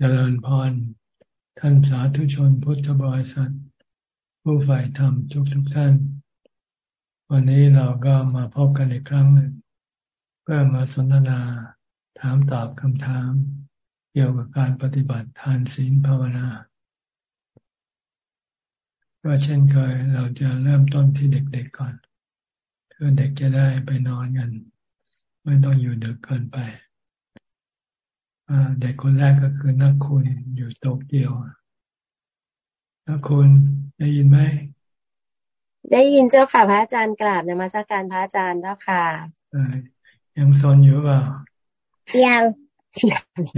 เจริญพร ท่านสาธุชนพุทธบริษัท ผู้ฝ่ายธรรมทุกทุกท่าน วันนี้เราก็มาพบกันอีกครั้งหนึ่ง เพื่อมาสนทนาถามตอบคำถาม เกี่ยวกับการปฏิบัติทานศีลภาวนาก็เช่นเคยเราจะเริ่มต้นที่เด็กๆก่อน เพื่อเด็กจะได้ไปนอนกัน ไม่ต้องอยู่ดึกเกินไป เด็กคนแรกก็คือนักคุณอยู่โตเกียวนักคุณได้ยินไหม ได้ยินเจ้าค่ะพระอาจารย์กราบนมัสการพระอาจารย์เจ้าค่ะยังซนอยู่เปล่ายัง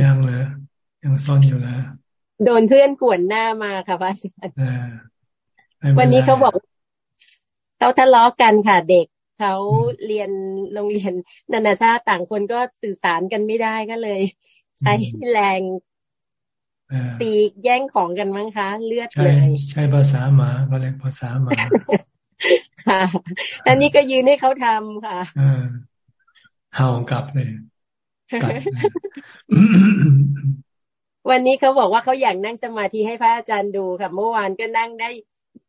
ยังเลยยังซนอยู่แล้วโดนเพื่อนกวนหน้ามาค่ะพระอาจารย์วันนี้เขาบอกเขาทะเลาะกันค่ะเด็กเขาเรียนโรงเรียนนานาชาติต่างคนก็สื่อสารกันไม่ได้ก็เลย ใช้แรงตีแย่งของกันมั้งคะ เลือดเลย ใช้ภาษาหมาก็เรียกภาษาหมาค่ะอันนี้ก็ยืนให้เขาทำค่ะเห่ากลับเลย วันนี้เขาบอกว่าเขาอยากนั่งสมาธิให้พระอาจารย์ดูค่ะ เมื่อวานก็นั่งได้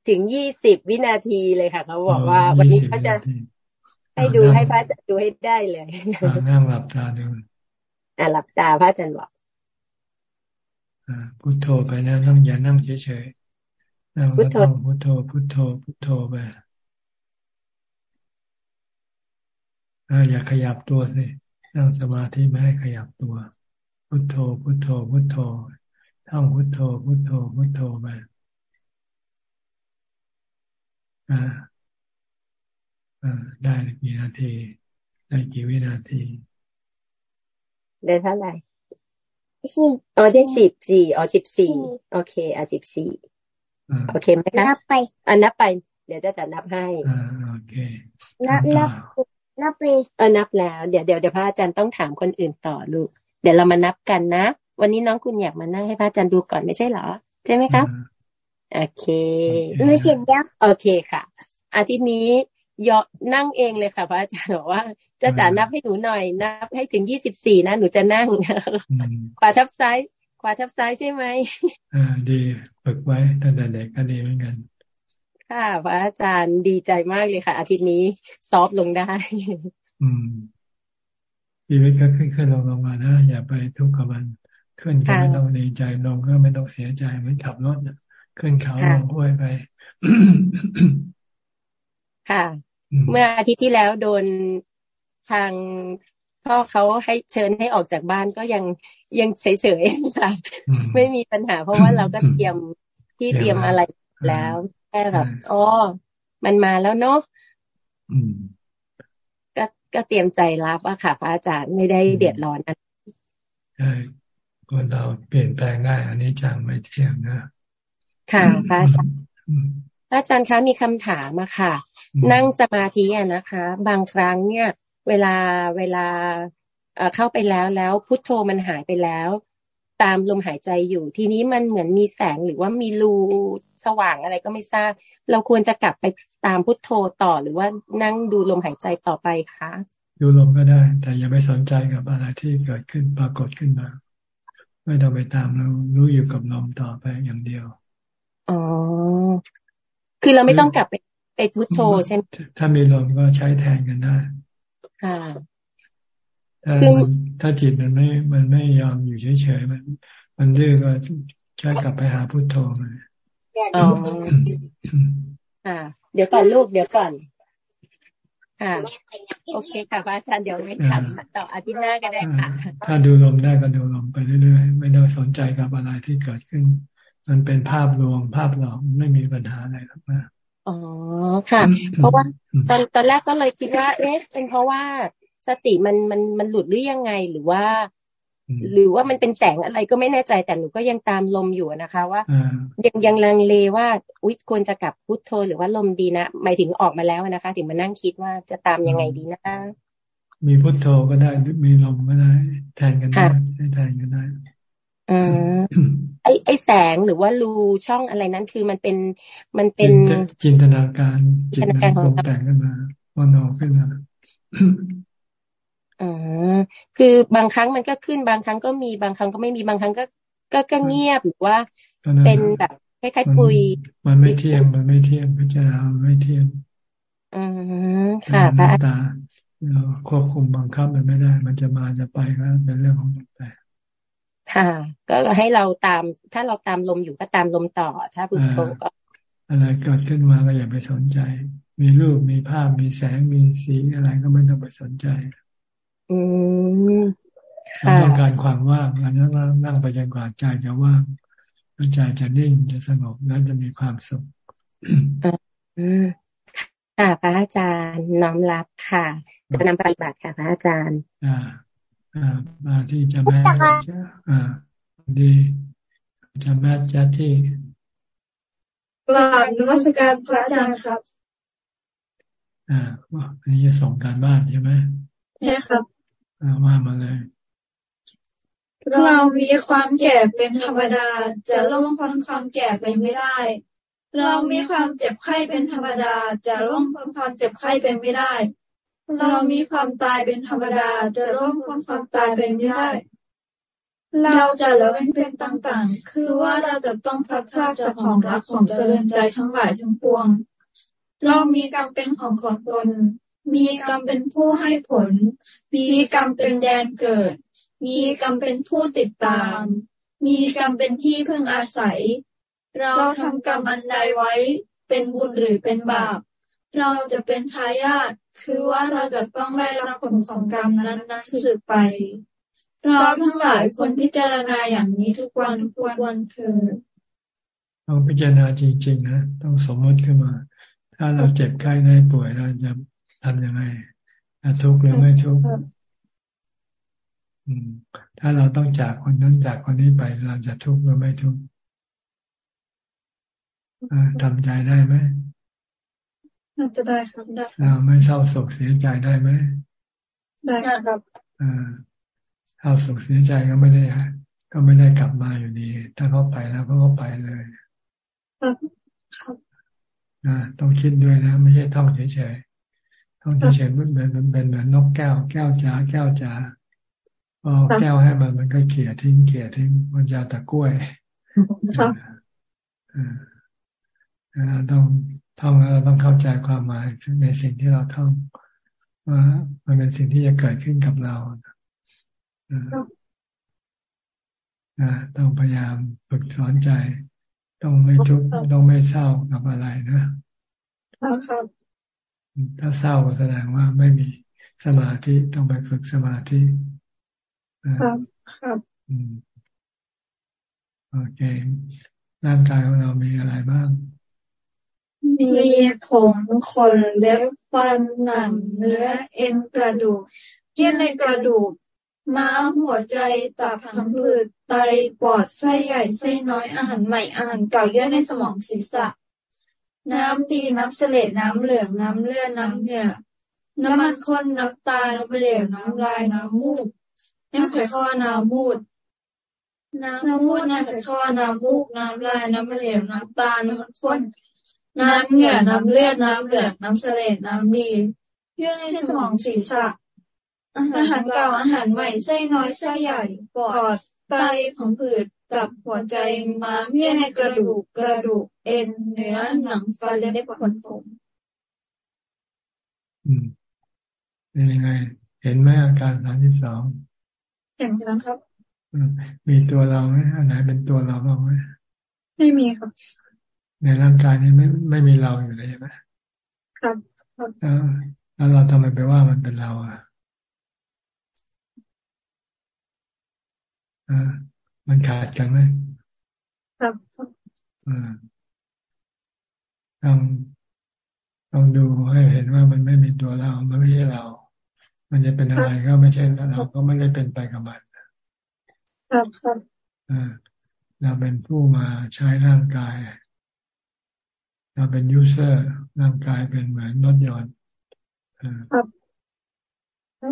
ถึงยี่สิบวินาทีเลยค่ะ เขาบอกว่า วันนี้เขาจะให้ดูให้พระอาจารย์ดูให้ได้เลยนั่งหลับตาดู อ่าหลับตาพระอาจารย์บอกพุทโธไปนะต้องอย่านั่งเฉยๆนั่งแล้วต้องพุทโธพุทโธพุทโธไปอย่าขยับตัวสินั่งสมาธิไม่ให้ขยับตัว พุทโธพุทโธพุทโธท่องพุทโธพุทโธพุทโธไปอ่าได้กี่นาทีได้กี่วินาที ได้เท่าไหร่อ๋อได้สิบสี่อ๋อสิบสี่โอเคอะสิบสี่โอเคไหมคะนับไปอะนับไป เดี๋ยวจะจะนับให้อ่าโอเคนับนับนับไปเออนับแล้วเดี๋ยวเดี๋ยวเดี๋ยวพระอาจารย์ต้องถามคนอื่นต่อลูก เดี๋ยวเรามานับกันนะ วันนี้น้องคุณอยากมานั่งให้พระอาจารย์ดูก่อนไม่ใช่เหรอ ใช่ไหมครับโอเคไม่เสร็จแล้วโอเคค่ะอาทิตย์นี้ ยอนั่งเองเลยค่ะพระอาจารย์บอกว่าจะจ๋านับให้หนูหน่อย นับให้ถึงยี่สิบสี่นะหนูจะนั่งขวาทับซ้าย ขวาทับซ้ายใช่ไหมอ่าดีฝึกไว้ตั้งแต่เด็กก็ดีเหมือนกัน ค่ะพระอาจารย์ดีใจมากเลยค่ะ อาทิตย์นี้ซอฟลงได้ อืมชีวิตก็ขึ้นขึ้นลงลงมานะอย่าไปทุกข์กับมันขึ้นก็ไม่ต้องดีใจลงก็ไม่ต้องเสียใจเหมือนขับรถขึ้นเขาลงห้วยไป ค่ะ เมื่ออาทิตย์ที่แล้วโดนทางพ่อเขาให้เชิญให้ออกจากบ้านก็ยังยังเฉยๆค่ะ ไม่มีปัญหา เพราะว่าเราก็เตรียมที่เตรียมอะไรแล้วแค่แบบอ๋อมันมาแล้วเนาะก็ก็เตรียมใจรับอะค่ะพระอาจารย์ไม่ได้เดือดร้อนนะใช่คนเราเปลี่ยนแปลงได้อันนี้จังไม่เที่ยงนะ ค่ะพระอาจารย์อาจารย์คะมีคำถามอะค่ะ นั่งสมาธิอะนะคะ บางครั้งเนี่ย เวลาเวลาเข้าไปแล้วแล้วพุทโธมันหายไปแล้ว ตามลมหายใจอยู่ ทีนี้มันเหมือนมีแสงหรือว่ามีรูสว่างอะไรก็ไม่ทราบ เราควรจะกลับไปตามพุทโธต่อหรือว่านั่งดูลมหายใจต่อไปคะดูลมก็ได้ แต่อย่าไปสนใจกับอะไรที่เกิดขึ้นปรากฏขึ้นมา ไม่ต้องไปตามเรารู้อยู่กับลมต่อไปอย่างเดียวอ๋อคือเราไม่ต้องกลับไป ไปพุทโธใช่ไหมถ้ามีลมก็ใช้แทนกันได้ค่ะถ้าถ้าจิตมันไม่ มันไม่ยอมอยู่เฉยๆมัน มันดื้อก็ใช้กลับไปหาพุทโธมาอ๋อค่ะ เดี๋ยวก่อนลูก เดี๋ยวก่อนค่ะโอเคค่ะพระอาจารย์เดี๋ยวไม่ถามต่ออาทิตย์หน้าก็ได้ค่ะ ถ้าดูลมได้ก็ดูลมไปเรื่อยๆ ไม่ต้องสนใจกับอะไรที่เกิดขึ้น มันเป็นภาพรวมภาพหลอกไม่มีปัญหาอะไรหรอกนะ อ๋อค่ะ เพราะว่าตอนตอนแรกก็เลยคิดว่า เอ๊ะ เป็นเพราะว่าสติมันมันมันหลุดหรือยังไงหรือว่า หรือว่ามันเป็นแสงอะไรก็ไม่แน่ใจแต่หนูก็ยังตามลมอยู่นะคะ ว่ายังยังลังเลว่าอุ๊ยควรจะกลับพุทโธหรือว่าลมดีนะหมายถึงออกมาแล้วนะคะ ถึงมานั่งคิดว่าจะตามยังไงดีนะมีพุทโธก็ได้มีลมก็ได้ แทนกันได้แทนกันได้ อไอไอแสงหรือว่ารูช่องอะไรนั้นคือมันเป็นมันเป็นจินตนาการจินตนาการของแต่งขึ้นมาวันออกขึ้นมาอ๋อคือบางครั้งมันก็ขึ้นบางครั้งก็มีบางครั้งก็ไม่มีบางครั้งก็ก็ก็เงียบหรือว่าเป็นแบบคล้ายๆปุย มันไม่เที่ยงมันไม่เที่ยงพิจารณาไม่เที่ยงอืมค่ะพระอาจารย์เราควบคุมบังคับมันไม่ได้ มันจะมาจะไปก็เป็นเรื่องของมันไป ค่ะ ก็ให้เราตาม ถ้าเราตามลมอยู่ก็ตามลมต่อ ถ้าพุทโธก็ อะไรเกิดขึ้นมาก็อย่าไปสนใจ มีรูปมีภาพมีแสงมีสีอะไรก็ไม่ต้องไปสนใจ อืมเราต้องการความว่างเราต้องนั่งไปจนกว่าใจจะว่างใจจะนิ่งจะสงบแล้วจะมีความสุขค่ะพระอาจารย์น้อมรับค่ะ จะนำปฏิบัติค่ะพระอาจารย์ อ่าอ่า มาที่จะแม่อ่า ดีจะแม่จะที่กราบนมัสการพระอาจารย์ครับอ่าอันนี้จะส่งการบ้านใช่ไหมใช่ครับอ่าว่ามาเลยเรามีความแก่เป็นธรรมดา จะล่วงพ้นความแก่ไปไม่ได้ เรามีความเจ็บไข้เป็นธรรมดา จะล่วงพ้นความเจ็บไข้ไปไม่ได้ เรามีความตายเป็นธรรมดา จะล่วงพ้นความตายไปไม่ได้ เราจะแล้วเป็นต่างๆ คือว่าเราจะต้องพลัดพรากจากของรักของเจริญใจทั้งหลายทั้งปวง เรามีกรรมเป็นของของตน มีกรรมเป็นผู้ให้ผล มีกรรมเป็นแดนเกิด มีกรรมเป็นผู้ติดตาม มีกรรมเป็นที่พึ่งอาศัย เราทำกรรมอันใดไว้ เป็นบุญหรือเป็นบาป เราจะเป็นทายาทคือว่าเราจะต้องได้รับผลของกรรมนั้นนั้นสืบไป เราทั้งหลายควรพิจารณาอย่างนี้ทุกวันทุกวันเถิดต้องพิจารณาจริง ๆ นะ ต้องสมมติขึ้นมา ถ้าเราเจ็บไข้ได้ป่วยเราจะทำยังไงทุกข์หรือไม่ทุกข์ถ้าเราต้องจากคนนั้นจากคนนี้ไปเราจะทุกข์หรือไม่ทุกข์ทำใจได้ไหม น่าจะได้ครับได้เราไม่เศร้าโศกเสียใจได้ไหมได้ครับอ่าเศร้าโศกเสียใจก็ไม่ได้ก็ไม่ได้กลับมาอยู่ดี ถ้าเขาไปแล้วเขาก็ไปเลยครับครับนะต้องคิดด้วยนะ ไม่ใช่ท่องเฉยๆท่องเฉยๆมันเป็นมันเป็นเหมือนนกแก้วแก้วจ๋าแก้วจ๋าพอแก้วให้มันมันก็เขี่ยทิ้งเขี่ยทิ้งมันจะตะกล้วยเราต้อง ท่องแล้วเราต้องเข้าใจความหมายในสิ่งที่เราท่องว่ามันเป็นสิ่งที่จะเกิดขึ้นกับเรานะต้องพยายามฝึกสอนใจ ต้องไม่ทุกข์ต้องไม่เศร้ากับอะไรนะครับถ้าเศร้าก็แสดงว่าไม่มีสมาธิต้องไปฝึกสมาธิครับครับโอเคร่างกายของเรามีอะไรบ้าง มีผมขนเล็บฟันหนังเนื้อเอ็นกระดูก เยื่อในกระดูก ม้าหัวใจตับผังผืดไตปอดไส้ใหญ่ไส้น้อยอาหารใหม่อาหารเก่าเยื่อในสมองศีรษะ น้ำดีน้ำเสลดน้ำเหลืองน้ำเลือดน้ำเหงื่อน้ำมันข้นน้ำตา น้ำเหลวน้ำลายน้ำมูกน้ำไขข้อน้ำมูดน้ำมูดน้ำไขข้อน้ำมูกน้ำลายน้ำเหลวน้ำตา น้ำมันข้น น้ำเหงื่อน้ำเลือดน้ำเหลืองน้ำเสลดน้ำดีเยื่อในสมองศีรษะอาหารเก่าอาหารใหม่ไส้น้อยไส้ใหญ่ปอดไตของผืดกับหัวใจม้ามเยื่อในกระดูกกระดูกเอ็นเนื้อหนังฟันและได้ผลผมอืมเป็นยังไง เห็นไหมอาการสามสิบสองเห็นครับมีตัวเราไหมอันไหนเป็นตัวเราบ้างไหมไม่มีครับ ในร่างกายนี้ไม่ไม่มีเราอยู่เลยใช่ไหมครับครับแล้วเราทำไมไปว่ามันเป็นเราอะอ่ามันขาดกันไหมครับอ่าต้องต้องดูให้เห็นว่ามันไม่มีตัวเรา มันไม่ใช่เรา มันจะเป็นอะไรก็ไม่ใช่เรา ก็ไม่ได้เป็นไปกับมันครับครับเราเป็นผู้มาใช้ร่างกาย เราเป็นยูเซอร์ร่างกายเป็นเหมือนรถยนต์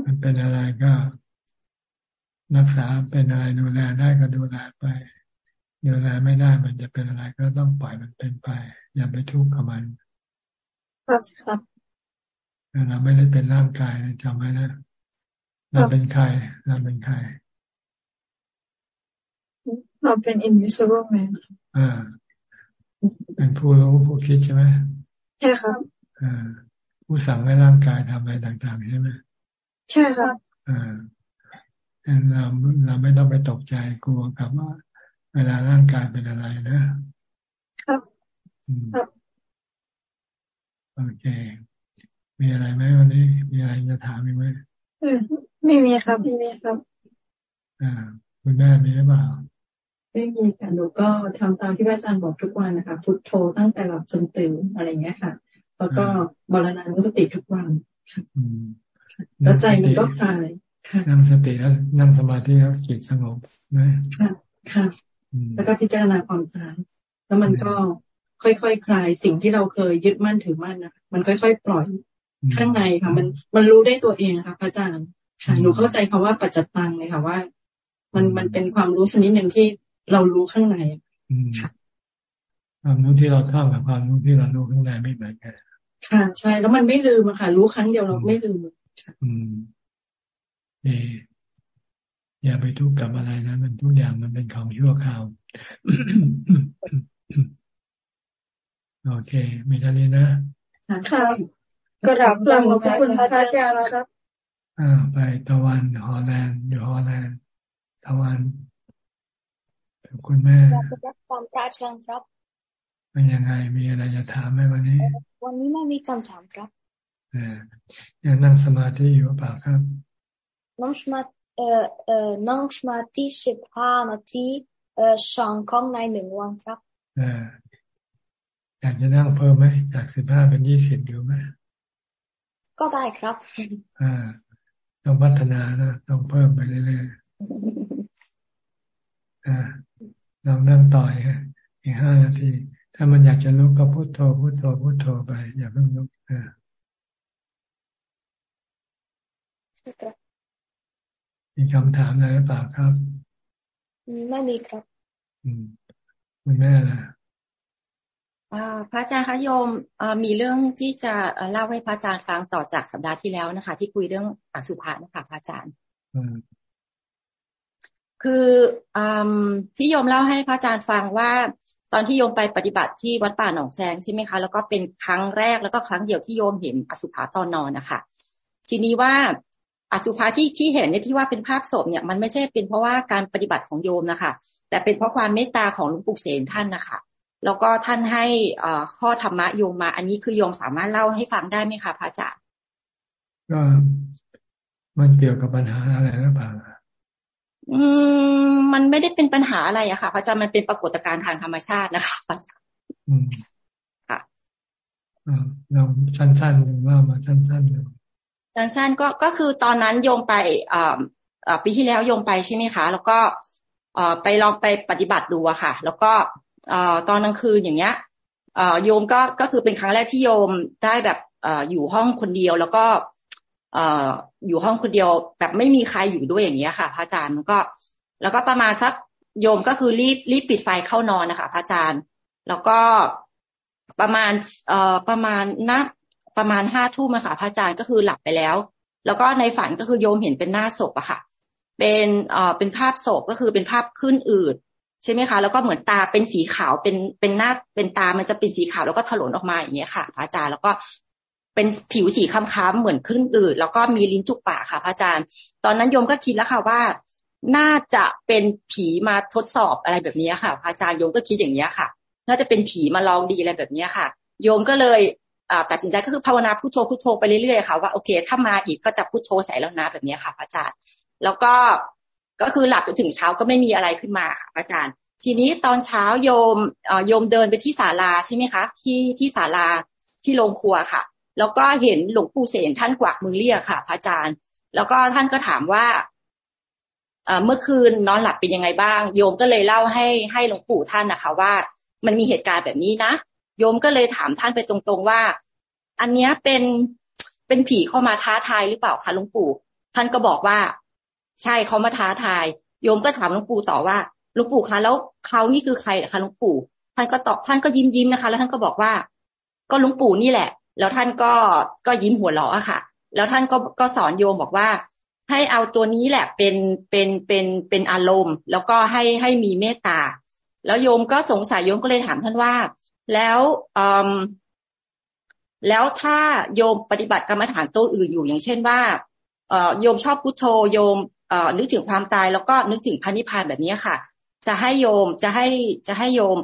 มันเป็นอะไรก็รักษาเป็นอะไรดูแลได้ก็ดูแลไปดูแลไม่ได้มันจะเป็นอะไรก็ต้องปล่อยมันเป็นไป อย่าไปทุกข์กับมัน ครับครับเราไม่ได้เป็นร่างกายจำไว้นะเราเป็นใครเราเป็นใครเรเราเป็น invisible man อ่า เป็นผู้รู้ผู้คิดใช่ไหมใช่ครับอ่าผู้สั่งให้ร่างกายทำอะไรต่างๆใช่ไหมใช่ครับอ่าเราเราไม่ต้องไปตกใจกลัวกับว่า เวลาร่างกายเป็นอะไรนะ ครับครับโอเค มีอะไรไหมวันนี้ มีอะไรจะถามไหมไม่มีครับไม่มีครับ อ่า คุณแม่มีหรือเปล่า ไม่มีค่ะหนูก็ทำตามที่พระอาจารย์บอกทุกวันนะคะพุทโธตั้งแต่หลับจนตื่นอะไรเงี้ยค่ะ แล้วก็บรณานุสติทุกวันค่ะแล้วใจมันก็คลายนั่งสติแล้วนั่งสมาธิแล้วจิตสงบนะค่ะค่ะ แล้วก็พิจารณาความตายแล้วมันก็ค่อยๆคคลายสิ่งที่เราเคยยึดมั่นถือมั่นนะมันค่อย ๆ ปล่อยข้างในค่ะ มันมันรู้ได้ตัวเองค่ะพระอาจารย์ค่ะหนูเข้าใจคำว่าปัจจตังเลยค่ะว่า มันมันเป็นความรู้ชนิดหนึ่งที่ เรารู้ข้างในค่ะความรู้ที่เราท่องกับความรู้ที่เรารู้ข้างในไม่เหมือนกันค่ะ ใช่แล้วมันไม่ลืมอะค่ะ รู้ครั้งเดียวเราไม่ลืมอืมเออย่าไปทุกข์กับอะไรนะมันทุกอย่างมันเป็นของชั่วคราวโอเคมีท่านี้นะครับก็รับหลังขอบคุณพระอาจารย์ครับ อ่า ไปตะวันฮอลแลนด์อยู่ฮอลแลนด์ตะวัน คุณแม่รับความพระอาจารย์ครับเป็นยังไงมีอะไรจะถามไหมวันนี้ วันนี้ไม่มีคำถามครับเออยังนั่งสมาธิอยู่เปล่าครับนั่งสมาเอ่อเอ่อนั่งสมาธิสิบห้านาทีเอ่อสองครั้งในหนึ่งวันครับเอออยากจะนั่งเพิ่มไหมจากสิบห้าเป็นยี่สิบอยู่ไหมก็ได้ครับอ่าต้องพัฒนานะต้องเพิ่มไปเรื่อยๆ อ่าเรานั่งต่อยอีกห้านาที ถ้ามันอยากจะลุกก็พุโทโธพุโทโธพุโทโธไป อย่าเพิ่งลุกอ่ามีคำถามอะไรหรือเปล่าครับไม่มีครับ อืมคุณแม่ล่ะพระอาจารย์คะโยมมีเรื่องที่จะเล่าให้พระอาจารย์ฟังต่อจากสัปดาห์ที่แล้วนะคะ ที่คุยเรื่องอสุภะนะคะพระอาจารย์ คืออที่โยมเล่าให้พระอาจารย์ฟังว่าตอนที่โยมไปปฏิบัติที่วัดป่าหนองแซงใช่ไหมคะ แล้วก็เป็นครั้งแรกแล้วก็ครั้งเดียวที่โยมเห็นอสุภะตอนนอนนะคะทีนี้ว่าอสุภะที่ที่เห็นเนี่ยที่ว่าเป็นภาพศพเนี่ยมันไม่ใช่เป็นเพราะว่าการปฏิบัติของโยมนะคะแต่เป็นเพราะความเมตตาของหลวงปู่เสนท่านนะคะแล้วก็ท่านให้ข้อธรรมะโยมมา อันนี้คือโยมสามารถเล่าให้ฟังได้ไหมคะพระอาจารย์ก็มันเกี่ยวกับปัญหาอะไรหรือเปล่า อืมมันไม่ได้เป็นปัญหาอะไรอะค่ะพระอาจารย์มันเป็นปรากฏการณ์ทางธรรมชาตินะคะพระอาจารย์อืมค่ะเราสั้นๆหรือว่ามาสั้นๆดูสั้นๆก็ก็คือตอนนั้นโยมไปอ่าปีที่แล้วโยมไปใช่ไหมคะ แล้วก็เอ่อไปลองไปปฏิบัติดูอะค่ะ แล้วก็อตอนกลางคืนอย่างเงี้ยโยมก็ก็คือเป็นครั้งแรกที่โยมได้แบบอยู่ห้องคนเดียว แล้วก็ อยู่ห้องคนเดียวแบบไม่มีใครอยู่ด้วยอย่างเงี้ยค่ะ พระอาจารย์ก็ แล้วก็ประมาณสักโยมก็คือรีบรีบปิดไฟเข้านอนนะคะพระอาจารย์ แล้วก็ประมาณเอ่อประมาณนะประมาณห้าทุ่มค่ะพระอาจารย์ก็คือหลับไปแล้ว แล้วก็ในฝันก็คือโยมเห็นเป็นหน้าศพอะค่ะ เป็นเอ่อเป็นภาพศพก็คือเป็นภาพขึ้นอืดใช่ไหมคะ แล้วก็เหมือนตาเป็นสีขาวเป็นเป็นหน้าเป็นตามันจะเป็นสีขาวแล้วก็ถลนออกมาอย่างเงี้ยค่ะพระอาจารย์แล้วก็ เป็นผิวสีค้ำๆเหมือนขึ้นอืดแล้วก็มีลิ้นจุกปากค่ะพระอาจารย์ ตอนนั้นโยมก็คิดแล้วค่ะว่าน่าจะเป็นผีมาทดสอบอะไรแบบนี้ค่ะพระอาจารย์โยมก็คิดอย่างนี้ค่ะ น่าจะเป็นผีมาลองดีอะไรแบบนี้ค่ะ โยมก็เลยตัดสินใจก็คือภาวนาพุทโธพุทโธไปเรื่อยๆค่ะว่าโอเค ถ้ามาอีกก็จะพุทโธใส่แล้วนะแบบนี้ค่ะพระอาจารย์ แล้วก็ก็คือหลับจนถึงเช้าก็ไม่มีอะไรขึ้นมาค่ะอาจารย์ ทีนี้ตอนเช้าโยมโยมเดินไปที่ศาลาใช่ไหมคะ ที่ที่ศาลาที่โรงครัวค่ะ แล้วก็เห็นหลวงปู่เสนท่านกวักมือเรียกค่ะพระอาจารย์ แล้วก็ท่านก็ถามว่าเมื่อคืนนอนหลับเป็นยังไงบ้าง โยมก็เลยเล่าให้ให้หลวงปู่ท่านนะคะ ว่ามันมีเหตุการณ์แบบนี้นะโยมก็เลยถามท่านไปตรงๆว่า อันเนี้ยเป็นเป็นผีเข้ามาท้าทายหรือเปล่าคะหลวงปู่ ท่านก็บอกว่า ใช่เขามาท้าทาย โยมก็ถามหลวงปู่ต่อว่าหลวงปู่คะแล้วเขานี่คือใครคะหลวงปู่ ท่านก็ตอบท่านก็ยิ้มยิ้มนะคะ แล้วท่านก็บอกว่า ก็หลวงปู่นี่แหละ แล้วท่านก็ก็ยิ้มหัวเราะอะค่ะ แล้วท่านก็ก็สอนโยมบอกว่า ให้เอาตัวนี้แหละเป็นเป็นเป็นเป็นอารมณ์ แล้วก็ให้ให้มีเมตตา แล้วโยมก็สงสัยโยมก็เลยถามท่านว่า แล้วแล้วถ้าโยมปฏิบัติกรรมฐานตัวอื่นอยู่อย่างเช่นว่าโยมชอบพุทโธโยมนึกถึงความตายแล้วก็นึกถึงพระนิพพานแบบนี้ค่ะ จะให้โยมจะให้จะให้โยม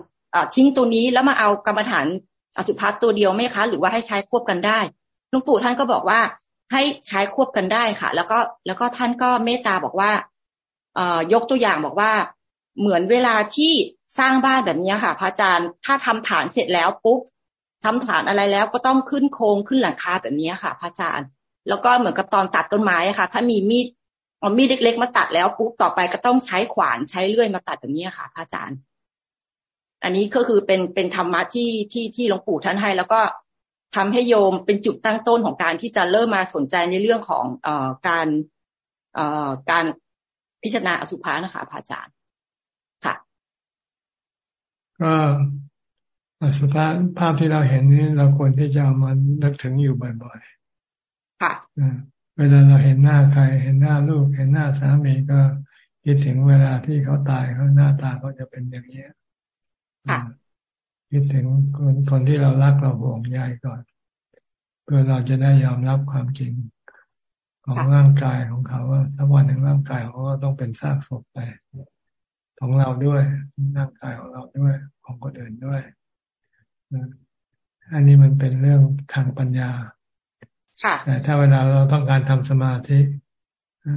ทิ้งตัวนี้แล้วมาเอากรรมฐาน อสุภะตัวเดียวไหมคะ หรือว่าให้ใช้ควบกันได้หลวงปู่ท่านก็บอกว่าให้ใช้ควบกันได้ค่ะ แล้วก็แล้วก็ท่านก็เมตตาบอกว่าเอ่อยกตัวอย่างบอกว่า เหมือนเวลาที่สร้างบ้านแบบนี้ค่ะ พระอาจารย์ถ้าทำฐานเสร็จแล้วปุ๊บทำฐานอะไรแล้วก็ต้องขึ้นโครงขึ้นหลังคาแบบนี้ค่ะ พระอาจารย์ แล้วก็เหมือนกับตอนตัดต้นไม้ค่ะ ถ้ามีมีดเอามีดเล็ก ๆ มาตัดแล้วปุ๊บต่อไปก็ต้องใช้ขวานใช้เลื่อยมาตัดแบบนี้ค่ะ พระอาจารย์ อันนี้ก็คือเป็นเป็นธรรมะที่ที่ที่หลวงปู่ท่านให้ แล้วก็ทำให้โยมเป็นจุดตั้งต้นของการที่จะเริ่มมาสนใจในเรื่องของเอ่อการเอ่อการพิจารณาอสุภะนะคะพระอาจารย์ค่ะก็อสุภะภาพที่เราเห็นนี้เราควรที่จะเอามานึกถึงอยู่บ่อยๆค่ะเวลาเราเห็นหน้าใคร เห็นหน้าลูก เห็นหน้าสามีก็คิดถึงเวลาที่เขาตายเขาหน้าตาเขาจะเป็นอย่างนี้ ค่ะคิดถึงคนคนที่เรารักเราห่วงใยก่อน เพื่อเราจะได้ยอมรับความจริงของร่างกายของเขาว่าสักวันหนึ่งร่างกายเขาก็ต้องเป็นซากศพไป ของเราด้วยร่างกายของเราด้วย ของคนอื่นด้วยอันนี้มันเป็นเรื่องทางปัญญาแต่ถ้าเวลาเราต้องการทำสมาธิ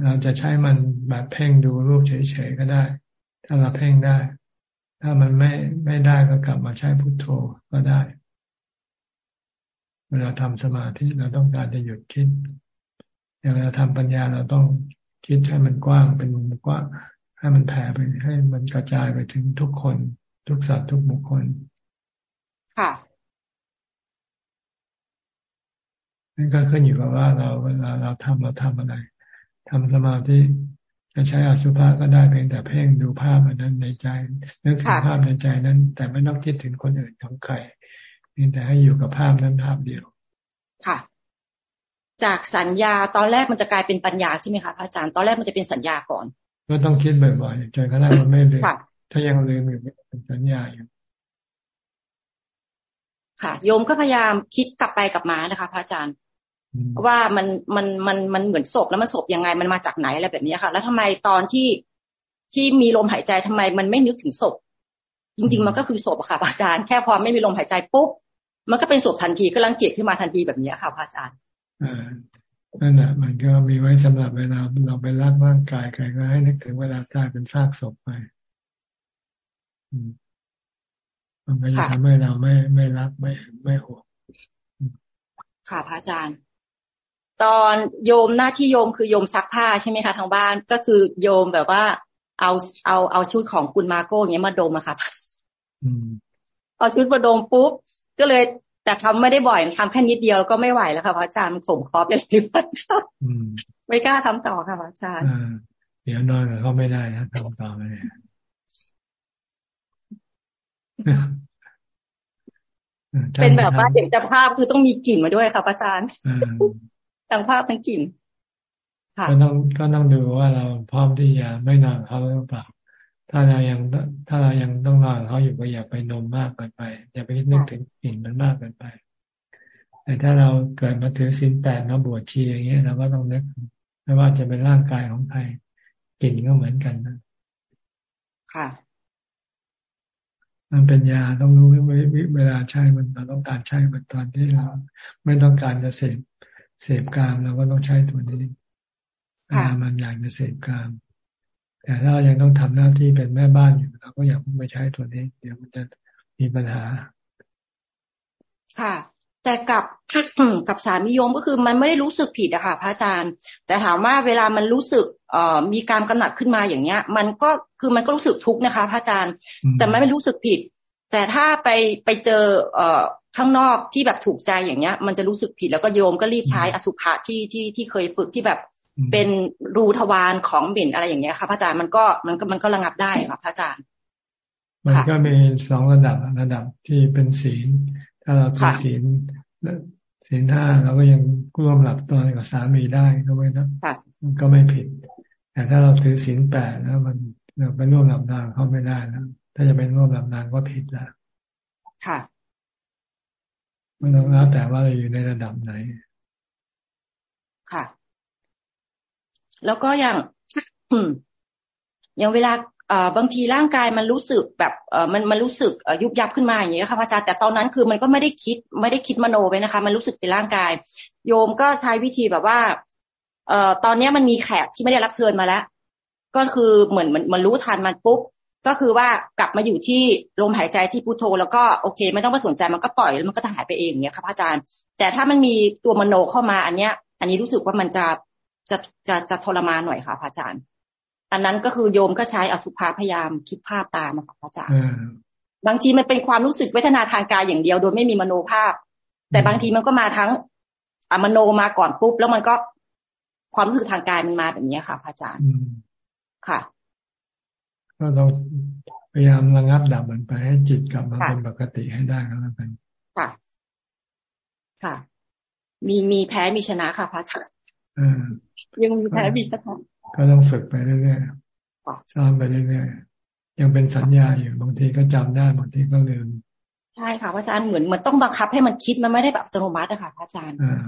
เราจะใช้มันแบบเพ่งดูรูปเฉยๆก็ได้ ถ้าเราเพ่งได้ ถ้ามันไม่ไม่ได้ก็กลับมาใช้พุทโธก็ได้ เวลาทำสมาธิเราต้องการจะหยุดคิดอย่างเวลาทำปัญญาเราต้องคิดให้มันกว้างเป็นมุมกว้างให้มันแผ่ไปให้มันกระจายไปถึงทุกคน ทุกสัตว์ทุกบุคคล ค่ะนั่นก็ขึ้นอยู่กับว่าเราเวลาเราทำเราทำอะไรทำสมาธิ จะใช้อสุภะก็ได้เพียงแต่เพ่งดูภาพอันนั้นในใจนึกถึงภาพในใจนั้น แต่ไม่ต้องคิดถึงคนอื่นของใครเพียงแต่ให้อยู่กับภาพนั้นภาพเดียว ค่ะ จากสัญญาตอนแรกมันจะกลายเป็นปัญญาใช่ไหมคะพระอาจารย์ตอนแรกมันจะเป็นสัญญาก่อนก็ต้องคิดบ่อยๆจนกระทั่งมันไม่ลืมถ้ายังลืมอยู่เป็นสัญญาอยู่ค่ะ โยมก็พยายามคิดกลับไปกลับมานะคะพระอาจารย์ ว่ามันมันมันมันเหมือนศพแล้วมันศพยังไงมันมาจากไหนอะไรแบบนี้ค่ะ แล้วทำไมตอนที่ที่มีลมหายใจทำไมมันไม่นึกถึงศพ จริง ๆ มันก็คือศพอะค่ะอาจารย์แค่พอไม่มีลมหายใจปุ๊บมันก็เป็นศพทันทีก็รังเกียจขึ้นมาทันทีแบบนี้ค่ะอาจารย์อ่านั่นแหละมันก็มีไว้สำหรับเวลาเราไปรักร่างกายใครก็ให้นึกถึงเวลากายเป็นซากศพไปมันก็จะทำให้เราไม่ไม่รักไม่ไม่ห่วงค่ะพระอาจารย์ ตอนโยมหน้าที่โยมคือโยมซักผ้าใช่ไหมคะทางบ้านก็คือโยมแบบว่า เอาเอาเอาชุดของคุณมาโก้เงี้ยมาดมอะค่ะเอาชุดมาดมปุ๊บก็เลยแต่ทำไม่ได้บ่อยทำแค่นิดเดียวก็ไม่ไหวแล้วค่ะพระอาจารย์มันข่มคอไปเลยไม่กล้าทำต่อค่ะพระอาจารย์เดี๋ยวนอนก็ไม่ได้นะทำต่อไปเป็นแบบว่าเด็กจะภาพคือต้องมีกลิ่นมาด้วยค่ะพระอาจารย์ ทั้งภาพทั้งกลิ่นก็ต้องก็ต้องดูว่าเราพร้อมที่จะไม่นอนเขาหรือเปล่า ถ้าเรายังถ้าเรายังต้องนอนเขาอยู่ก็อย่าไปนมมากเกินไป อย่าไปนึกถึงกลิ่นมันมากเกินไป แต่ถ้าเราเกิดมาถือศีลแปดมาบวชชีอย่างเงี้ยเราก็ต้องนึกไม่ว่าจะเป็นร่างกายของใครกลิ่นก็เหมือนกันนะค่ะ มันเป็นยาต้องรู้เวลาใช้มันเราต้องการใช้มันตอนที่เราไม่ต้องการจะเสพ เสพกามเราก็ต้องใช้ตัวนี้เวลามันอยากจะเสพกาม แต่ถ้าเรายังต้องทำหน้าที่เป็นแม่บ้านอยู่เราก็อยากไม่ใช้ตัวนี้ เดี๋ยวมันจะมีปัญหา ค่ะ แต่กับกับสามีโยมก็คือมันไม่ได้รู้สึกผิดอะค่ะพระอาจารย์ แต่ถามว่าเวลามันรู้สึกเอ่อมีการกำหนัดขึ้นมาอย่างเงี้ย มันก็คือมันก็รู้สึกทุกข์นะคะพระอาจารย์ แต่ไม่รู้สึกผิด แต่ถ้าไปไปเจอเอ่อข้างนอกที่แบบถูกใจอย่างเงี้ย มันจะรู้สึกผิดแล้วก็โยมก็รีบใช้อสุภะที่ที่ที่เคยฝึกที่แบบเป็นรูทวารของเบ่นอะไรอย่างเงี้ยค่ะพระอาจารย์มันก็มันก็มันก็ระงับได้ค่ะพระอาจารย์ มันก็มีสองระดับระดับที่เป็นศีล ถ้าเราเป็นศีลศีลห้าเราก็ยังร่วมหลับตอนกับสามีได้ก็ไม่ต้องมันก็ไม่ผิด แต่ถ้าเราถือศีลแปดแล้วมันเราไปร่วมหลับนานเขาไม่ได้แล้วถ้าจะไปร่วมหลับนานก็ผิดแล้วค่ะ มันแล้วแต่ว่าเราอยู่ในระดับไหน ค่ะ แล้วก็อย่างอย่างเวลาบางทีร่างกายมันรู้สึกแบบมันมันรู้สึกยุบยับขึ้นมาอย่างเงี้ยค่ะพระอาจารย์แต่ตอนนั้นคือมันก็ไม่ได้คิดไม่ได้คิดมโนไปนะคะ มันรู้สึกเป็นร่างกาย โยมก็ใช้วิธีแบบว่าเอ่อตอนนี้มันมีแขกที่ไม่ได้รับเชิญมาแล้ว ก็คือเหมือนมันมันรู้ทันมันปุ๊บ ก็คือว่ากลับมาอยู่ที่ลมหายใจที่พุโทโธแล้วก็โอเค ไม่ต้องไปสนใจมันก็ปล่อยแล้วมันก็จะหายไปเองอย่างเงี้ยค่ะพระอาจารย์ แต่ถ้ามันมีตัวมโนเข้ามาอันเนี้ย อันนี้รู้สึกว่ามันจะจะจะจะทรมานหน่อยค่ะพระอาจารย์ อันนั้นก็คือโยมก็ใช้อสุภาพยายามคิดภาพตามค่ะพระอาจารย์บางทีมันเป็นความรู้สึกเวทนาทางกายอย่างเดียว โดยไม่มีมโนภาพ แต่บางทีมันก็มาทั้งอมโนมาก่อนปุ๊บแล้วมันก็ความรู้สึกทางกายมันมาแบบนี้ค่ะพระอาจารย์ค่ะ ก็เราพยายามระงับดับมันไปให้จิตกลับมาเป็นปกติให้ได้ก็แล้วกันค่ะ ค่ะ มีมีแพ้มีชนะค่ะพระอาจารย์ยังมีแพ้มีชนะก็ต้องฝึกไปเรื่อยๆซ้อมไปเรื่อยๆยังเป็นสัญญาอยู่บางทีก็จำได้บางทีก็ลืมใช่ค่ะพระอาจารย์เหมือนเหมือนต้องบังคับให้มันคิดมันไม่ได้แบบอัตโนมัติอะค่ะพระอาจารย์อ่า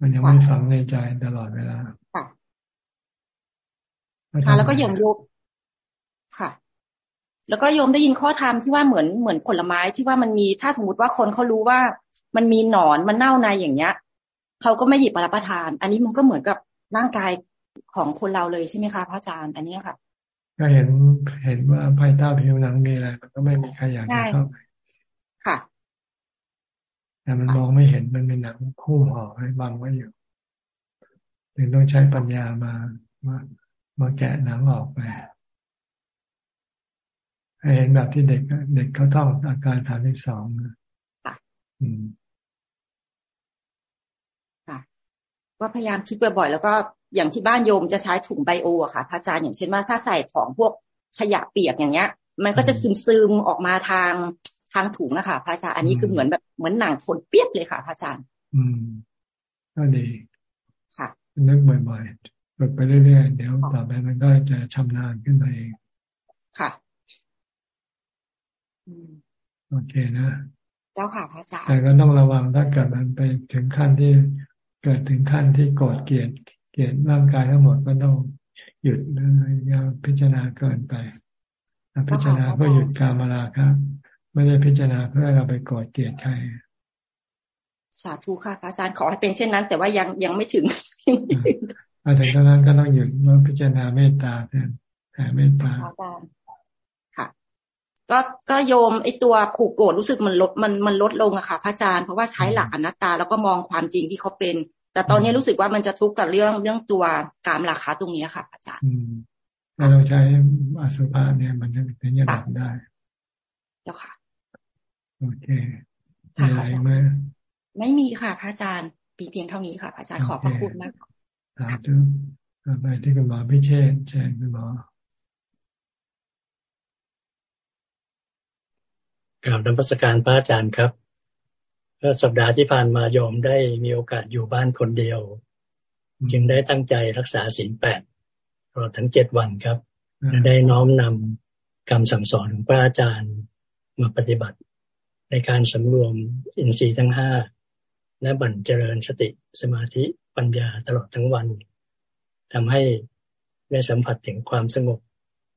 มันยังไม่ฝังในใจตลอดเวลาค่ะค่ะแล้วก็อย่างโยมค่ะ แล้วก็โยมได้ยินข้อธรรมที่ว่าเหมือนเหมือนผลไม้ที่ว่ามันมีถ้าสมมติว่าคนเขารู้ว่า มันมีหนอนมันเน่าในอย่างเงี้ยเขาก็ไม่หยิบมารับประทาน อันนี้มันก็เหมือนกับร่างกายของคนเราเลยใช่ไหมคะพระอาจารย์ อันนี้ค่ะ ก็เห็นเห็นว่าภายใต้ผิวหนังมีอะไรมันก็ไม่มีใครอยากจะเข้าไปค่ะแต่มันมองไม่เห็นมันเป็นหนังคู่ห่อให้บังไว้อยู่ถึงต้องใช้ปัญญามามามาแกะหนังออกไปให้ เห็นแบบที่เด็กเด็กเขาต้องอาการสามสิบสองนะอืมว่าพยายามคิดบ่อยๆแล้วก็อย่างที่บ้านโยมจะใช้ถุงไบโออะค่ะพระอาจารย์อย่างเช่นว่าถ้าใส่ของพวกขยะเปียกอย่างเงี้ย มันก็จะซึมซึมออกมาทางทางถุงนะคะพระอาจารย์อันนี้คือเหมือนแบบเหมือนหนังทนเปียกเลยค่ะพระอาจารย์ อืมก็ดีค่ะนึกบ่อยๆฝึกไปเรื่อยๆเดี๋ยวต่อไปมันก็จะชำนาญขึ้นมาเองค่ะ โอเคนะเจ้าค่ะพระอาจารย์แต่ก็ต้องระวังถ้าเกิดมันไปถึงขั้นที่เกิดถึงขั้นที่โกรธเกลียดเกลียดร่างกายทั้งหมดก็ต้องหยุดอย่าพิจารณาเกินไปพิจารณาเพื่อหยุดการมาลาครับ ไม่ได้พิจารณาเพื่อเราไปโกรธเกลียดใครสาธุค่ะพระอาจารย์ขอให้เป็นเช่นนั้น แต่ว่ายังยังไม่ถึงมาถึงตอนนั้นก็ต้องหยุดมาพิจารณาเมตตาแทนแผ่เมตตาค่ะ ก็ก็โยมไอตัวผูกโกรธรู้สึกมันลดมันมันลดลงอะค่ะ พระอาจารย์เพราะว่าใช้หลักอนัตตาแล้วก็มองความจริงที่เขาเป็น แต่ตอนนี้รู้สึกว่ามันจะทุกข์กับเรื่องเรื่องตัวกามราคาตรงนี้ค่ะ อาจารย์เราใช้อสุภะเนี่ยมันจะเป็นยาดับได้เจ้าค่ะ โอเคมีอะไรไหมไม่มีค่ะ พระอาจารย์ปีเพียงเท่านี้ค่ะ พระอาจารย์ขอบพระคุณมากสาธุไปที่คุณหมอพิเชษเชิญคุณหมอ กราบนมัสการพระอาจารย์ครับก็สัปดาห์ที่ผ่านมาโยมได้มีโอกาสอยู่บ้านคนเดียว จึงได้ตั้งใจรักษาศีลแปดตลอดทั้งเจ็ดวันครับและได้น้อมนำคำสั่งสอนของพระอาจารย์มาปฏิบัติ ในการสำรวมอินทรีย์ทั้งห้าและบั่นเจริญสติสมาธิปัญญาตลอดทั้งวันทำให้ได้สัมผัสถึงความสงบ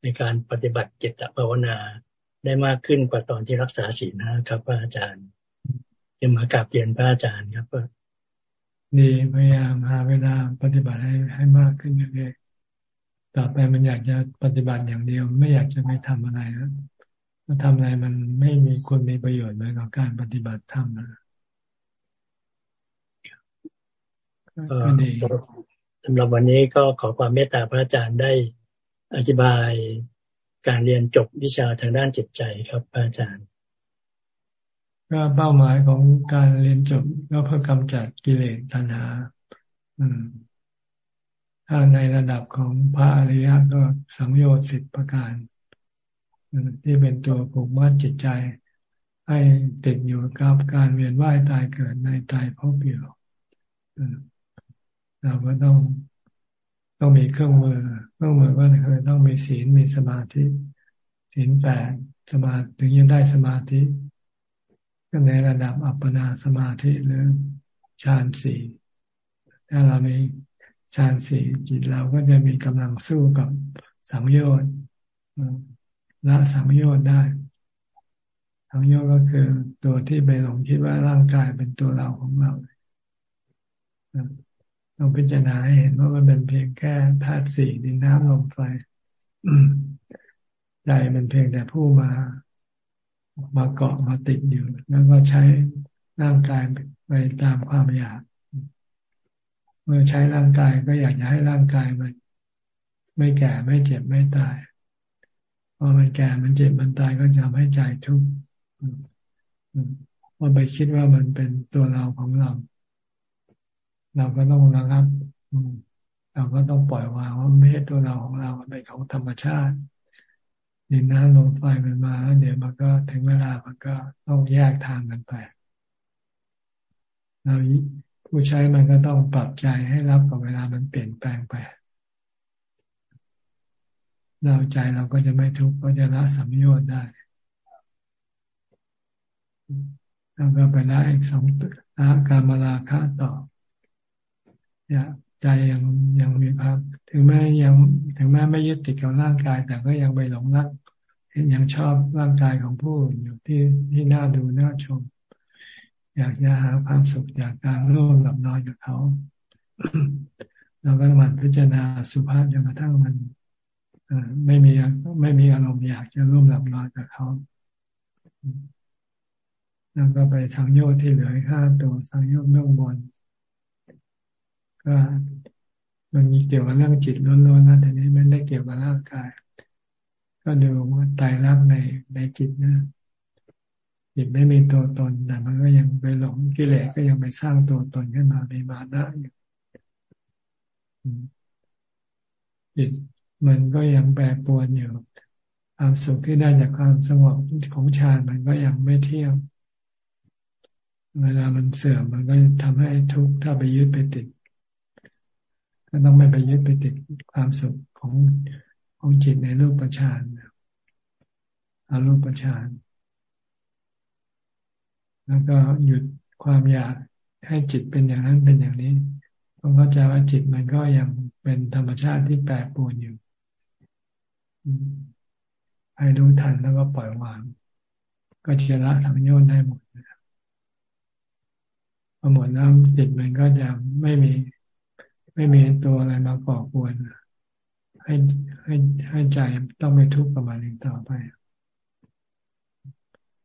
ในการปฏิบัติจิตภาวนา ได้มากขึ้นกว่าตอนที่รักษาศีลนะครับพระอาจารย์จะมากราบเรียนพระอาจารย์ครับว่าดีพยายามหาเวลาปฏิบัติให้ให้มากขึ้นเรื่อยๆต่อไปมันอยากจะปฏิบัติอย่างเดียว ไม่อยากจะไม่ทำอะไรแล้วมาทำอะไรมันไม่มีคุณมีประโยชน์เหมือนกับการปฏิบัติธรรมนะก็ดีสำหรับวันนี้ก็ขอความเมตตาพระอาจารย์ได้อธิบาย การเรียนจบวิชาทางด้านจิตใจครับอาจารย์ ก็เป้าหมายของการเรียนจบก็เพื่อกำจัดกิเลสตัณหา อืม ถ้าในระดับของพระอริยะก็สังโยชน์สิบประการที่เป็นตัวผูกมัดจิตใจ ให้ติดอยู่กับการเวียนว่ายตายเกิดในตายพบอยู่เราก็ต้อง ต้องมีเครื่องมือเครื่องมือก็คือต้องมีศีลมีสมาธิศีลแปดสมาถึงจะได้สมาธิก็ในระดับอัปปนาสมาธิหรือฌานสี่ถ้าเรามีฌานสี่จิตเราก็จะมีกำลังสู้กับสังโยชน์ละสังโยชน์ได้สังโยชน์ก็คือตัวที่ไปหลงคิดว่าร่างกายเป็นตัวเราของเรา เราพิจารณาให้เห็นว่ามันเป็นเพียงแค่ธาตุสี่ดินน้ำลมไฟใจมันเพียงแต่ผู้มามาเกาะมาติดอยู่ แล้วก็ใช้ร่างกายไปตามความอยาก เมื่อใช้ร่างกายก็อยากจะให้ร่างกายมัน ไม่แก่ไม่เจ็บไม่ตายพอมันแก่มันเจ็บมันตายก็จะทำให้ใจทุกข์พอไปคิดว่ามันเป็นตัวเราของเรา เราก็ต้องระงับเราก็ต้องปล่อยวางว่าไม่ใช่ตัวเราของเราเป็นของธรรมชาติดินน้ำลมไฟมันมาเดี๋ยวมันก็ถึงเวลามันก็ต้องแยกทางกันไปเราผู้ใช้มันก็ต้องปรับใจให้รับกับเวลามันเปลี่ยนแปลงไป เราใจเราก็จะไม่ทุกข์ก็จะละสัมโยชน์ได้แล้วก็ไปละอีกสองละการมาลาคะต่อ ใจยังยังมีภาพถึงแม้ยังถึงแม้ไม่ยึดติดกับร่างกาย แต่ก็ยังไปหลงรักยังชอบร่างกายของผู้อื่นอยู่ที่ที่น่าดูน่าชม อยากจะหาความสุขจากการร่วมหลับนอนกับเขาเราก็มันพิจารณาสุภาพจนกระทั่งมันไม่มีไม่มีอารมณ์อยากจะร่วมหลับนอนกับเขาแล้วก็ไปสังโยชน์ที่เหลือห้าตัวสังโยชน์เบื้องบน ก็มันมีเกี่ยวกับเรื่องจิตล้วนๆนะแต่นี้ไม่ได้เกี่ยวกับร่างกาย ก็ดูว่าตายรักในในจิตนะจิตไม่มีตัวตนแต่มันก็ยังไปหลงกิเลสก็ยังไปสร้างตัวตนขึ้นมาในมานะอยู่จิตมันก็ยังแปรปรวนอยู่ความสุขที่ได้จากความสงบของฌานมันก็ยังไม่เที่ยงเวลามันเสื่อมมันก็ทำให้ทุกข์ถ้าไปยึดไปติด ก็ต้องไม่ไปยึดไปติดความสุขของของจิตในรูปประชานอารูปประชานแล้วก็หยุดความอยากให้จิตเป็นอย่างนั้นเป็นอย่างนี้ต้องเข้าใจว่าจิตมันก็ยังเป็นธรรมชาติที่แปรปรวนอยู่ให้รู้ทันแล้วก็ปล่อยวาง ก็จะละทั้งโยนได้หมดพอหมดแล้วจิตมันก็จะไม่มี ไม่มีตัวอะไรมาก่อกวนให้ให้ให้ใจต้องไปทุกข์กับมันอีกต่อไป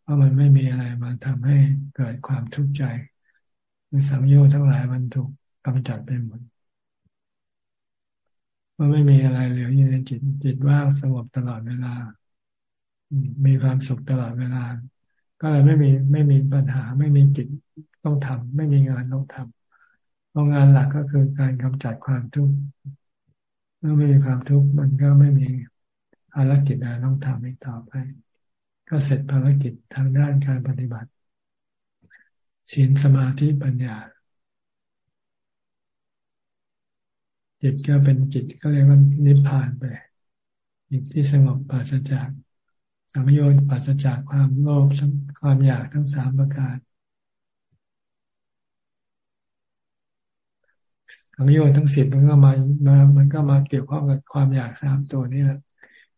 เพราะมันไม่มีอะไรมาทำให้เกิดความทุกข์ใจคือสังโยชน์ทั้งหลายมันถูกกำจัดไปหมดมันไม่มีอะไรเหลืออยู่ในจิตจิตว่างสงบตลอดเวลา มีความสุขตลอดเวลา ก็เลยไม่มีไม่มีปัญหา ไม่มีจิตต้องทำไม่มีงานต้องทำ เพราะงานหลักก็คือการกำจัดความทุกข์เมื่อไม่มีความทุกข์มันก็ไม่มีภารกิจอะไรต้องทำอีกต่อไป ก็เสร็จภารกิจทางด้านการปฏิบัติศีลสมาธิปัญญา จิตก็เป็นจิตก็เรียกว่านิพพานไปจิตที่สงบปราศจากสัมโยชน์ปราศจากความโลภความอยากทั้งสามประการ สัมโยนทั้งสิบมันก็มามา มันก็มาเกี่ยวข้องกับความอยากสามตัวนี้แหละ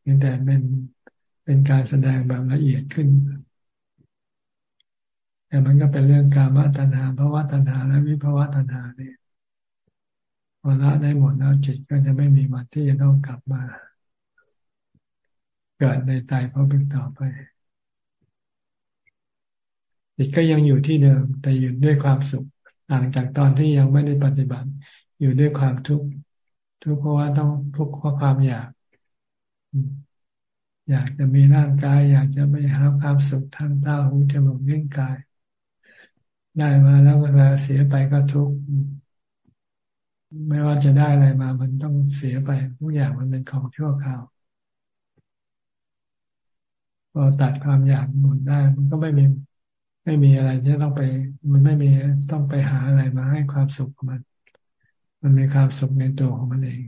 เพียงแต่เป็นเป็นการแสดงแบบละเอียดขึ้น แต่มันก็เป็นเรื่องการมาตัณหาภาวะตัณหาและวิภาวะตัณหาเนี่ยพอละได้หมดแล้วจิตก็จะไม่มีวันที่จะต้องกลับมา เกิดในใจเพราะเป็นต่อไปจิตก็ยังอยู่ที่เดิม แต่อยู่ด้วยความสุขต่างจากตอนที่ยังไม่ได้ปฏิบัติ อยู่ด้วยความทุกข์ทุกข์เพราะว่าต้องทุกข์เพราะความอยาก อยากจะมีร่างกาย อยากจะไปหาความสุขทางตาหูจมูกลิ้นกาย ได้มาแล้วเวลาเสียไปก็ทุกข์ไม่ว่าจะได้อะไรมา มันต้องเสียไปทุกอย่างมันเป็นของชั่วคราวพอตัดความอยากหมดได้ มันก็ไม่มีไม่มีอะไรที่ต้องไป มันไม่มีต้องไปหาอะไรมาให้ความสุขมัน มันมีความสุขในตัวของมันเอง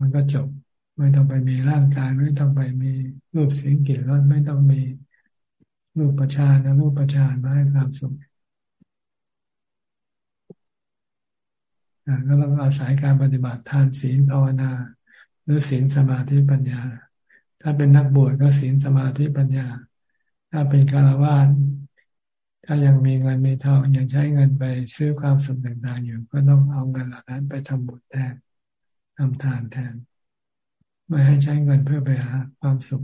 มันก็จบ ไม่ต้องไปมีร่างกาย ไม่ต้องไปมีรูปเสียงกลิ่นรสไม่ต้องมีรูปประชานนะรูปประชานมาให้ความสุขก็ต้องอาศัยการปฏิบัติทานศีลภาวนา หรือศีลสมาธิปัญญา ถ้าเป็นนักบวชก็ศีลสมาธิปัญญา ถ้าเป็นคารวะ ถ้ายังมีเงินมีทองยังใช้เงินไปซื้อความสุขต่างๆอยู่ ก็ต้องเอาเงินเหล่านั้นไปทำบุญแทนทำทานแทน ไม่ให้ใช้เงินเพื่อไปหาความสุข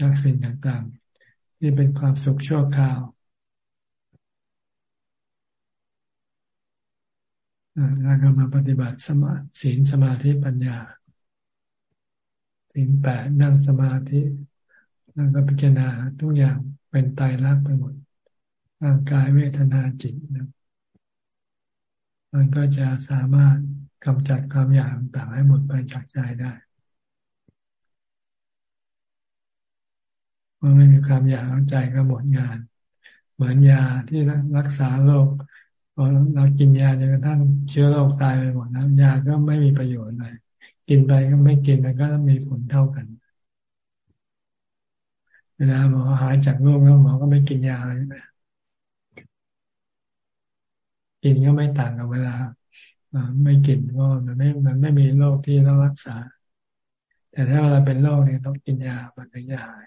จากสิ่งต่างๆ ที่เป็นความสุขชั่วคราวแล้วก็มาปฏิบัติสมาศีลสมาธิปัญญาศีลแปดนั่งสมาธิแล้วก็พิจารณาทุกอย่างเป็นไตรลักไปหมด ร่างกายเวทนาจิตนะมันก็จะสามารถกำจัดความอยากต่างให้หมดไปจากใจได้เมื่อไม่มีความอยากใจก็หมดงาน เหมือนยาที่รักษาโรคพอเรากินยาจนกระทั่งเชื้อโรคตายไปหมดแล้วยาก็ไม่มีประโยชน์เลยกินไปก็ไม่กินมันก็มีผลเท่ากัน เวลาหมอหายจากโรคแล้วหมอก็ไม่กินยาอะไรใช่ไหม กินก็ไม่ต่างกับเวลาไม่กินก็มันไม่มันไม่มีโรคที่ต้องรักษา แต่ถ้าเวลาเป็นโรคเนี่ยต้องกินยามันถึงจะหาย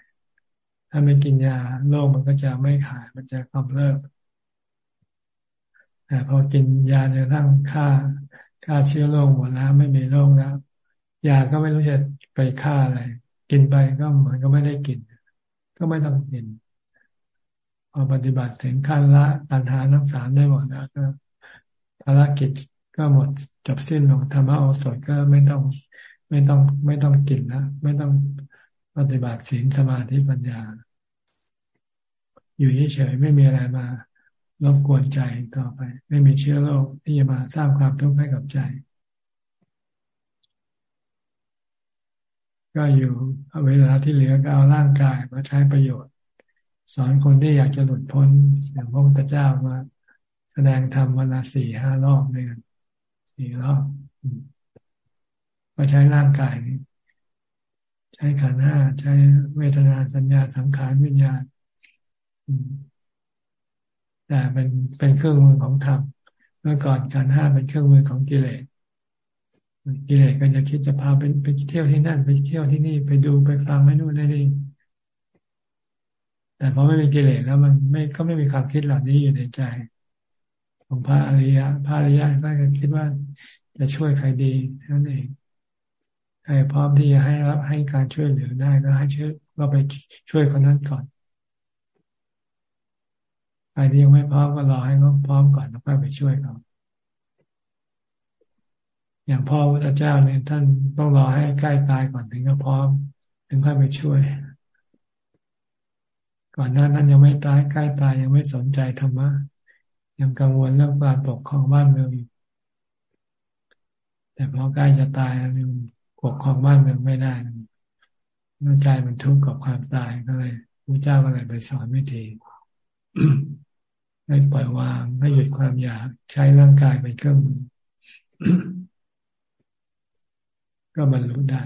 ถ้าไม่กินยาโรคมันก็จะไม่หาย มันจะกำเริบแต่พอกินยาจนทั้งฆ่าฆ่าเชื้อโรคหมดแล้วไม่มีโรคแล้วยาก็ไม่รู้จะไปฆ่าอะไร กินไปก็เหมือนก็ไม่ได้กิน ก็ไม่ต้องกินพอปฏิบัติถึงขั้นละตัณหาทั้งสามได้หมดแล้วก็ ภารกิจก็หมดจบสิ้นลงธรรมะโอสถก็ไม่ต้องไม่ต้องไม่ต้องกินนะไม่ต้องปฏิบัติศีลสมาธิปัญญา อยู่เฉยๆไม่มีอะไรมารบกวนใจต่อไป ไม่มีเชื้อโรคที่จะมาสร้างความทุกข์ให้กับใจ ก็อยู่เวลาที่เหลือก็เอาร่างกายมาใช้ประโยชน์ สอนคนที่อยากจะหลุดพ้นอย่างพระพุทธเจ้ามา แสดงธรรมวันละสี่ห้ารอบด้วยกันสี่รอบก็ใช้ร่างกายนี้ ใช้ขันห้าใช้เวทนาสัญญาสังขารวิญญาณแต่เป็นเป็นเครื่องมือของธรรมเมื่อก่อนการห้าเป็นเครื่องมือของกิเลสกิเลสก็จะคิดจะพาไปไปเที่ยวที่นั่น ไปเที่ยวที่นี่ไปดูไปฟังไม่นู่นนี่แต่พอไม่มีกิเลสแล้วมันไม่ก็ไม่มีความคิดเหล่านี้อยู่ในใจ ของพระอริยะพระอริยะก็คิดว่าจะช่วยใครดีนั่นเองใครพร้อมที่จะให้รับให้การช่วยเหลือได้ก็ให้ช่วยก็ไปช่วยคนนั้นก่อนใครที่ยังไม่พร้อมก็รอให้เขาพร้อมก่อนแล้วค่อยไปช่วยเขาอย่างพ่อพระเจ้าเนี่ยท่านต้องรอให้ใกล้ตายก่อนถึงจะพร้อม ถึงค่อยไปช่วย ก่อนหน้านั้นยังไม่ตายใกล้ตายยังไม่สนใจธรรมะ ยังกังวลเรื่องการปกครองบ้านเมืองอยู่แต่พอใกล้จะตายแล้วปกครองบ้านเมืองไม่ได้ใจมันทุกข์กับความตายก็เลยพระเจ้าก็เลยไปสอนวิธีให้ปล่อยวางให้หยุดความอยากใช้ร่างกายเป็นเครื่องมือก็บรรลุได้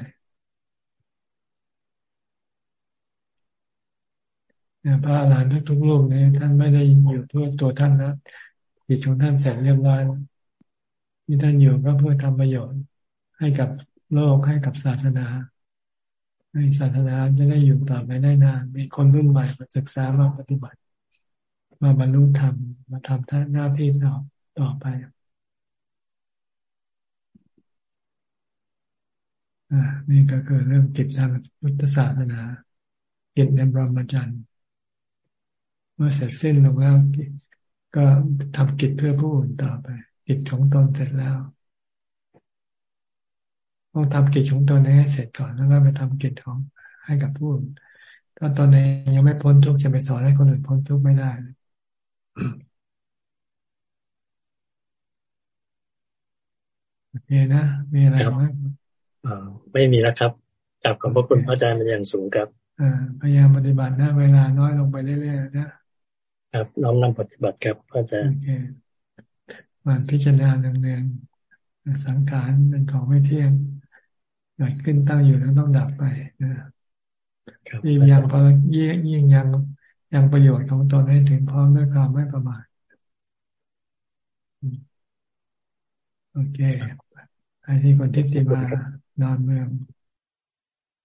เนี่ยพระอรหันต์ทุกๆรูปเนี่ยท่านไม่ได้อยู่ทั่วตัวท่านนะจิตของท่านเสร็จเรียบร้อยที่ท่านอยู่ก็เพื่อทำประโยชน์ให้กับโลกให้กับศาสนาให้ศาสนาจะได้อยู่ต่อไปได้นานมีคนรุ่นใหม่มาศึกษามาปฏิบัติ มาบรรลุธรรมมาทำท่านหน้าที่ต่อต่อไปอ่านี่ก็คือเรื่องกิจทางพุทธศาสนากิจในบรมจันทร์ มื่อเสร็จสิ้นลงแล้วก็ทำกิจเพื่อผู้อื่นต่อไป กิจของตนเสร็จแล้วต้องทำกิจของตนให้เสร็จก่อนแล้วก็ไปทำกิจของให้กับผู้อื่นถ้าตอนนี้ยังไม่พ้นทุกข์จะไปสอนให้คนอื่นพ้นทุกข์ไม่ได้โอเคนะ มีอะไรไหมไม่มีแล้วครับกลับขอบพระคุณพระอาจารย์เป็นอย่างสูงครับพยายามปฏิบัตินะเวลาน้อยลงไปเรื่อยๆนะ ครับ น้อมนำปฏิบัติครับพระอาจารย์โอเคมันพิจารณาเนืองๆสังขารเป็นของไม่เที่ยงเกิดขึ้นตั้งอยู่แล้วต้องดับไปนะยิ่งยังพอยิ่งยิ่งยังยังประโยชน์ของตนให้ถึงพร้อมด้วยความไม่ประมาทโอเคไอ้ที่คนทิฏฐิมานอนเมือง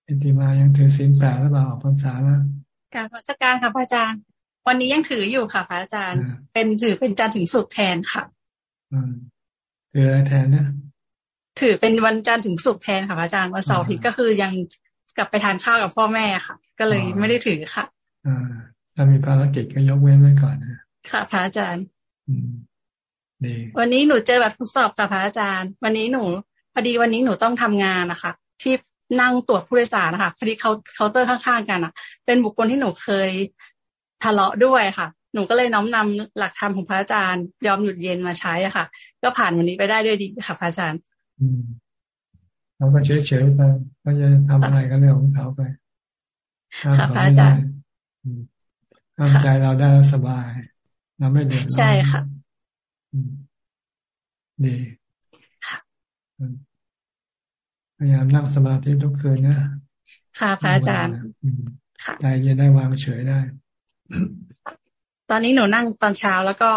ทิฏฐิมายังถือศีลแปดหรือเปล่าออกพรรษาแล้วการราชการค่ะพระอาจารย์ วันนี้ยังถืออยู่ค่ะพระอาจารย์ เป็นถือเป็นจันทร์ถึงสุกแทนค่ะถืออะไรแทนเนี่ยถือเป็นวันจันทร์ถึงสุกแทนค่ะพระอาจารย์วันเสาร์อาทิตย์ก็คือยังกลับไปทานข้าวกับพ่อแม่ค่ะ ก็เลยไม่ได้ถือค่ะอ่าถ้ามีภารกิจก็ยกเว้นไว้ก่อนนะค่ะพระอาจารย์วันนี้หนูเจอแบบทดสอบค่ะพระอาจารย์ วันนี้หนูพอดีวันนี้หนูต้องทำงานนะคะ ที่นั่งตรวจผู้โดยสารนะคะพอดีเขาเคาน์เตอร์ข้างๆกันอะ เป็นบุคคลที่หนูเคย ทะเลาะด้วยค่ะ หนูก็เลยน้อมนำหลักธรรมของพระอาจารย์ ยอมหยุดเย็นมาใช้อะค่ะ ก็ผ่านวันนี้ไปได้ด้วยดีค่ะพระอาจารย์เราก็เฉยๆไปก็จะทำอะไรก็เรื่องของเขาไปค่ะพระอาจารย์ทำใจเราได้สบาย เราไม่เดือดร้อนใช่ค่ะดีพยายามนั่งสมาธิทุกคืนนะ ค่ะพระอาจารย์ใจเย็นได้วางเฉยได้ ตอนนี้หนูนั่งตอนเช้าแล้วก็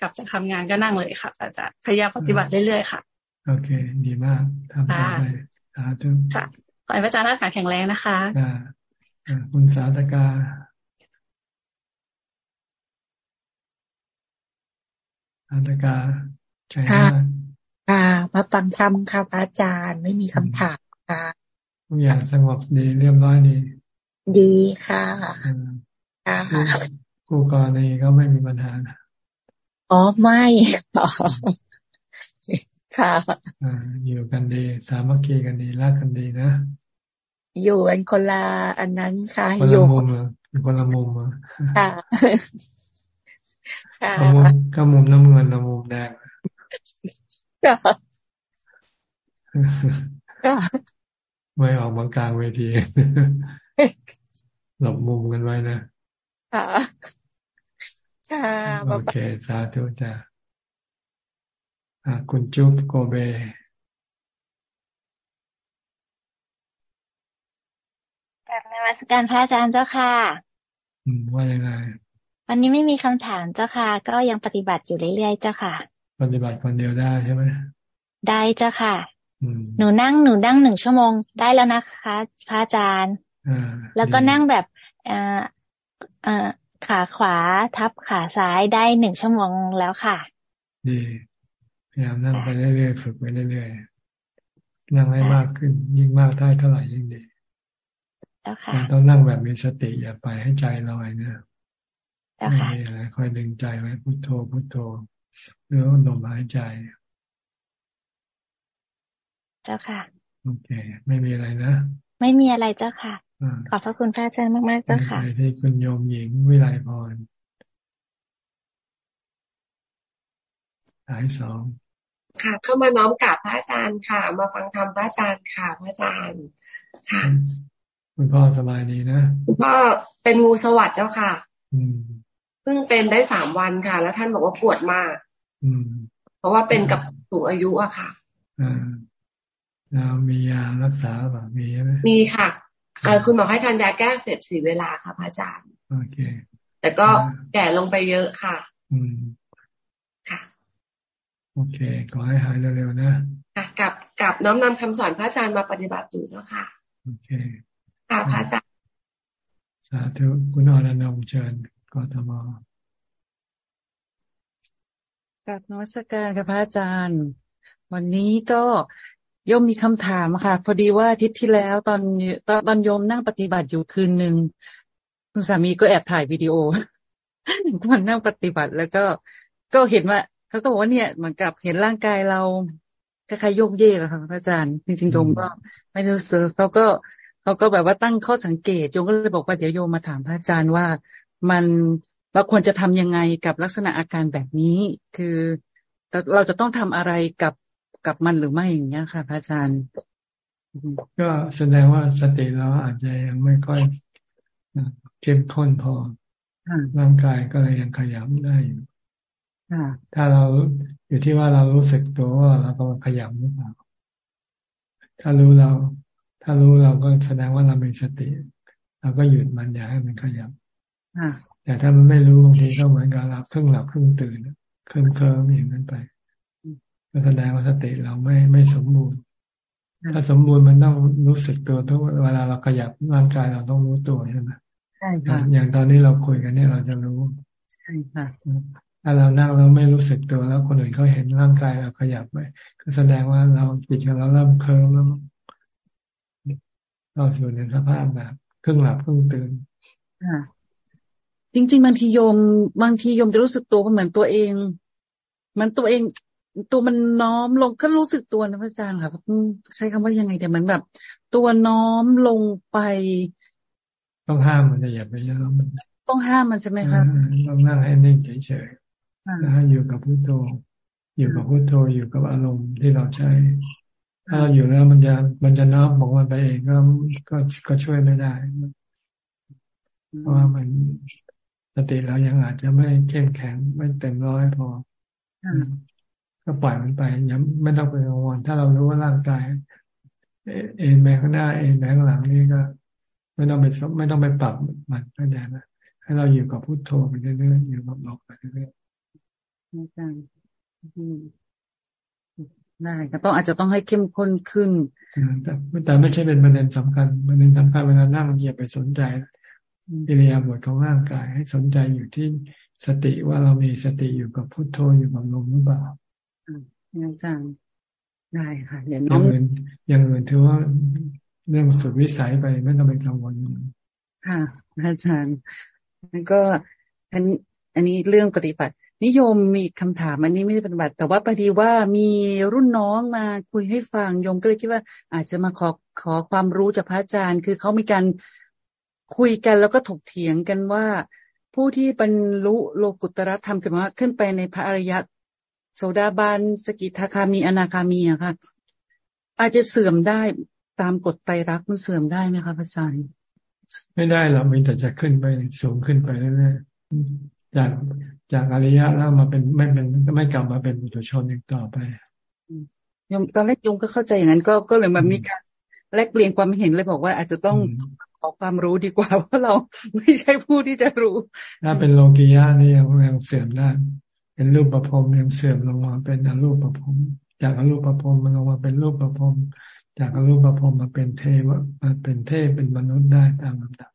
กลับจากทางานก็นั่งเลยค่ะอาจารย์พยายามปฏิบัติเรื่อยๆค่ะ โอเค ดีมากทำต่อไปสาธุค่ะขอให้พระอาจารย์รักษาแข็งแรงนะคะอ่าคุณสาธกาสาธกาใช่ค่ะค่ะมาฟังธรรมค่ะพระอาจารย์ไม่มีคำถามค่ะทุกอย่างสงบดีเรียบร้อยดี ดีค่ะ ค่ะคู่กรณีก็ไม่มีปัญหาอ๋อไม่ค่ะอยู่กันดี สามัคคีกันดีรักกันดีนะอยู่กันคนละอันนั้นค่ะคนละมุมคนละมุมค่ะค่ะก็มุมน้ำเงินน้ำมุมแดงค่ะไม่ออกมากลางเวทีหลบมุมกันไว้นะ ค่ะค่ะโอเคสาธุจ้าคุณจุ๊บโกเบกลับนมัสการพระอาจารย์เจ้าค่ะอืมว่ายังไงวันนี้ไม่มีคำถามเจ้าค่ะ ก็ยังปฏิบัติอยู่เรื่อยๆเจ้าค่ะ ปฏิบัติคนเดียวได้ใช่ไหมได้เจ้าค่ะหนูนั่งหนูนั่งหนึ่งชั่วโมงได้แล้วนะคะพระอาจารย์แล้วก็นั่งแบบเอ่อเอ่อขาขวาทับขาซ้ายได้หนึ่งชั่วโมงแล้วค่ะ ดีพยายามนั่งไปเรื่อยๆฝึกไปเรื่อยๆนั่งให้มากขึ้น ยิ่งมากได้เท่าไหร่ยิ่งดีแล้วค่ะต้องนั่งแบบมีสติอย่าไปให้ใจลอยนะไม่มีอะไรคอยดึงใจไว้พุโทโธพุโทโธหรือลมหายใจเจ้าค่ะ โอเค ไม่มีอะไรนะ ไม่มีอะไรเจ้าค่ะ ขอบพระคุณพระอาจารย์มากๆเจ้าค่ะที่คุณโยมหญิงวิไลพรสายสองค่ะ เข้ามาน้อมกราบพระอาจารย์ค่ะ มาฟังธรรมพระอาจารย์ค่ะ พระอาจารย์ค่ะ คุณพ่อสบายดีนะคุณพ่อเป็นงูสวัสด์เจ้าค่ะ อืมเพิ่งเป็นได้สามวันค่ะ แล้วท่านบอกว่าปวดมากเพราะว่าเป็นกับสูงอายุอะค่ะอ่าแล้วมียารักษาแบบมีไหมมีค่ะเออ คุณหมอให้ทานยาแก้เสพสีเวลาค่ะพระอาจารย์โอเคแต่ก็แก่ลงไปเยอะค่ะ อืมค่ะ โอเค ขอให้หายเร็วๆนะค่ะกับกับน้อมนำคำสอนพระอาจารย์มาปฏิบัติอยู่เจ้าค่ะโอเคค่ะพระอาจารย์สาธุคุณอรนงเชิญกทมกับนวัตการค่ะพระอาจารย์ วันนี้ก็ โยมมีคำถามค่ะ พอดีว่าอาทิตย์ที่แล้วตอนตอนตอนโยมนั่งปฏิบัติอยู่คืนหนึ่งคุณสามีก็แอบถ่ายวิดีโอตอนนั่งปฏิบัติแล้วก็ก็เห็นว่าเขาก็บอกว่าเนี่ยเหมือนกับเห็นร่างกายเราคล้ายๆโยกเยกอะค่ะพระอาจารย์ จริงๆโยมก็ไม่รู้สึกเขาก็เขาก็แบบว่าตั้งข้อสังเกตโยมก็เลยบอกว่าเดี๋ยวโยมมาถามพระอาจารย์ว่ามันเราควรจะทำยังไงกับลักษณะอาการแบบนี้ คือเราจะต้องทำอะไรกับ กับมันหรือไม่อย่างเงี้ยค่ะ พระอาจารย์ ก็แสดงว่าสติเราอาจจะยังไม่ค่อยเข้มข้นพอร่างกายก็เลยยังขยับได้อยู่ถ้าเราอยู่ที่ว่าเรารู้สึกตัวว่าเรากำลังขยับหรือเปล่า ถ้ารู้เรา ถ้ารู้เราก็แสดงว่าเรามีสติเราก็หยุดมันอย่าให้มันขยับแต่ถ้ามันไม่รู้บางทีก็เหมือนกับหลับครึ่งหลับครึ่งตื่นเคลิ้มเคลิ้มอย่างนั้นไป ก็แสดงว่าสติเราไม่ไม่สมบูรณ์ ถ้าสมบูรณ์มันต้องรู้สึกตัวทุกเวลาเราขยับร่างกายเราต้องรู้ตัวใช่ไหมใช่ค่ะอย่างตอนนี้เราคุยกันเนี่ยเราจะรู้ใช่ค่ะถ้าเรานั่งเราไม่รู้สึกตัวแล้วคนอื่นเขาเห็นร่างกายเราขยับไปก็แสดงว่าเราจิตของเราเริ่มเคลิ้มแล้วเราอยู่ในสภาพแบบครึ่งหลับครึ่งตื่นจริงๆบางทีโยมบางทีโยมจะรู้สึกตัวเหมือนตัวเอง มันตัวเอง ตัวมันน้อมลงก็รู้สึกตัวนะพระอาจารย์ค่ะใช้คำว่ายังไงแต่มันแบบ ตัวน้อมลงไป ต้องห้ามมันจะอย่าไปเยอะมันต้องห้ามมันใช่ไหมคะต้องนั่งให้นิ่งเฉยๆแล้วอยู่กับพุทโธอยู่กับพุทโธอยู่กับอารมณ์ที่เราใช้ ถ้าเราอยู่แล้วมันจะมันจะน้อมบอกว่าไปเองก็ก็ก็ช่วยไม่ได้เพราะว่ามันสติเรายังอาจจะไม่เข้มแข็งไม่เต็มร้อยพอ ก็ปล่อยมันไปยังไม่ต้องไปกังวลถ้าเรารู้ว่าร่างกายเอ็นไปข้างหน้าเอ็นไปข้างหลังนี่ก็ ไม่ต้องไปไม่ต้องไปปรับมันก็ได้นะให้เราอยู่กับพุทโธไปเรื่อยๆอยู่กับบอกไปเรื่อยๆอาจารย์ได้ก็ต้องอาจจะต้องให้เข้มข้นขึ้นแต่แต่ไม่ใช่เป็นประเด็นสำคัญประเด็นสำคัญเวลานั่งอย่าไปสนใจอิริยาบถของร่างกาย ให้สนใจอยู่ที่สติว่าเรามีสติอยู่กับพุทโธอยู่กับลมหรือเปล่า อาจารย์ได้ค่ะอย่างน้องอย่างอื่นถือว่าเรื่องสุดวิสัยไปไม่ต้องไปกังวลค่ะอาจารย์แล้วก็อันนี้อันนี้เรื่องปฏิบัติ นิยมมีคำถามอันนี้ไม่ได้ปฏิบัติ แต่ว่าพอดีว่ามีรุ่นน้องมาคุยให้ฟังโยมก็เลยคิดว่า อาจจะมาขอขอความรู้จากพระอาจารย์ คือเขามีการคุยกันแล้วก็ถกเถียงกันว่า ผู้ที่บรรลุโลกุตระธรรมคือว่าขึ้นไปในพระอริย โสดาบันสกิทาคามีอนาคามีอะค่ะ อาจจะเสื่อมได้ตามกฎไตรลักษณ์มันเสื่อมได้ไหมคะพระอาจารย์ไม่ได้หรอกมีแต่จะขึ้นไปสูงขึ้นไปเรื่อยๆจากจากอริยะแล้วมาเป็นไม่เป็นไม่กลับมาเป็นบุตรชนอีกต่อไปยมตอนแรกยมก็เข้าใจอย่างนั้นก็ก็เลยมันมีการแลกเปลี่ยนความเห็นเลยบอกว่าอาจจะต้องขอความรู้ดีกว่าเพราะเราไม่ใช่ผู้ที่จะรู้ ถ้าเป็นโลกียะนี่ยังยังเสื่อมได้ เป็นรูปประพรมยังเสื่อมลงมาเป็นอรูปประพรมจากอรูปประพรมมันลงมาเป็นรูปประพรมจากอรูปประพรมมาเป็นเทวมาเป็นเทพเป็นมนุษย์ได้ตามลำดับ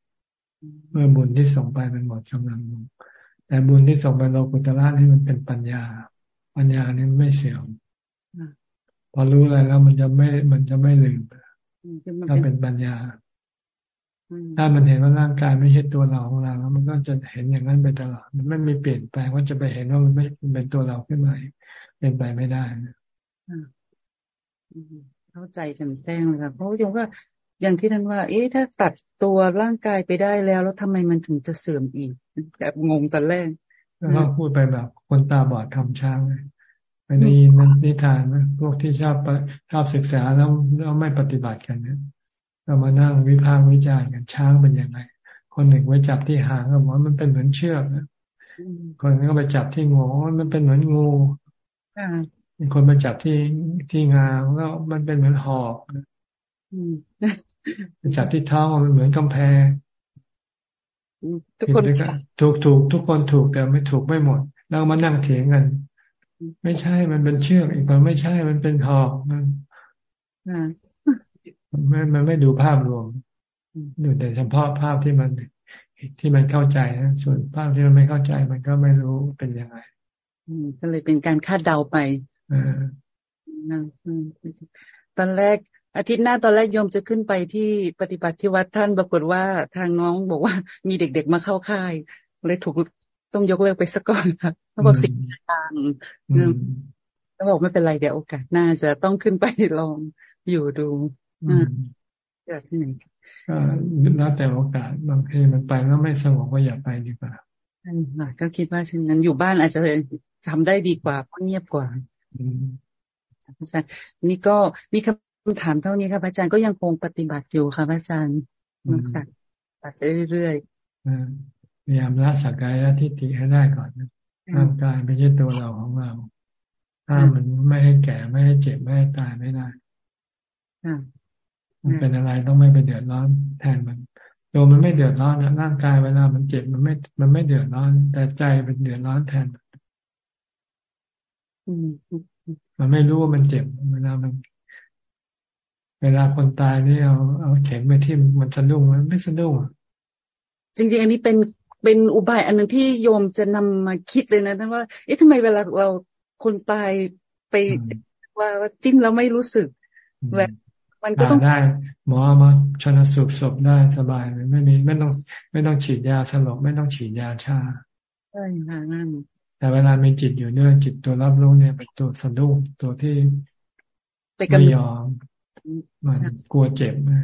เมื่อบุญที่ส่งไปมันหมดกำลังลงแต่บุญที่ส่งไปโลกุตละนี่มันเป็นปัญญา ปัญญานี่ไม่เสื่อมพอรู้อะไรแล้วมันจะไม่มันจะไม่ลืมถ้าเป็นปัญญา ถ้ามันเห็นว่าร่างกายไม่ใช่ตัวเราของเราแล้วมันก็จะเห็นอย่างนั้นไปตลอด มันไม่มีเปลี่ยนแปลงว่าจะไปเห็นว่ามันไม่เป็นตัวเราขึ้นมาเป็นไปไม่ได้นะเข้าใจแจ่มแจ้งเลยครับเพราะว่าจริงว่าอย่างที่ท่านว่า เอ๊ะถ้าตัดตัวร่างกายไปได้แล้ว แล้วทำไมมันถึงจะเสื่อมอีกแบบงงตอนแรกก็พูดไปแบบคนตาบอดคำช้างเลยไปในนิทานนะพวกที่ชอบชอบศึกษาแล้วแล้วไม่ปฏิบัติกันเนี่ย เรามานั่งวิพากษ์วิจารณ์กันช้างเป็นยังไง คนหนึ่งไปจับที่หางก็บอกว่ามันเป็นเหมือนเชือกนะคนนึงก็ไปจับที่งวมันเป็นเหมือนงูมีคนไปจับที่ที่งาแล้วมันเป็นเหมือนหอกไปจับที่ท้องมันเหมือนกำแพงทุกคนถูกถูกทุกคนถูกแต่ไม่ถูกไม่หมดเรามานั่งเถียงกัน ไม่ใช่มันเป็นเชือกอีกคนไม่ใช่มันเป็นหอกมัน ไม่มันไม่ดูภาพรวม ดูแต่เฉพาะภาพที่มันที่มันเข้าใจนะส่วนภาพที่มันไม่เข้าใจมันก็ไม่รู้เป็นยังไงก็เลยเป็นการคาดเดาไปอตอนแรกอาทิตย์หน้าตอนแรกโยมจะขึ้นไปที่ปฏิบัติที่วัดท่านปรากฏว่าทางน้องบอกว่ามีเด็กๆมาเข้าค่าย เลยถูกต้องยกเลิกไปสักก่อนครับเขาบอกสิ่งทางเขาบอกไม่เป็นไรเดี๋ยวโอกาสหน้าจะต้องขึ้นไปลองอยู่ดู เกิดที่ไหนก็แล้วแต่โอกาสบางทีมันไปแล้วไม่สงบก็อย่าไปดีกว่าก็คิดว่าเช่นนั้นอยู่บ้านอาจจะทำได้ดีกว่าเพราะเงียบกว่าอาจารย์นี่ก็มีคำถามเท่านี้ครับอาจารย์ก็ยังคงปฏิบัติอยู่ค่ะอาจารย์รักษาปฏิบัติเรื่อยๆพยายามละสักกายทิฏฐิให้ได้ก่อนร่างกายไม่ใช่ตัวเราของเราถ้ามันไม่ให้แก่ไม่ให้เจ็บไม่ให้ตายไม่ได้ มันเป็นอะไรต้องไม่ไปเดือดร้อนแทนมันตัวมันไม่เดือดร้อนนะร่างกายเวลามันเจ็บมันไม่ มันไม่เดือดร้อน แต่ใจเป็นเดือดร้อนแทนมันไม่รู้ว่ามันเจ็บเวลามัน เวลาคนตายนี่เอาเอาเข็มไปทิ่มมันสะดุ้งมันไม่สะดุ้งจริงๆ อันนี้เป็นเป็นอุบายอันหนึ่งที่โยมจะนำมาคิดเลยนะท่านว่าเอ๊ะทำไมเวลาเราคนตายไปว่าจิ้มแล้วไม่รู้สึกและ มันก็ต้องได้ หมอมาชนะสูบศพได้สบายเลยไม่มีไม่ต้อง ไม่ต้องฉีดยาสลบไม่ต้องฉีดยาชาใช่ค่ะนั่นแต่เวลามีจิตอยู่เนี่ยจิตตัวรับรู้เนี่ยเป็นตัวสะดุ้งตัวที่ไม่ยอมมันกลัวเจ็บนะ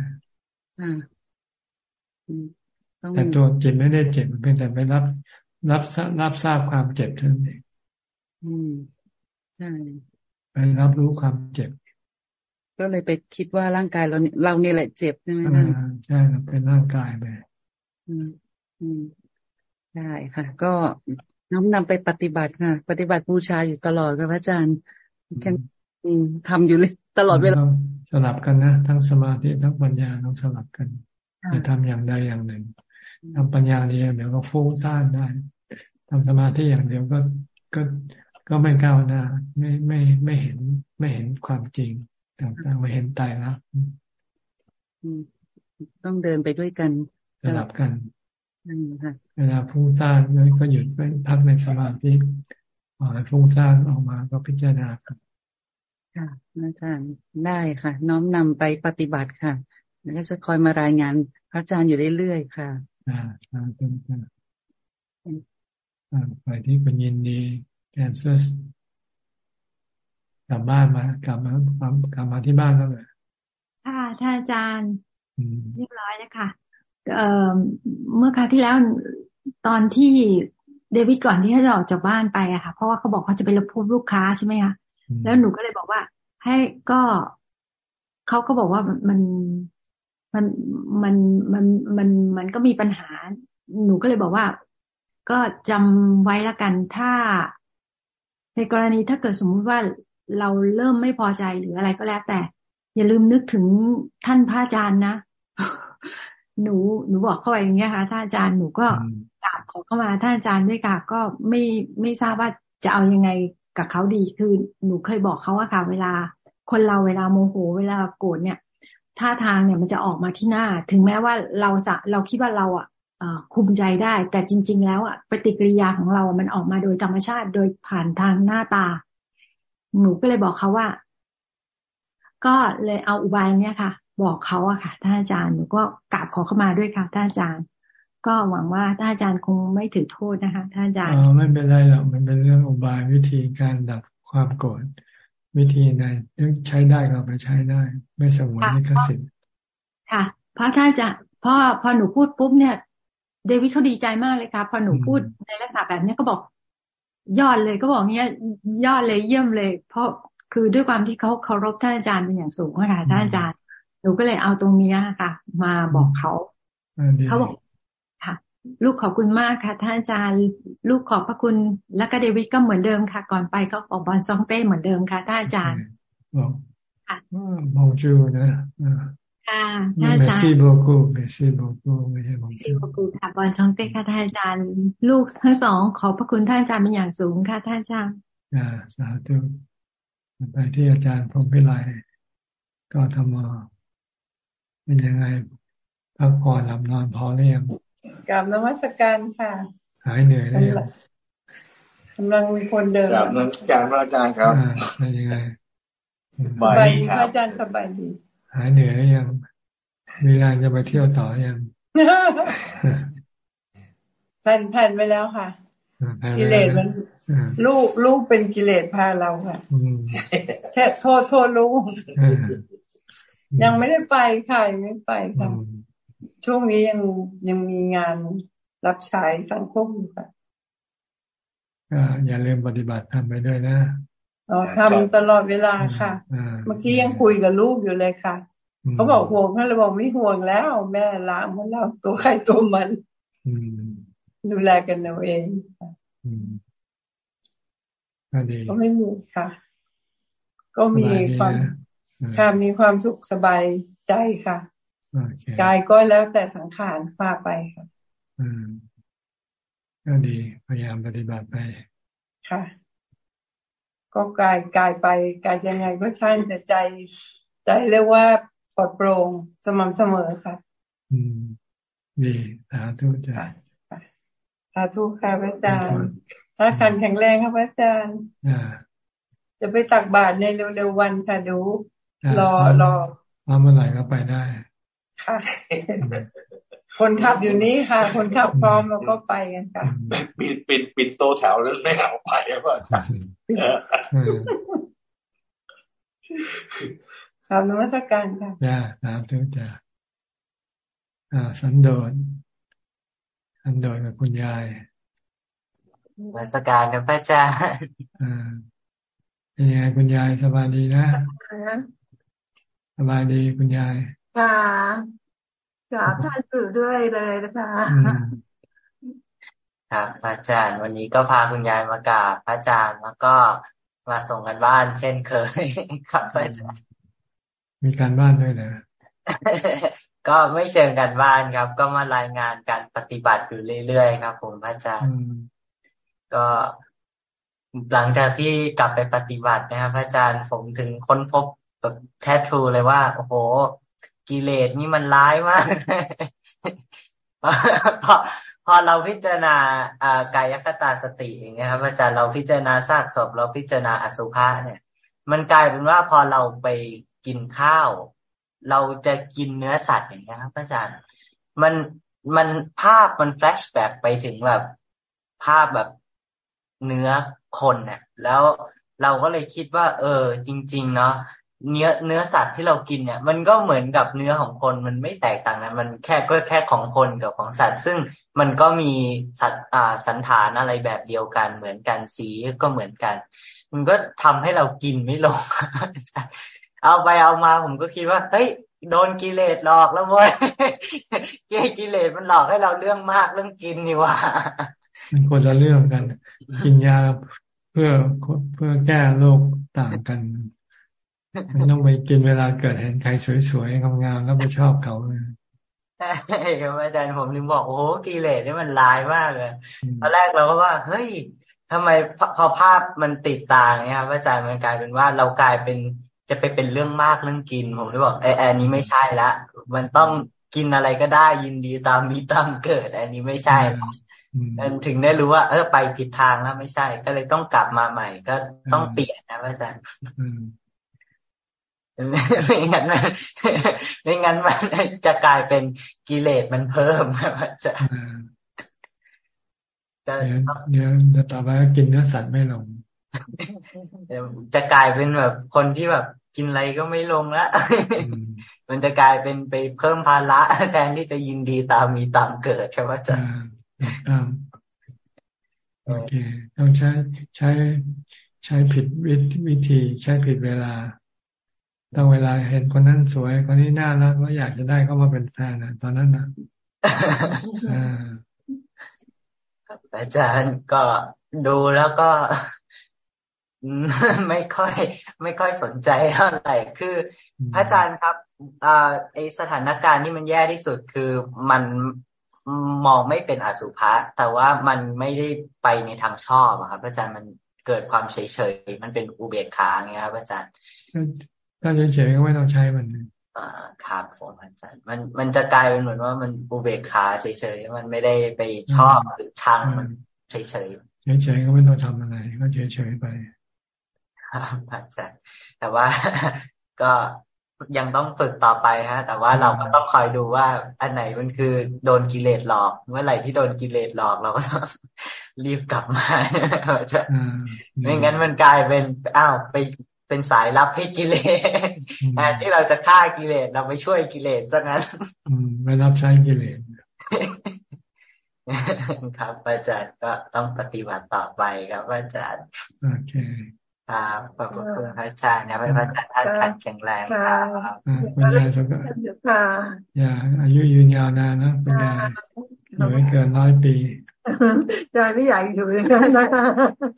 แต่ตัวจิตไม่ได้เจ็บมันเป็นแต่ไปรับ รับรับทราบความเจ็บเท่านั้นเองอืมใช่ไปรับรู้ความเจ็บ ก็เลยไปคิดว่าร่างกายเราเราเนี่ยแหละเจ็บใช่ไหมนั่นใช่เป็นร่างกายไปอืมอืมได้ค่ะ ก็น้อมนำไปปฏิบัติค่ะ ปฏิบัติบูชาอยู่ตลอดค่ะพระอาจารย์แค่ทำอยู่เลยตลอดเวลาสลับกันนะทั้งสมาธิทั้งปัญญาต้องสลับกันจะทำอย่างใดอย่างหนึ่งทำปัญญาเดียวเดี๋ยวก็ฟุ้งซ่านได้ทำสมาธิอย่างเดียวก็ก็ก็ไม่ก้าวหน้าไม่ไม่ไม่เห็นไม่เห็นความจริง ต่างๆไม่เห็นตายแล้วต้องเดินไปด้วยกันสลับกันเวลาฟุ้งซ่านก็หยุดไปพักในสมาธิพอฟุ้งซ่านออกมาก็พิจารณาครับค่ะอาจารย์ได้ค่ะ น้อมนำไปปฏิบัติค่ะ แล้วก็จะคอยมารายงานพระอาจารย์อยู่เรื่อยๆค่ะ อ่าอ่าเป็นอ่าไปที่เป็นยินดีแคนเซอร์ กลับบ้านมากลับมากลับมาที่บ้านแล้วเลยค่ะท่านอาจารย์เรียบร้อยแล้วค่ะเอ่อเมื่อคราวที่แล้วตอนที่เดวิดก่อนที่เขาจะออกจากบ้านไปอะค่ะ เพราะว่าเขาบอกเขาจะไปรับพบลูกค้าใช่ไหมคะแล้วหนูก็เลยบอกว่า ให้ก็เขาก็บอกว่ามันมันมันมันมันมันก็มีปัญหา หนูก็เลยบอกว่า ก็จำไว้ละกันถ้า ในกรณีถ้าเกิดสมมุติว่า เราเริ่มไม่พอใจหรืออะไรก็แล้ว แต่ อย่าลืมนึกถึงท่านพระอาจารย์นะหนูหนูบอกเข้าไปอย่างเงี้ยค่ะท่านอาจารย์หนูก็กราบขอเข้ามาท่านอาจารย์ด้วยค่ะก็ไม่ไม่ทราบว่าจะเอายังไงกับเขาดีคือหนูเคยบอกเขาว่าค่ะเวลา คนเราเวลาโมโห เวลาโกรธเนี่ยท่าทางเนี่ยมันจะออกมาที่หน้า ถึงแม้ว่าเราสะเราคิดว่าเราอะคุมใจได้ แต่จริง ๆ แล้วอะปฏิกิริยาของเรา มันออกมาโดยธรรมชาติ โดยผ่านทางหน้าตา หนูก็เลยบอกเขาว่า ก็เลยเอาอุบายเนี้ยค่ะ บอกเขาอะค่ะท่านอาจารย์หนูก็กราบขอเข้ามาด้วยค่ะท่านอาจารย์ ก็หวังว่าท่านอาจารย์คงไม่ถือโทษนะคะท่านอาจารย์อ๋อไม่เป็นไรหรอกมันเป็นเรื่องอุบายวิธีการดับความโกรธวิธีไหนใช้ได้เราไปใช้ได้ ไม่สมวนไม่คสิทธิ์ค่ะพระท่านจะพอพอหนูพูดปุ๊บเนี่ย เดวิดเขาดีใจมากเลยค่ะพอหนูพูดในลักษณะแบบนี้ก็บอก ยอดเลยก็บอกเนี้ย ยอดเลยเยี่ยมเลย เพราะคือด้วยความที่เขาเคารพท่านอาจารย์เป็นอย่างสูงค่ะท่านอาจารย์หนูก็เลยเอาตรงนี้ค่ะ มาบอกเขาเขาบอกค่ะ ลูกขอบคุณมากค่ะท่านอาจารย์ ลูกขอบพระคุณ แล้วก็เดวิดก็เหมือนเดิมค่ะ ก่อนไปก็ขอ bonne santé เหมือนเดิมค่ะท่านอาจารย์ค่ะมองจูนะ ค่ะท่านอาจารย์เมซี่โบกูเมซี่โบกูไม่ใช่มองจู beaucoup ค่ะ bonne santé ค่ะท่านอาจารย์ ลูกทั้งสองขอบพระคุณท่านอาจารย์เป็นอย่างสูงค่ะท่านอาจารย์อ่าสาธุไปที่อาจารย์พรมพิไลก็ทำมาเป็นยังไงพักผ่อนหลับนอนพอหรือยังกลับนวัตการค่ะ หายเหนื่อยแล้วยังกำลังมีคนเดินกลับนวัตการพระอาจารย์ครับเป็นยังไงสบายดีครับอาจารย์สบายดี หายเหนื่อยแล้วยัง มีแรงจะไปเที่ยวต่อยังแผ่นแผ่นไปแล้วค่ะ กิเลสมันลูกลูกเป็นกิเลสพาเราค่ะแค่โทษโทษลูก ยังไม่ได้ไปค่ะยังไม่ไปค่ะช่วงนี้ยังยังมีงานรับใช้สังคมอยู่ค่ะอย่าลืมปฏิบัติทำไปด้วยนะ อ๋อทำตลอดเวลาค่ะ เมื่อกี้ยังคุยกับลูกอยู่เลยค่ะ เขาบอกห่วงเขาเลยบอกไม่ห่วงแล้ว แม่ล้างมันแล้วตัวใครตัวมัน ดูแลกันเอาเองก็ไม่มีค่ะ ก็มีความค่ะมีความสุขสบายใจค่ะกายก็แล้วแต่สังขารพาไปค่ะอืมก็ดีพยายามปฏิบัติไป ค่ะ ก็กายกายไปกายยังไงก็ช่างแต่ใจ ใจเรียกว่าปลอดโปร่งสม่ำเสมอค่ะ อืมดีสาธุจ้ะสาธุค่ะพระอาจารย์ถ้าขันแข็งแรงครับพระอาจารย์จะไปตักบาตรในเร็วๆวันค่ะดู รอรอมาเมื่อไหร่ก็ไปได้ค่ะ คนขับอยู่นี้ค่ะ คนขับพร้อมเราก็ไปกันค่ะปิดปิดปิดโตแถวแล้วไม่เอาไปว่าครับนมัสการค่ะจ้าสาธุจ้าอ่า สันโดษสันโดษกับคุณยายมาสการกับพระอาจารย์อ่าเป็นยังไงคุณยายสบายดีนะสบายดีคุณยายค่ะ กราบท่านสื่อด้วยเลยนะคะครับพระอาจารย์ วันนี้ก็พาคุณยายมากราบพระอาจารย์แล้วก็มาส่งกันบ้านเช่นเคยครับพระอาจารย์มีการบ้านด้วยเหรอก็ไม่เชิงกันบ้านครับ ก็มารายงานการปฏิบัติอยู่เรื่อยๆครับ ผมพระอาจารย์ก็หลังจากที่กลับไปปฏิบัตินะครับพระอาจารย์ผมถึงค้นพบแบบแท้ทรูเลยว่า โอ้โห กิเลสนี่มันร้ายมากพอพอเราพิจารณาอากายคตาสติอย่างเงี้ยครับอาจารย์เราพิจารณาซากศพเราพิจารณาอสุภะเนี่ย มันกลายเป็นว่าพอเราไปกินข้าว เราจะกินเนื้อสัตว์อย่างเงี้ยครับอาจารย์มันมันภาพมันแฟลชแบ็กไปถึงแบบภาพแบบเนื้อคนเนี่ยแล้วเราก็เลยคิดว่า เออ จริง ๆ เนาะ เนื้อเนื้อสัตว์ที่เรากินเนี่ย มันก็เหมือนกับเนื้อของคนมันไม่แตกต่างนะมันแค่ก็แค่ของคนกับของสัตว์ ซึ่งมันก็มีสัตว์อ่าสันฐานอะไรแบบเดียวกันเหมือนกันสีก็เหมือนกัน มันก็ทำให้เรากินไม่ลงเอาไปเอามาผมก็คิดว่าเฮ้ยโดนกิเลสหลอกแล้วเว้ยกิเลสมันหลอกให้เราเรื่องมากเรื่องกินนี่ว่ามันควรจะเรื่องกัน กินยาเพื่อเพื่อแก้โรคต่างกัน ไม่ต้องไปกินเวลาเกิดเห็นใครสวยๆงามๆแล้วไปชอบเขาเลยใช่ครับอาจารย์ผมถึงบอกโอ้โหกิเลสนี่มันลายมากเลยตอนแรกเราก็ว่า เฮ้ยทำไมพอภาพมันติดตาเนี่ยครับอาจารย์มันกลายเป็นว่าเรากลายเป็นจะไปเป็นเรื่องมากเรื่องกิน ผมเลยบอกไอ้อันนี้ไม่ใช่ละมันต้องกินอะไรก็ได้ยินดีตามมีตามเกิด อันนี้ไม่ใช่ถึงได้รู้ว่า เออไปผิดทางแล้วไม่ใช่ ก็เลยต้องกลับมาใหม่ ก็ต้องเปลี่ยนนะอาจารย์ ไม่งั้นมันไม่งั้นมันจะกลายเป็นกิเลสมันเพิ่มครับอาจารย์เดี๋ยวเดี๋ยวต่อไปกินเนื้อสัตว์ไม่ลงจะกลายเป็นแบบคนที่แบบกินอะไรก็ไม่ลงละมันจะกลายเป็นไปเพิ่มภาระแทนที่จะยินดีตามมีตามเกิดครับอาจารย์โอเคต้องใช้ใช้ใช้ผิดวิธีใช้ผิดเวลา ต้องเวลาเห็นคนนั้นสวยคนนี้น่ารักแล้วอยากจะได้เข้ามาเป็นแฟนนะตอนนั้นนะอาจารย์ก็ดูแล้วก็ไม่ค่อย ไม่ค่อยสนใจเท่าไหร่คือ พระอาจารย์ครับอ่าไอสถานการณ์ที่มันแย่ที่สุดคือมันมองไม่เป็นอสุภะแต่ว่ามันไม่ได้ไปในทางชอบครับอาจารย์มันเกิดความเฉยเฉยมันเป็นอุเบกขาไงครับอาจารย์ ถ้าเฉยๆก็ไม่ต้องใช้มันอ่าครับผมอาจารย์มันมันจะกลายเป็นเหมือนว่ามันอุเบกขาเฉยๆมันไม่ได้ไปชอบหรือชังมันเฉยๆเฉยๆก็ไม่ต้องทำอะไร ก็เฉยๆไปครับอาจารย์แต่ว่าก็ยังต้องฝึกต่อไปฮะ แต่ว่าเราก็ต้องคอยดูว่า อันไหนมันคือโดนกิเลสหลอก เมื่อไหร่ที่โดนกิเลสหลอกเราก็ต้องรีบกลับมาจะไม่งั้นมันกลายเป็นอ้าวไป เป็นสายรับให้กิเลสแทนที่เราจะฆ่ากิเลสเราไปช่วยกิเลสซะงั้นไม่รับใช้กิเลสครับอาจารย์ก็ต้องปฏิบัติต่อไปครับอาจารย์โอเคครับขอบคุณพระอาจารย์นะพระอาจารย์ท่านขันแข็งแรงครับคุณยายสุขอย่าอายุยืนยาวนานนะคุณยายอยู่ให้เกินร้อยปี ยายไม่ใหญ่อยู่อย่างนั้นนะ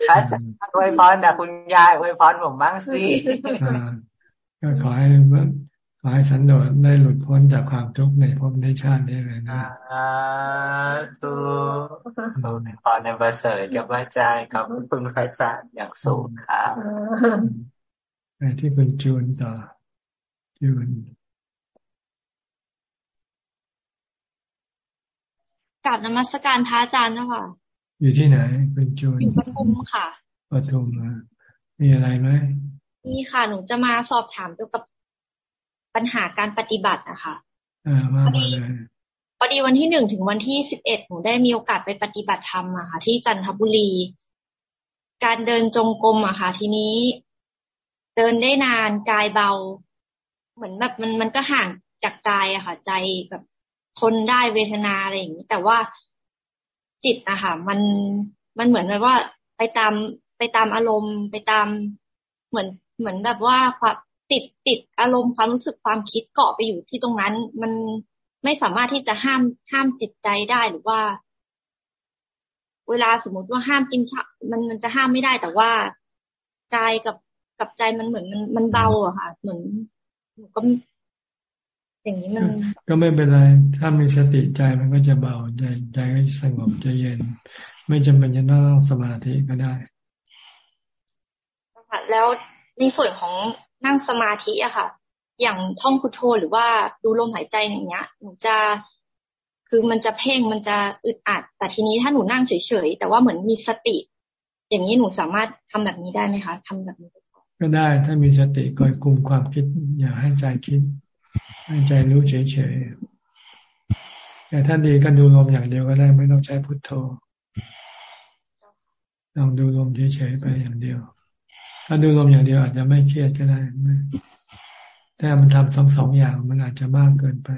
อาจารย์อวยพรนะคุณยายอวยพรผมบ้างสิก็ขอให้ขอให้สันโดษได้หลุดพ้นจากความทุกข์ในภพในชาตินี้เลยนะทุกขอในประเสริฐกับอาจารย์กับคุณพระอาจารย์อย่างสูงครับไปที่คุณจูนต่อจูน กับนมัสการพระอาจารย์นะค่ะ อยู่ที่ไหนคุณจูนอยู่ปทุมค่ะปทุมมีอะไรไหมมีค่ะหนูจะมาสอบถามเกี่ยวกับปัญหาการปฏิบัตินะคะพอดีพอดีวันที่หนึ่งถึงวันที่สิบเอ็ดหนูได้มีโอกาสไปปฏิบัติธรรมอะค่ะ ที่จันทบุรี การเดินจงกรมอะค่ะ ทีนี้ เดินได้นานกายเบา เหมือนแบบมันมันก็ห่างจากกายอะค่ะ ใจแบบ ทนได้เวทนาอะไรอย่างนี้ แต่ว่าจิตอะค่ะมันมันเหมือนแบบว่า ไปตามไปตามอารมณ์ ไปตามเหมือนเหมือนแบบว่าความติดติดอารมณ์ความรู้สึกความคิดเกาะไปอยู่ที่ตรงนั้น มันไม่สามารถที่จะห้ามห้ามจิตใจได้หรือว่า เวลาสมมติว่าห้ามกินมันมันจะห้ามไม่ได้แต่ว่ากายกับกับใจมันเหมือนมันมันเบาอะค่ะ เหมือนก็ อย่างนี้มัน ก็ไม่เป็นไร ถ้ามีสติใจมันก็จะเบาใจใจก็จะสงบจะเย็น ไม่จำเป็นจะต้องสมาธิก็ได้แล้วในส่วนของนั่งสมาธิอะค่ะ อย่างท่องพุทโธหรือว่าดูลมหายใจอย่างเงี้ยหนูจะคือมันจะเพ่งมันจะอึดอัด แต่ทีนี้ถ้าหนูนั่งเฉยๆแต่ว่าเหมือนมีสติ อย่างนี้หนูสามารถทำแบบนี้ได้ไหมคะทำแบบนี้ก็ได้ถ้ามีสติคอยคุมความคิดอย่าให้ใจคิด ให้ใจรู้เฉยๆแต่ถ้าดีก็ดูลมอย่างเดียวก็ได้ ไม่ต้องใช้พุทโธลองดูลมเฉยๆไปอย่างเดียว ถ้าดูลมอย่างเดียวอาจจะไม่เครียดก็ได้ถ้ามันทำสองสองอย่างมันอาจจะมากเกินไป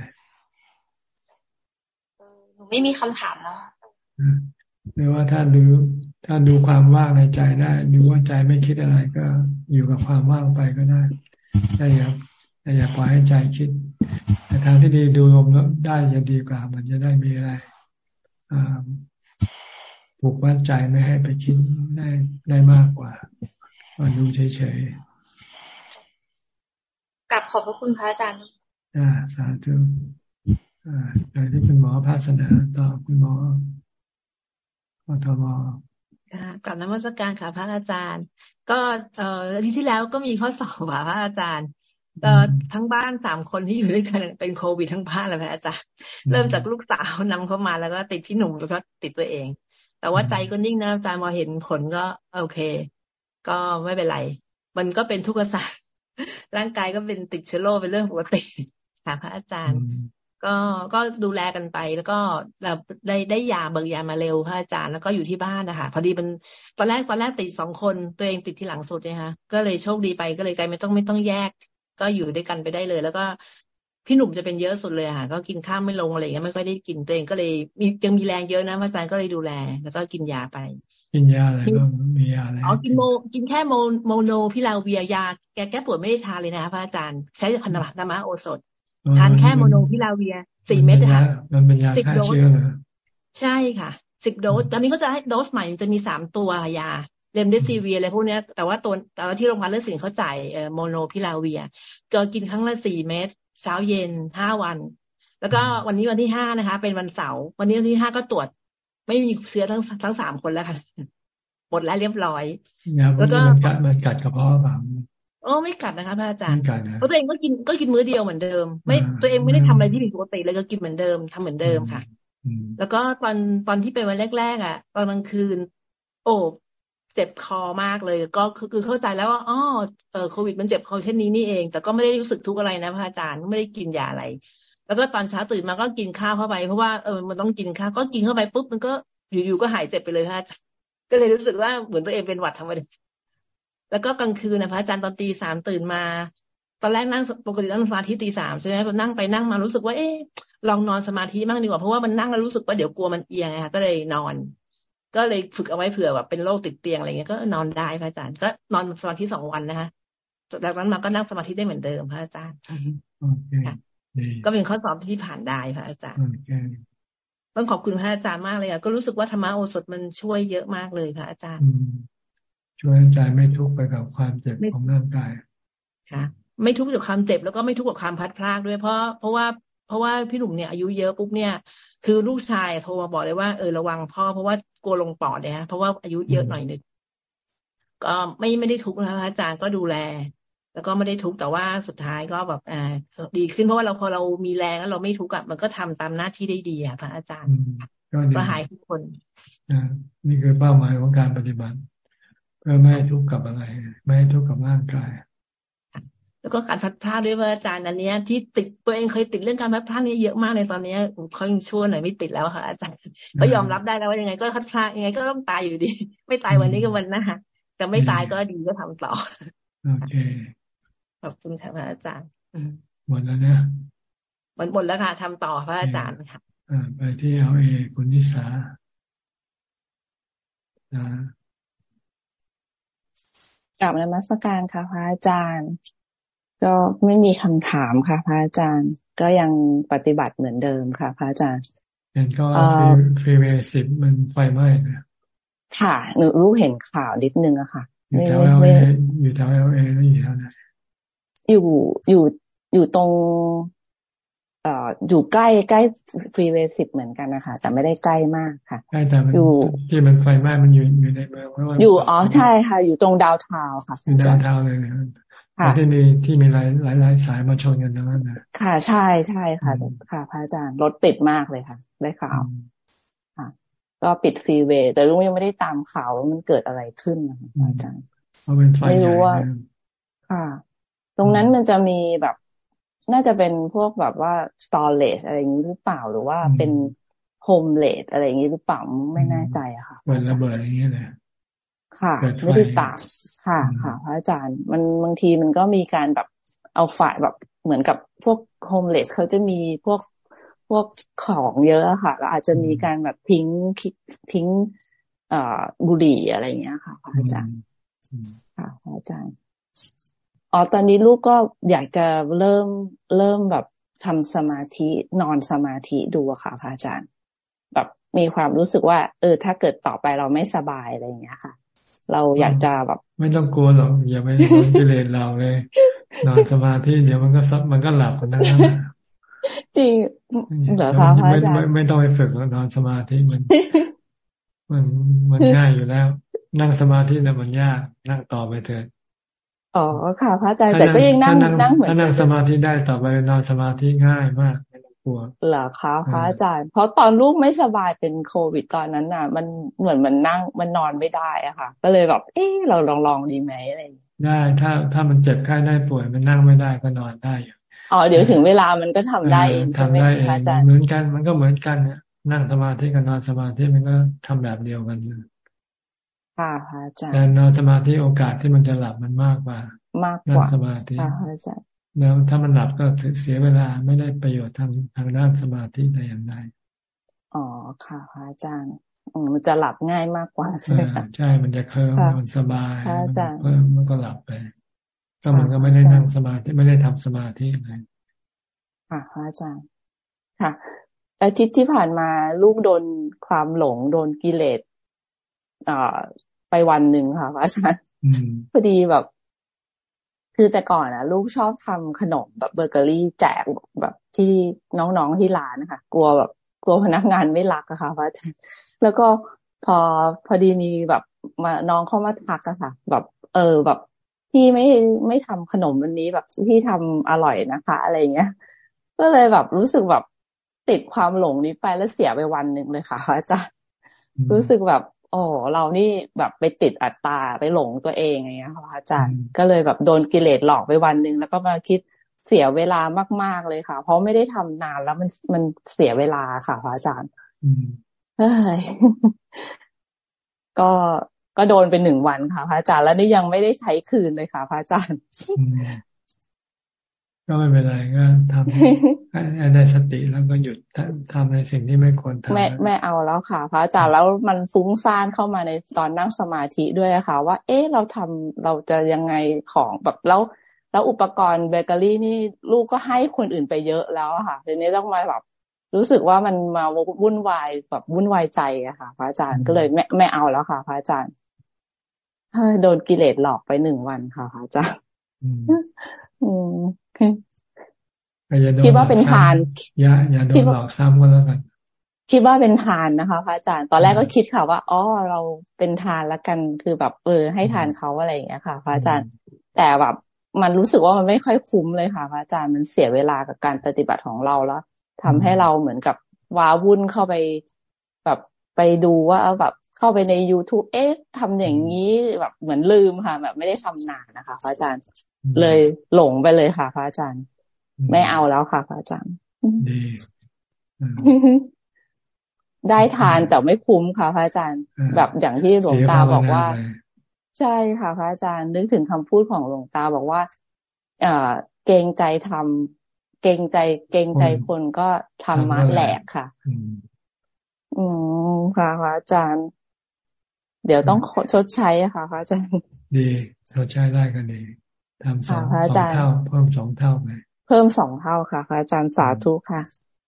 หนูไม่มีคำถามแล้วหรือว่าถ้าดูถ้าดูความว่างในใจได้ ดูว่าใจไม่คิดอะไรก็อยู่กับความว่างไปก็ได้แต่อย่า แต่อย่าปล่อยให้ใจคิด แต่ทางที่ดีดูลมแล้วได้จะดีกว่า มันจะได้มีอะไรผูกมั่นใจไม่ให้ไปคิดได้ได้มากกว่าก็ดูเฉยๆกลับขอบพระคุณพระอาจารย์อ่าสาธุอ่าโดยที่คุณหมอภาสนาต่อคุณหมอพทมกลับนมัสการค่ะพระอาจารย์ ก็เอ่อที่ที่แล้วก็มีข้อสอบค่ะพระอาจารย์ ก็ทั้งบ้านสามคนที่อยู่ด้วยกันเป็นโควิดทั้งบ้านเลยพระอาจารย์เริ่มจากลูกสาวนำเข้ามาแล้วก็ติดพี่หนุ่มแล้วก็ติดตัวเอง แต่ว่าใจก็นิ่งนะอาจารย์พอเห็นผลก็โอเค ก็ไม่เป็นไร มันก็เป็นทุกข์ศาสตร์ร่างกายก็เป็นติดเชื้อโรคเป็นเรื่องปกติค่ะพระอาจารย์ ก็ก็ดูแลกันไป แล้วก็เราได้ได้ยาเบิกยามาเร็วพระอาจารย์แล้วก็อยู่ที่บ้านนะคะพอดีมันตอนแรกตอนแรกติดสองคนตัวเองติดที่หลังสุดเนี่ยค่ะก็เลยโชคดีไปก็เลยกลายไม่ต้องไม่ต้องแยก ก็อยู่ด้วยกันไปได้เลย แล้วก็พี่หนุ่มจะเป็นเยอะสุดเลยค่ะ ก็กินข้าวไม่ลงอะไรเงี้ยไม่ค่อยได้กินตัวเองก็เลยมียังมีแรงเยอะนะพระอาจารย์ก็เลยดูแล แล้วก็กินยาไป กินยาอะไรบ้างมียาอะไรอ๋อกินโมกินแค่โม molnupiravir ยาแกแก้ปวดไม่ได้ทานเลยนะพระอาจารย์ใช้ธรรมะโอสถทานแค่ molnupiravir สี่เม็ดนะคะมันเป็นยาฆ่าเชื้อเหรอใช่ค่ะสิบโดสตอนนี้เขาจะให้โดสใหม่จะมีสามตัวยา เลมเดซีเวียอะไรพวกนี้แต่ว่าตัวแต่ว่าที่โรงพยาบาลเลือดสิงเขาจ่ายเอ่อโมโนพิลาเวียก็กินครั้งละสี่เม็ดเช้าเย็นห้าวัน แล้วก็วันนี้วันที่ห้านะคะ เป็นวันเสาร์วันนี้วันที่ห้าก็ตรวจ ไม่มีเชื้อทั้งทั้งสามคนแล้วค่ะหมดแล้วเรียบร้อย แล้วก็มันกัดมันกัดกระเพาะแบบโอ้ไม่กัดนะคะพระอาจารย์เพราะตัวเองก็กินก็กินมื้อเดียวเหมือนเดิม ไม่ตัวเองไม่ได้ทำอะไรที่ผิดปกติเลยก็กินเหมือนเดิมทำเหมือนเดิมค่ะ แล้วก็ตอนตอนที่เป็นวันแรกๆอะ ตอนกลางคืน โอ้ เจ็บคอมากเลย ก็คือเข้าใจแล้วว่าอ๋อเออโควิดมันเจ็บคอเช่นนี้นี่เอง แต่ก็ไม่ได้รู้สึกทุกข์อะไรนะพระอาจารย์ไม่ได้กินยาอะไร แล้วก็ตอนเช้าตื่นมาก็กินข้าวเข้าไป เพราะว่าเออมันต้องกินข้าวก็กินเข้าไปปุ๊บมันก็อยู่ๆก็หายเจ็บไปเลยพระอาจารย์ก็เลยรู้สึกว่าเหมือนตัวเองเป็นหวัดธรรมดาแล้วก็กลางคืนนะพระอาจารย์ตอนตีสามตื่นมา ตอนแรกนั่งปกตินั่งสมาธิตีสามใช่ไหมพอนั่งไปนั่งมารู้สึกว่าเอ๊ะลองนอนสมาธิบ้างดีกว่าเพราะว่ามันนั่งแล้วรู้สึกว่าเดี๋ยวกลัวมันเอียงไงคะก็เลยนอน ก็เลยฝึกเอาไว้เผื่อแบบเป็นโรคติดเตียงอะไรเงี้ยก็นอนได้พระอาจารย์ก็นอนสมาธิสองวันนะคะจากนั้นมาก็นั่งสมาธิได้เหมือนเดิมพระอาจารย์ก็เป็นข้อสอบที่ผ่านได้พระอาจารย์ต้องขอบคุณพระอาจารย์มากเลยอะก็รู้สึกว่าธรรมะโอสถมันช่วยเยอะมากเลยค่ะอาจารย์ช่วยใจไม่ทุกข์ไปกับความเจ็บของร่างกายค่ะไม่ทุกข์กับความเจ็บแล้วก็ไม่ทุกข์กับความพัดพลากด้วยเพราะเพราะว่าเพราะว่าพี่หนุ่มเนี่ยอายุเยอะปุ๊บเนี่ย คือลูกชายโทรมาบอกเลยว่าเออระวังพ่อเพราะว่ากลัวลงปอดเนี่ยเพราะว่าอายุเยอะหน่อยนึงก็ไม่ไม่ได้ทุกข์นะคะอาจารย์ก็ดูแล แล้วก็ไม่ได้ทุกข์แต่ว่าสุดท้ายก็แบบอ่าดีขึ้นเพราะว่าเราพอเรามีแรงแล้วเราไม่ทุกข์อะมันก็ทำตามหน้าที่ได้ดีอะพระอาจารย์ก็หายทุกคนนี่คือเป้าหมายของการปฏิบัติ เพื่อไม่ให้ทุกข์กับอะไร ไม่ให้ทุกข์กับร่างกาย แล้วก็การพัดพลาดด้วยว่าอาจารย์อันนี้ที่ติดตัวเองเคยติดเรื่องการพัดพลาดนี้เยอะมากในตอนนี้เขายังชั่วหน่อยไม่ติดแล้วค่ะ อาจารย์ก็ยอมรับได้แล้วว่ายังไง ก็พัดพลาดยังไงก็ต้องตายอยู่ดี ไม่ตายวันนี้ก็วันหน้าแต่ไม่ตายก็ดีก็ทำต่อโอเคขอบคุณค่ะพระอาจารย์หมดแล้วเนี่ยหมดหมดแล้วค่ะทำต่อพระอาจารย์ค่ะไปที่เอาเอคุณนิสากลับนมัสการค่ะพระอาจารย์ ก็ไม่มีคำถามค่ะ พระอาจารย์ ก็ยังปฏิบัติเหมือนเดิมค่ะ พระอาจารย์เห็นก็ฟรีเวสิบมันไฟไหม้นะค่ะหนูรู้เห็นข่าวนิดนึงอะค่ะอยู่แถวเอลเออยู่แถวเอลเอแล้วอยู่แถวไหนอยู่อยู่อยู่ตรงเอ่ออยู่ใกล้ใกล้ฟรีเวสิบเหมือนกันนะคะแต่ไม่ได้ใกล้มากค่ะใกล้แต่มันอยู่ที่มันไฟไหม้มันอยู่อยู่ในเมืองอยู่อ๋อใช่ค่ะ อยู่ตรงดาวทาวค่ะอยู่ดาวทาวเลย ที่มีที่มีหลายหลายหลายสายมาชนกันนะนะค่ะใช่ใช่ค่ะค่ะพระอาจารย์รถติดมากเลยค่ะ ได้ข่าวค่ะ ก็ปิดซีเวย์แต่ลุงยังไม่ได้ตามข่าวว่ามันเกิดอะไรขึ้นนะอาจารย์ไม่รู้ว่า ค่ะ ตรงนั้นมันจะมีแบบ น่าจะเป็นพวกแบบว่า storage อะไรอย่างนี้หรือเปล่าหรือว่าเป็น homeless อะไรอย่างนี้หรือเปล่าไม่แน่ใจอะค่ะเปิดระเบิดอย่างนี้เลย ค่ะไม่ได้ตากค่ะ ค่ะพระอาจารย์ มันบางทีมันก็มีการแบบเอาฝ่ายแบบเหมือนกับพวก homeless เขาจะมีพวกพวกของเยอะค่ะแล้วอาจจะมีการแบบทิ้งทิ้งเอ่อบุหรี่อะไรอย่างเงี้ยค่ะพระอาจารย์ค่ะพระอาจารย์อ๋อตอนนี้ลูกก็อยากจะเริ่มเริ่มแบบทำสมาธินอนสมาธิดูค่ะพระอาจารย์ แบบมีความรู้สึกว่า เออ ถ้าเกิดต่อไปเราไม่สบายอะไรอย่างเงี้ยค่ะ เราอยากจะแบบ ไม่ต้องกลัวหรอกอย่าไปกิเลสเราเลย นอนสมาธิเดี๋ยวมันก็ซับมันก็หลับกันทั้งนั้นจริงเหรอคะพระอาจารย์ไม่ต้องไปฝึกนอนสมาธิมันมันมันง่ายอยู่แล้ว นั่งสมาธิเนี่ยมันยากนั่งต่อไปเถิดอ๋อค่ะ พระอาจารย์แต่ก็ยังนั่งนั่งเหมือนถ้านั่งสมาธิได้ต่อไปนอนสมาธิง่ายมาก กลัวเหรอคะพระอาจารย์ เพราะตอนลูกไม่สบายเป็นโควิดตอนนั้นน่ะ มันเหมือนมันนั่งมันนอนไม่ได้อะค่ะ ก็เลยแบบ เออเราลองลองดีไหมอะไรได้ถ้าถ้ามันเจ็บไข้ได้ป่วยมันนั่งไม่ได้ก็นอนได้อยู่อ๋อเดี๋ยวถึงเวลามันก็ทำได้เองใช่ไหมคะอาจารย์เหมือนกันมันก็เหมือนกันเนี่ยนั่งสมาธิกับนอนสมาธิมันก็ทำแบบเดียวกันค่ะพระอาจารย์แต่นอนสมาธิโอกาสที่มันจะหลับมันมากกว่า มากกว่าสมาธิค่ะอาจารย์ แล้วถ้ามันหลับก็เสียเวลาไม่ได้ประโยชน์ทางทางด้านสมาธิแต่อย่างใดอ๋อค่ะพระอาจารย์มันจะหลับง่ายมากกว่าใช่ไหมคะใช่ มันจะเคลิ้มมันสบายอาจารย์เคลิ้มมันก็หลับไปก็มันก็ไม่ได้นั่งสมาธิไม่ได้ทำสมาธิเลยค่ะพระอาจารย์ค่ะอาทิตย์ที่ผ่านมาลูกโดนความหลงโดนกิเลสอ่าไปวันหนึ่งค่ะพระอาจารย์พอดีแบบ คือแต่ก่อนนะลูกชอบทำขนมแบบเบเกอรี่แจกแบบที่น้องๆที่ร้านนะคะกลัวแบบกลัวพนักงานไม่รักอะค่ะพระอาจารย์แล้วก็พอพอดีมีแบบมาน้องเข้ามาทักอะค่ะ แบบ เออแบบพี่ไม่ไม่ทำขนมวันนี้แบบพี่ทำอร่อยนะคะ อะไรเงี้ย ก็เลยแบบรู้สึกแบบติดความหลงนี้ไปแล้วเสียไปวันหนึ่งเลยค่ะอาจารย์รู้สึกแบบ โอ้เรานี่แบบไปติดอัตตาไปหลงตัวเองอย่างเงี้ยค่ะอาจารย์ก็เลยแบบโดนกิเลสหลอกไปวันหนึ่งแล้วก็มาคิดเสียเวลามาก ๆเลยค่ะ เพราะไม่ได้ทำนานแล้วมันมันเสียเวลาค่ะพระอาจารย์เฮ้ยก็ก็โดนเป็นหนึ่งวันค่ะพระอาจารย์แล้วนี่ยังไม่ได้ใช้คืนเลยค่ะพระอาจารย์ ก็ไม่เป็นไรก็ทำให้ได้สติแล้วก็หยุดทำในสิ่งที่ไม่ควรทำแม่แม่เอาแล้วค่ะ พระอาจารย์แล้วมันฟุ้งซ่านเข้ามาในตอนนั่งสมาธิด้วยค่ะ ว่า เอ๊ะเราทำเราจะยังไงของแบบแล้ว แล้วอุปกรณ์เบเกอรี่นี่ลูกก็ให้คนอื่นไปเยอะแล้วค่ะทีนี้ต้องมาแบบรู้สึกว่ามันมาวุ่นวายแบบวุ่นวายใจอะค่ะ พระอาจารย์ก็เลยไม่ไม่เอาแล้วค่ะ พระอาจารย์โดนกิเลสหลอกไปหนึ่งวันค่ะพระอาจารย์ คิดว่าเป็นทานอย่าอย่าโดนหลอกซ้ำก็แล้วกัน คิดว่าเป็นทานนะคะพระอาจารย์ ตอนแรกก็คิดค่ะว่าอ๋อเราเป็นทานแล้วกัน คือแบบเออให้ทานเขาอะไรอย่างเงี้ยค่ะพระอาจารย์ แต่แบบมันรู้สึกว่ามันไม่ค่อยคุ้มเลยค่ะพระอาจารย์มันเสียเวลากับการปฏิบัติของเราแล้วทำให้เราเหมือนกับว้าวุ่นเข้าไปแบบไปดูว่าแบบเข้าไปใน youtube เอ๊ะทำอย่างนี้แบบเหมือนลืมค่ะ แบบไม่ได้ทำนานนะคะพระอาจารย์ เลยหลงไปเลยค่ะพระอาจารย์ ไม่เอาแล้วค่ะพระอาจารย์ดีได้ทานแต่ไม่คุ้มค่ะพระอาจารย์ แบบอย่างที่หลวงตาบอกว่า ใช่ค่ะพระอาจารย์ นึกถึงคำพูดของหลวงตาบอกว่า เอ่อเกรงใจทำเกรงใจ เกรงใจคนก็ทำมาแหลกค่ะ อืมค่ะพระอาจารย์ เดี๋ยวต้องชดใช้ค่ะพระอาจารย์ ดีชดใช้ได้ก็ดี ทำสองสองเท่า เพิ่มสองเท่าไหมเพิ่มสองเท่าค่ะพระอาจารย์สาธุค่ะ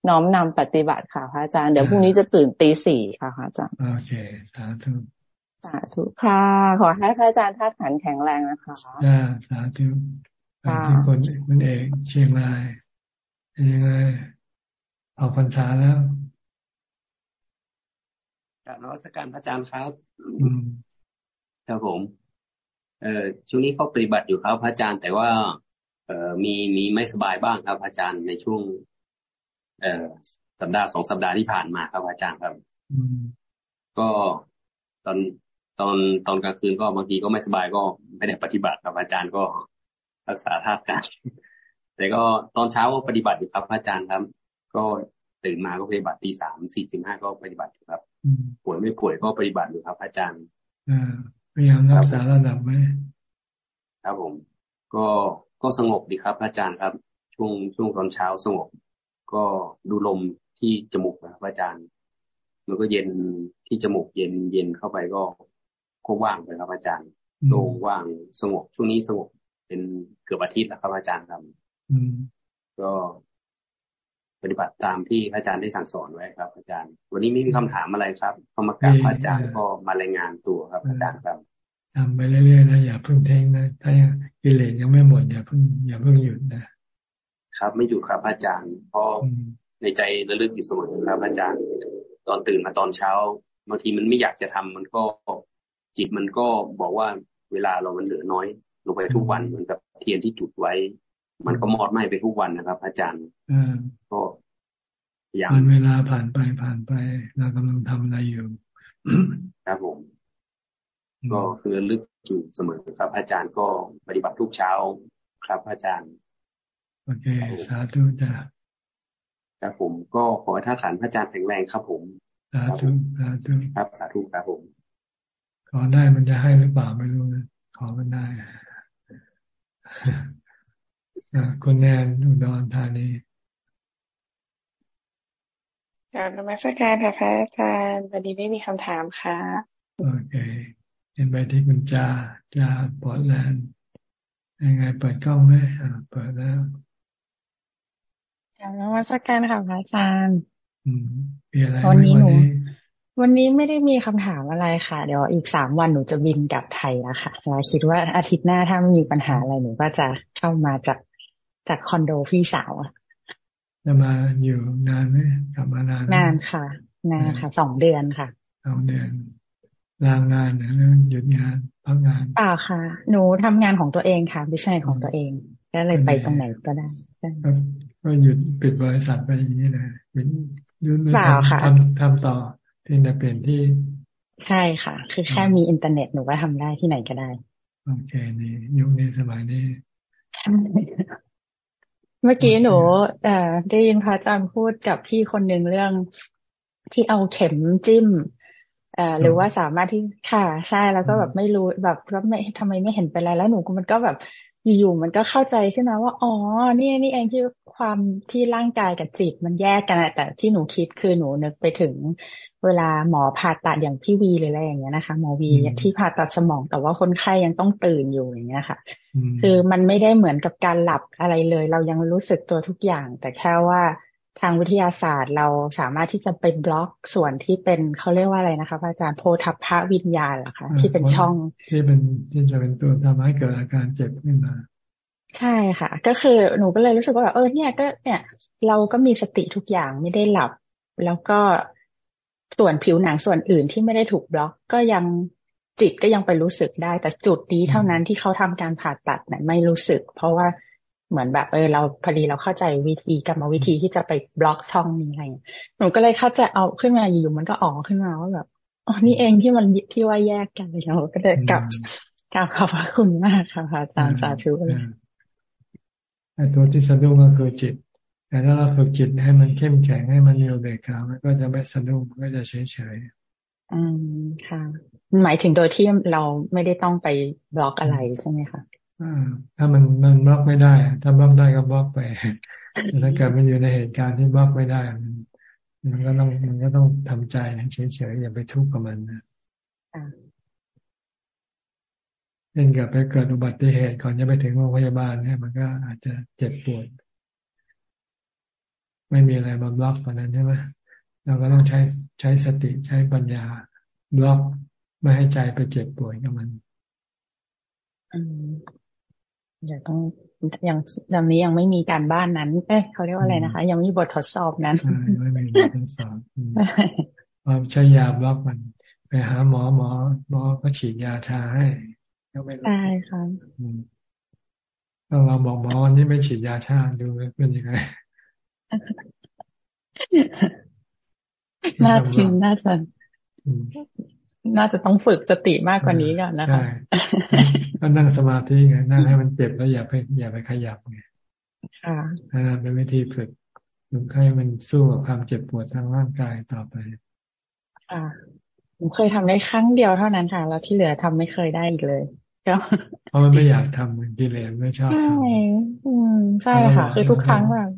น้อมนำปฏิบัติค่ะพระอาจารย์เดี๋ยวพรุ่งนี้จะตื่นตีสี่ค่ะพระอาจารย์โอเคสาธุสาธุค่ะ ขอให้พระอาจารย์ท่าขันแข็งแรงนะคะจ้าสาธุที่คนคนเอกเชียงรายยังไงเอาพรรษาแล้วกราบนวัตการพระอาจารย์ครับ ครับผม เอ่อช่วงนี้ก็ปฏิบัติอยู่ครับ พระอาจารย์ แต่ว่า เอ่อมีมีไม่สบายบ้างครับ อาจารย์ในช่วง เอ่อสัปดาห์สองสัปดาห์ที่ผ่านมาครับอาจารย์ครับก็ตอนตอนตอนกลางคืนก็บางทีก็ไม่สบายก็ไม่ได้ปฏิบัติครับอาจารย์ก็รักษาธาตุกันแต่ก็ตอนเช้าก็ปฏิบัติอยู่ครับอาจารย์ครับ ก็ตื่นมาก็ปฏิบัติตีสามสี่สิบห้าก็ปฏิบัติอยู่ครับป่วยไม่ป่วยก็ปฏิบัติอยู่ครับอาจารย์ พยายามรักษาระดับไหมครับผม ก็ก็สงบดีครับ อาจารย์ครับ ช่วงช่วงตอนเช้าสงบ ก็ดูลมที่จมูกนะครับอาจารย์ มันก็เย็นที่จมูกเย็นเย็นเข้าไปก็ก็ว่างไปครับ อาจารย์โล่งว่างสงบช่วงนี้สงบเป็นเกือบอาทิตย์แล้วครับอาจารย์ครับก็ ปฏิบัติตามที่อาจารย์ได้สั่งสอนไว้ครับ อาจารย์ วันนี้ไม่มีคำถามอะไรครับพอมากราบอาจารย์ก็มารายงานตัวครับ อาจารย์ครับทำไปเรื่อยๆนะอย่าเพิ่งเทงนะถ้ากิเลสยังไม่หมดอย่าเพิ่งอย่าเพิ่งหยุดนะครับ ไม่หยุดครับ อาจารย์เพราะในใจระลึกอยู่เสมอครับ อาจารย์ ตอนตื่นมาตอนเช้าบางทีมันไม่อยากจะทำมันก็จิตมันก็บอกว่าเวลาเรามันเหลือน้อยลงไปทุกวันเหมือนกับเทียนที่จุดไว้ มันก็มอดไหม้ไปทุกวันนะครับ อาจารย์ก็อย่างเวลาผ่านไปผ่านไปเรากำลังทำอะไรอยู่ครับผมก็คือลึกอยู่เสมอครับ อาจารย์ก็ปฏิบัติทุกเช้าครับ อาจารย์โอเคสาธุจ้าครับผมก็ขอให้ท่าฐานพระอาจารย์แข็งแรงครับ ผมสาธุสาธุครับสาธุครับผม ขอได้มันจะให้หรือเปล่าไม่รู้นะขอมันได้ คุณแนนอุดรธานีกราบนมัสการค่ะพระอาจารย์วันนี้ไม่มีคำถามค่ะโอเคเห็นไปที่คุณจาจาปอดแลนด์ยังไงเปิดกล้องไหมอ่าเปิดแล้วกราบนมัสการค่ะพระอาจารย์อืมมีอะไรวันนี้หนูวันนี้ไม่ได้มีคำถามอะไรค่ะ เดี๋ยวอีกสามวันหนูจะบินกลับไทยแล้วค่ะเราคิดว่าอาทิตย์หน้าถ้าไม่มีปัญหาอะไรหนูก็จะเข้ามาจาก จากคอนโดพี่สาวอะจะมาอยู่นานไหมกลับมานานนานค่ะ นานค่ะสองเดือนค่ะสองเดือนลางานนะหยุดงานพักงานเปล่าค่ะ หนูทำงานของตัวเองค่ะ business ของตัวเองก็เลยไปตรงไหนก็ได้ก็หยุดปิดบริษัทไปอย่างนี้นะหยุดเปล่าค่ะทำทำต่อเพียงแต่เปลี่ยนที่ใช่ค่ะ คือแค่มีอินเทอร์เน็ตหนูก็ทำได้ที่ไหนก็ได้ โอเคนี่ยุคนี้สมัยนี้ เมื่อกี้หนูเอ่อได้ยินพระอาจารย์พูดกับพี่คนหนึ่งเรื่องที่เอาเข็มจิ้มเอ่อหรือว่าสามารถที่ค่ะใช่แล้วก็แบบไม่รู้แบบก็ไม่ทำไมไม่เห็นเป็นไรแล้วหนูมันก็แบบอยู่ๆมันก็เข้าใจขึ้นมาว่าอ๋อนี่นี่เองที่ความที่ร่างกายกับจิตมันแยกกันแต่ที่หนูคิดคือหนูนึกไปถึง เวลาหมอผ่าตัดอย่างพี่วีหรืออะไรอย่างเงี้ยนะคะ หมอวีที่ผ่าตัดสมองแต่ว่าคนไข้ยังต้องตื่นอยู่อย่างเงี้ยค่ะ คือมันไม่ได้เหมือนกับการหลับอะไรเลย เรายังรู้สึกตัวทุกอย่าง แต่แค่ว่าทางวิทยาศาสตร์เราสามารถที่จะไปบล็อกส่วนที่เป็นเขาเรียกว่าอะไรนะคะอาจารย์โพธพะวิญญาณเหรอคะที่เป็นช่องที่เป็นที่จะเป็นตัวทำให้เกิดอาการเจ็บขึ้นมาใช่ค่ะ ก็คือหนูก็เลยรู้สึกว่าแบบเออเนี่ยก็เนี่ย เราก็มีสติทุกอย่างไม่ได้หลับ แล้วก็ ส่วนผิวหนังส่วนอื่นที่ไม่ได้ถูกบล็อกก็ยังจิตก็ยังไปรู้สึกได้ แต่จุดนี้เท่านั้นที่เขาทำการผ่าตัดเนี่ยไม่รู้สึก เพราะว่าเหมือนแบบเออเราพอดีเราเข้าใจวิธีกรรมวิธีที่จะไปบล็อกช่องนี้อะไรหนูก็เลยเข้าใจเอาขึ้นมาอยู่มันก็ออกขึ้นมาว่าแบบอ๋อนี่เองที่มันที่ว่าแยกกันเราก็เลยกลับกลับขอบคุณมากค่ะอาจารย์สาธุเลยไอ้ตัวที่สะดุ้งก็คือจิต แต่ถ้าเราฝึกจิตให้มันเข้มแข็งให้มันมีอุเบกขามันก็จะไม่สะดุ้งมันก็จะเฉยเฉยอืมค่ะ หมายถึงโดยที่เราไม่ได้ต้องไปบล็อกอะไรใช่ไหมคะถ้ามันมันบล็อกไม่ได้ ถ้าบล็อกได้ก็บล็อกไปแต่ถ้าเกิดมันอยู่ในเหตุการณ์ที่บล็อกไม่ได้ มันมันก็ต้องมันก็ต้องทำใจเฉยๆอย่าไปทุกข์กับมันนะเช่นเกิดไปเกิดอุบัติเหตุก่อนจะไปถึงโรงพยาบาลเนี่ยมันก็อาจจะเจ็บปวด ไม่มีอะไรมาบล็อกตอนนั้นใช่ไหมเราก็ต้องใช้ใช้สติใช้ปัญญาบล็อกไม่ให้ใจไปเจ็บปวดกับมันเดี๋ยวต้องยังตอนนี้ยังไม่มีการบ้านนั้น เอ้เขาเรียกว่าอะไรนะคะ ยังไม่มีบททดสอบนั้นไม่มีบททดสอบว่าใช้ยาบล็อกมัน ไปหาหมอหมอหมอก็ฉีดยาชาให้ก็ไม่ได้ค่ะถ้าเราบอกหมอวันนี้ไม่ฉีดยาชาดูเป็นยังไง น่าทิงน่าจะน่าจะต้องฝึกสติมากกว่านี้ก่อนนะคะก็นั่งสมาธิไงนั่งให้มันเจ็บแล้วอย่าไปอย่าไปขยับไงค่ะเป็นวิธีฝึกฝึกให้มันสู้กับความเจ็บปวดทางร่างกายต่อไปค่ะผมเคยทำได้ครั้งเดียวเท่านั้นค่ะ แล้วที่เหลือทำไม่เคยได้อีกเลยก็เพราะมันไม่อยากทำเหมือนกิเลสไม่ชอบทำใช่ค่ะ คือทุกครั้งแบบ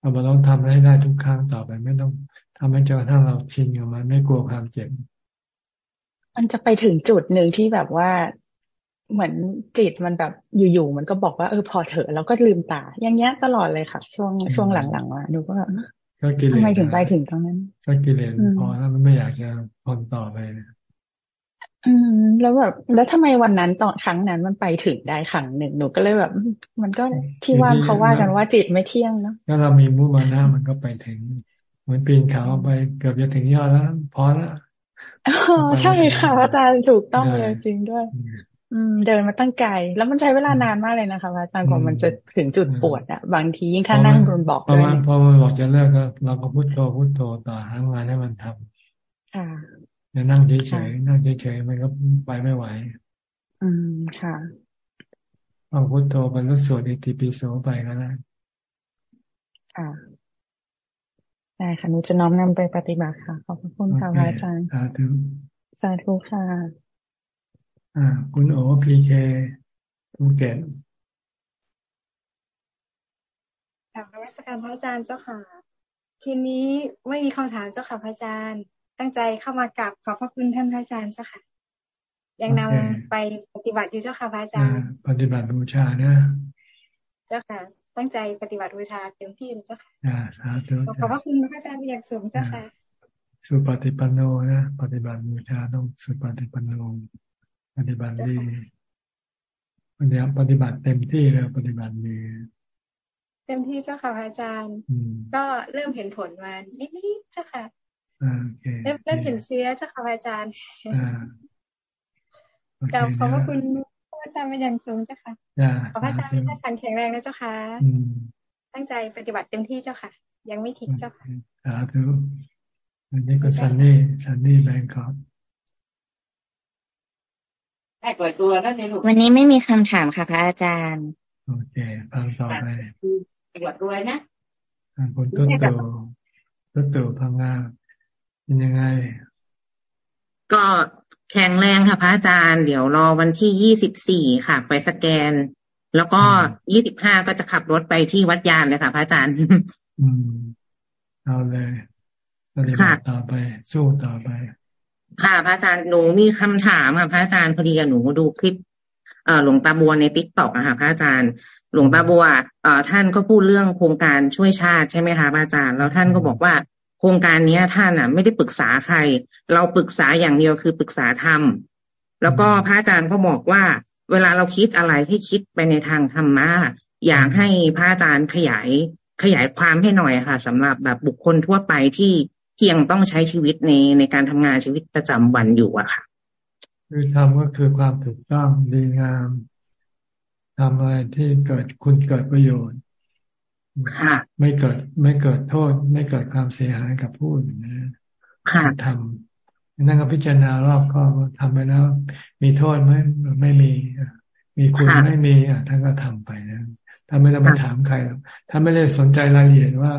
เราต้องทำให้ได้ทุกครั้งต่อไป ไม่ต้องทำให้จนกระทั่งเราชินกับมันไม่กลัวความเจ็บ มันจะไปถึงจุดหนึ่งที่แบบว่าเหมือนจิตมันแบบอยู่ๆมันก็บอกว่าเออพอเถอะแล้วก็ลืมตา อย่างเงี้ยตลอดเลยค่ะ ช่วงช่วงหลังๆอะดูก็ทำไมถึงไปถึงตรงนั้นก็กิเลสพอแล้วมันไม่อยากจะทนต่อไป อืมแล้วแบบแล้วทำไมวันนั้นตอนครั้งนั้นมันไปถึงได้ครั้งหนึ่งหนูก็เลยแบบ มันก็ที่ว่าเขาว่ากันว่าจิตไม่เที่ยงเนาะถ้าเรามีมุมานะมันก็ไปถึง เหมือนปีนเขาไปเกือบจะถึงยอดแล้วพอแล้วใช่ค่ะอาจารย์ถูกต้องเลยจริงด้วย อืม เดินมาตั้งไกล แล้วมันใช้เวลานานมากเลยนะคะอาจารย์กว่ามันจะถึงจุดปวดอะ บางทียิ่งถ้านั่งโดนบอกเลยพอมันบอกจะเลิกก็เราก็พุทโธพุทโธต่อทั้งวันให้มันทำค่ะ จะนั่งเฉยๆนั่งเฉยๆมันก็ไปไม่ไหว อืมค่ะเอาพุทโธไปแล้วสวดอิติปิโสไปก็ได้ค่ะได้ค่ะหนูจะน้อมนำไปปฏิบัติค่ะ ขอบคุณค่ะอาจารย์สาธุสาธุค่ะ อ่า คุณโอพีเคภูเก็ตถามนวัตการพระอาจารย์เจ้าค่ะ ทีนี้ไม่มีคำถามเจ้าค่ะพระอาจารย์ ตั้งใจเข้ามากราบขอบพระคุณท่านพระอาจารย์เจ้าค่ะ ยังนำไปปฏิบัติอยู่เจ้าค่ะพระอาจารย์ปฏิบัติบูชานะ เจ้าค่ะ ตั้งใจปฏิบัติบูชาเต็มที่เจ้าค่ะสาธุขอบพระคุณพระอาจารย์อย่างสูงเจ้าค่ะสุปฏิปันโนนะปฏิบัติบูชาต้องสุปฏิปันโนปฏิบัติดีปฏิบัติปฏิบัติเต็มที่แล้วปฏิบัติดีเต็มที่เจ้าค่ะพระอาจารย์ ก็เริ่มเห็นผลมานิดๆเจ้าค่ะ เริ่มเริ่มเห็นเชื้อเจ้าค่ะพระอาจารย์กล่าวขอบพระคุณอาจารย์เป็นอย่างสูงเจ้าค่ะขอพระอาจารย์มีท่าทางแข็งแรงนะเจ้าค่ะ ตั้งใจปฏิบัติเต็มที่เจ้าค่ะ ยังไม่ทิ้งเจ้าค่ะสาธุวันนี้ก็ซันนี่ซันนี่แบงคอกแอบเปิดตัวแล้วเนี่ยลูกวันนี้ไม่มีคำถามค่ะพระอาจารย์ โอเคฟังต่อไปปฏิบัติด้วยนะคุณต้นโตต้นโตพังงา เป็นยังไง ก็แข็งแรงค่ะพระอาจารย์เดี๋ยวรอวันที่ยี่สิบสี่ค่ะ ไปสแกน แล้วก็ยี่สิบห้าก็จะขับรถไปที่วัดยานเลยค่ะพระอาจารย์ อืมเอาเลยปฏิบัติต่อไป สู้ต่อไป ค่ะ พระอาจารย์หนูมีคำถามค่ะพระอาจารย์พอดีหนูดูคลิปเอ่อหลวงตาบัวในติ๊กต็อกอะค่ะพระอาจารย์ หลวงตาบัวเอ่อท่านก็พูดเรื่องโครงการช่วยชาติใช่ไหมคะพระอาจารย์ แล้วท่านก็บอกว่า โครงการนี้ท่านอะ ไม่ได้ปรึกษาใคร เราปรึกษาอย่างเดียวคือปรึกษาธรรมแล้วก็พระอาจารย์ก็บอกว่า เวลาเราคิดอะไรให้คิดไปในทางธรรมะอยากให้พระอาจารย์ขยายขยายความให้หน่อยค่ะสำหรับแบบบุคคลทั่วไปที่ที่ยังต้องใช้ชีวิตในในการทำงานชีวิตประจำวันอยู่อะค่ะ คือทำก็คือความถูกต้องดีงามทำอะไรที่เกิดคุณเกิดประโยชน์ค่ะ ไม่เกิดไม่เกิดโทษ ไม่เกิดความเสียหายกับผู้อื่นนะค่ะทำนั่นก็พิจารณารอบก็ทำไปแล้ว มีโทษไหมไม่มี มีคุณไม่มีอะท่านก็ทำไปนะถ้าไม่ต้องไปถามใครถ้าไม่ได้สนใจรายละเอียดว่า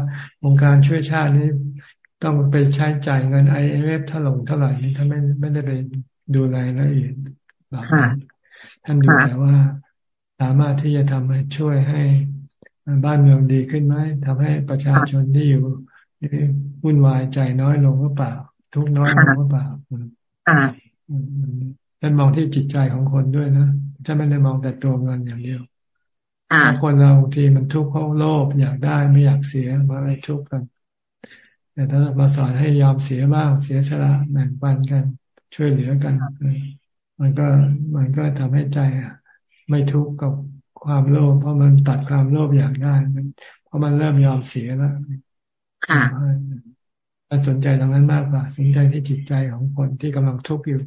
องค์การช่วยชาตินี้ต้องไปใช้จ่ายเงินไอเอฟเท่าลงเท่าไหร่นี่ถ้าไม่ไม่ได้ไปดูรายละเอียดแบบท่านดูแต่ว่าสามารถที่จะทำให้ช่วยให้ บ้านเมืองดีขึ้นไหมทำให้ประชาชนที่อยู่วุ่นวายใจน้อยลงหรือเปล่า ทุกน้อยลงหรือเปล่าท่านมองที่จิตใจของคนด้วยนะถ้าไม่ได้มองแต่ตัวเงินอย่างเดียวคนเราบางทีมันทุกข์เพราะโลภอยากได้ไม่อยากเสียมาอะไรทุกข์กัน แต่ถ้ามาสอนให้ยอมเสียบ้างเสียสละแบ่งปันกัน ช่วยเหลือกัน มันก็มันก็ทำให้ใจไม่ทุกข์กับ ความโลภเพราะมันตัดความโลภอยากได้มันเพราะมันเริ่มยอมเสียแล้วค่ะมันสนใจตรงนั้นมากกว่าสนใจที่จิตใจของคนที่กำลังทุกข์อยู่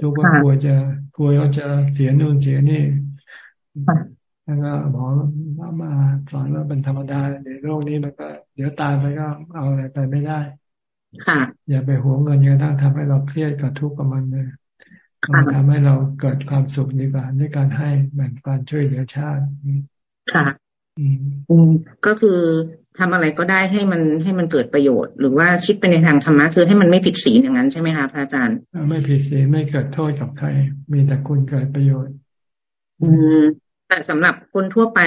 ทุกข์ว่ากลัวจะกลัวว่าจะเสียนู่นเสียนี่แล้วก็หมอมาสอนว่าเป็นธรรมดาในโลกนี้มันก็ เดี๋ยวตายไปก็เอาอะไรไปไม่ได้ ค่ะ อย่าไปหวงเงินอย่าทั้งทำให้เราเครียดกับทุกข์กับมันเลย มันทำให้เราเกิดความสุขดีกว่าด้วยการให้แบ่งปันช่วยเหลือชาติค่ะอืมก็คือทำอะไรก็ได้ให้มันให้มันเกิดประโยชน์ หรือว่าคิดไปในทางธรรมะคือให้มันไม่ผิดศีลอย่างนั้นใช่ไหมคะพระอาจารย์ ไม่ผิดศีลไม่เกิดโทษกับใคร มีแต่คุณเกิดประโยชน์ อืมแต่สำหรับคนทั่วไป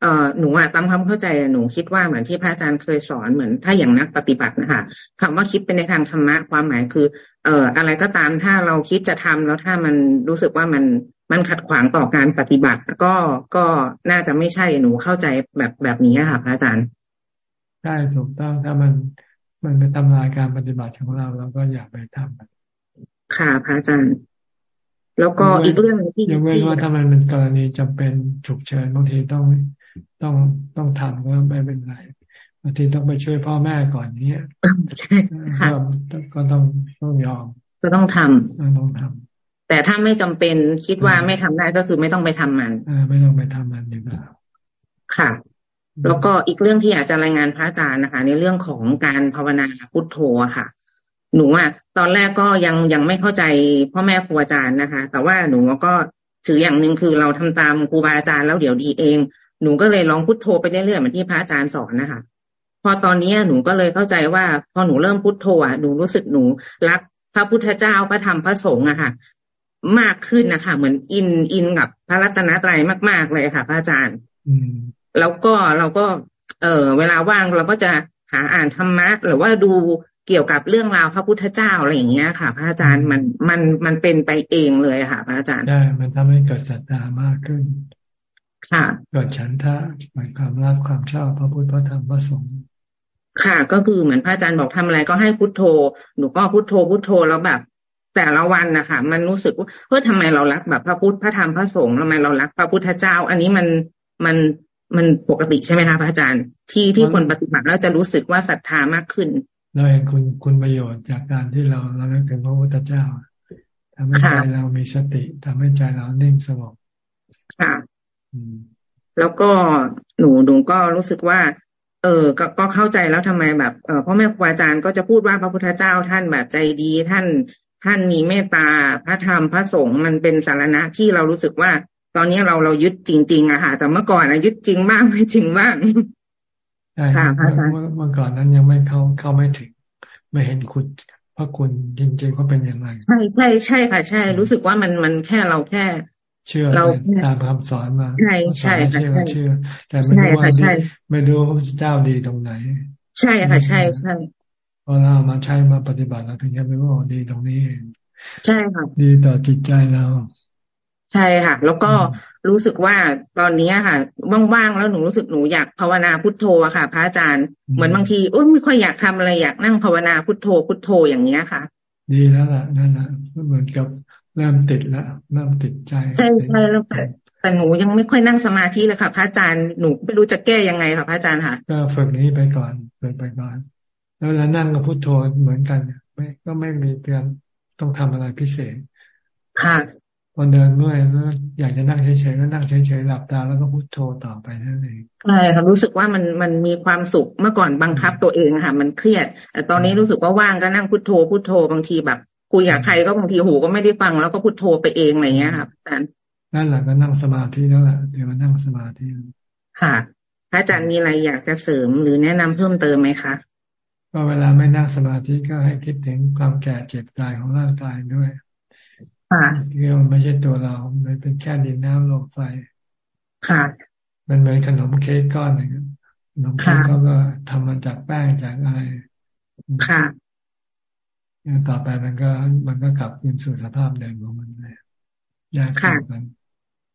เอ่อหนูอะตามความเข้าใจหนูคิดว่าเหมือนที่พระอาจารย์เคยสอนเหมือนถ้าอย่างนักปฏิบัตินะคะคำว่าคิดเป็นในทางธรรมะความหมายคือ เอ่ออะไรก็ตามถ้าเราคิดจะทำแล้วถ้ามันรู้สึกว่ามันมันขัดขวางต่อการปฏิบัติ ก็ก็น่าจะไม่ใช่หนูเข้าใจแบบแบบนี้ค่ะพระอาจารย์ใช่ถูกต้องถ้ามันมันเป็นตำราการปฏิบัติของเราเราก็อยากไปทำค่ะพระอาจารย์แล้วก็อีกเรื่องหนึ่งที่ยังเว้นว่าถ้ามันเป็นกรณีจำเป็นฉุกเฉินบางทีต้อง ต้องต้องทำก็ไม่เป็นไรบางทีต้องไปช่วยพ่อแม่ก่อนเนี้ยก็ก็ต้องต้องยอม ก็ต้องทำต้องทำแต่ถ้าไม่จำเป็นคิดว่าไม่ทำได้ก็คือไม่ต้องไปทำมันอไม่ต้องไปทำมันดีกว่าค่ะ แล้วก็อีกเรื่องที่อยากจะรายงานพระอาจารย์นะคะ ในเรื่องของการภาวนาพุทโธค่ะ หนูอะตอนแรกก็ยังยังไม่เข้าใจพ่อแม่ครูอาจารย์นะคะ แต่ว่าหนูก็ถืออย่างหนึ่งคือเราทำตามครูบาอาจารย์แล้วเดี๋ยวดีเอง หนูก็เลยลองพุทโธไปเรื่อยๆเหมือนที่พระอาจารย์สอนนะคะพอตอนนี้หนูก็เลยเข้าใจว่า พอหนูเริ่มพุทโธอะหนูรู้สึกหนูรักพระพุทธเจ้าพระธรรมพระสงฆ์อะค่ะ มากขึ้นนะคะเหมือนอินอินกับพระรัตนตรัยมาก ๆเลยค่ะ พระอาจารย์แล้วก็เราก็ เออเวลาว่างเราก็จะหาอ่านธรรมะ หรือว่าดูเกี่ยวกับเรื่องราวพระพุทธเจ้าอะไรอย่างเงี้ยค่ะ พระอาจารย์มันมันมันเป็นไปเองเลยค่ะ พระอาจารย์ใช่มันทำให้เกิดศรัทธามากขึ้นค่ะ เกิดฉันทะหมายความรักความชอบพระพุทธพระธรรมพระสงฆ์ค่ะ ก็คือเหมือนพระอาจารย์บอกทำอะไรก็ให้พุทโธ หนูก็พุทโธพุทโธแล้วแบบ แต่ละวันนะคะมันรู้สึกว่าเฮ้ยทำไมเรารักแบบพระพุทธพระธรรมพระสงฆ์ทำไมเรารักพระพุทธเจ้า อันนี้มันมันมันปกติใช่ไหมคะพระอาจารย์ ที่ที่คนปฏิบัติแล้วจะรู้สึกว่าศรัทธามากขึ้น เราเห็นคุณคุณประโยชน์จากการที่เราเราเลิกถึงพระพุทธเจ้าทำให้ใจเรามีสติทำให้ใจเรานิ่งสงบค่ะ แล้วก็หนูหนูก็รู้สึกว่า เออ ก็ก็เข้าใจแล้วทำไมแบบเออพ่อแม่ครูอาจารย์ก็จะพูดว่าพระพุทธเจ้าท่านแบบใจดีท่านท่านมีเมตตาพระธรรมพระสงฆ์มันเป็นสารณะที่เรารู้สึกว่า ตอนนี้เราเรายึดจริง ๆอะค่ะแต่เมื่อก่อนอะยึดจริงบ้างไม่จริงบ้างช่เมื่อก่อนนั้นยังไม่เข้าเข้าไม่ถึง ไม่เห็นคุณพระคุณจริงๆเขาเป็นอย่างไรใช่ใช่ใช่ค่ะ ใช่ รู้สึกว่ามันมันแค่เราแค่ เชื่อเราตามคำสอนมาใช่ใช่ค่ะใช่เชื่อ แต่ไม่รู้ว่าไม่รู้พระเจ้าดีตรงไหน ใช่ค่ะ ใช่ใช่พอเรามาใช้มาปฏิบัติเราถึงจะรู้ว่าดีตรงนี้ ใช่ค่ะดีต่อจิตใจเราใช่ค่ะ แล้วก็รู้สึกว่าตอนนี้ค่ะว่างๆแล้วหนูรู้สึกหนูอยากภาวนาพุทโธอะค่ะ พระอาจารย์เหมือนบางทีอุ้ยไม่ค่อยอยากทำอะไรอยากนั่งภาวนาพุทโธพุทโธอย่างเนี้ยค่ะ ดีแล้วล่ะนั่นแหละเหมือนกับ เริ่มติดแล้วเริ่มติดใจ ใช่ใช่แล้วแต่แต่หนูยังไม่ค่อยนั่งสมาธิเลยค่ะ พระอาจารย์หนูไม่รู้จะแก้ยังไงค่ะพระอาจารย์ค่ะก็ฝึกนี้ไปก่อนฝึกไปก่อน แล้วเวลานั่งกับพุทโธเหมือนกันไม่ก็ไม่มีเพียงต้องทำอะไรพิเศษ ค่ะพอเดินเมื่อยแล้วอยากจะนั่งเฉยๆก็นั่งเฉยๆหลับตาแล้วก็พุทโธต่อไปนั่นเองใช่ค่ะรู้สึกว่ามันมันมีความสุขเมื่อก่อนบังคับตัวเองค่ะ มันเครียดแต่ตอนนี้รู้สึกว่าว่างก็นั่งพุทโธพุทโธบางทีแบบ คุยกับใครก็บางทีหูก็ไม่ได้ฟังแล้วก็พุทโธไปเองอะไรเงี้ยครับอาจารย์นั่นแหละก็นั่งสมาธิแล้วแหละเดี๋ยวมานั่งสมาธิค่ะพระอาจารย์มีอะไรอยากจะเสริมหรือแนะนำเพิ่มเติมไหมคะก็เวลาไม่นั่งสมาธิก็ให้คิดถึงความแก่เจ็บตายของร่างกายด้วยค่ะที่มันไม่ใช่ตัวเรา มันเป็นแค่ดินน้ำลมไฟ ค่ะ มันเหมือนขนมเค้กก้อนหนึ่งขนมเค้กก็ก็ทำมาจากแป้งจากอะไร ค่ะ ต่อไปมันก็มันก็กลับคืนสู่สภาพเดิมของมันเลยแยกกัน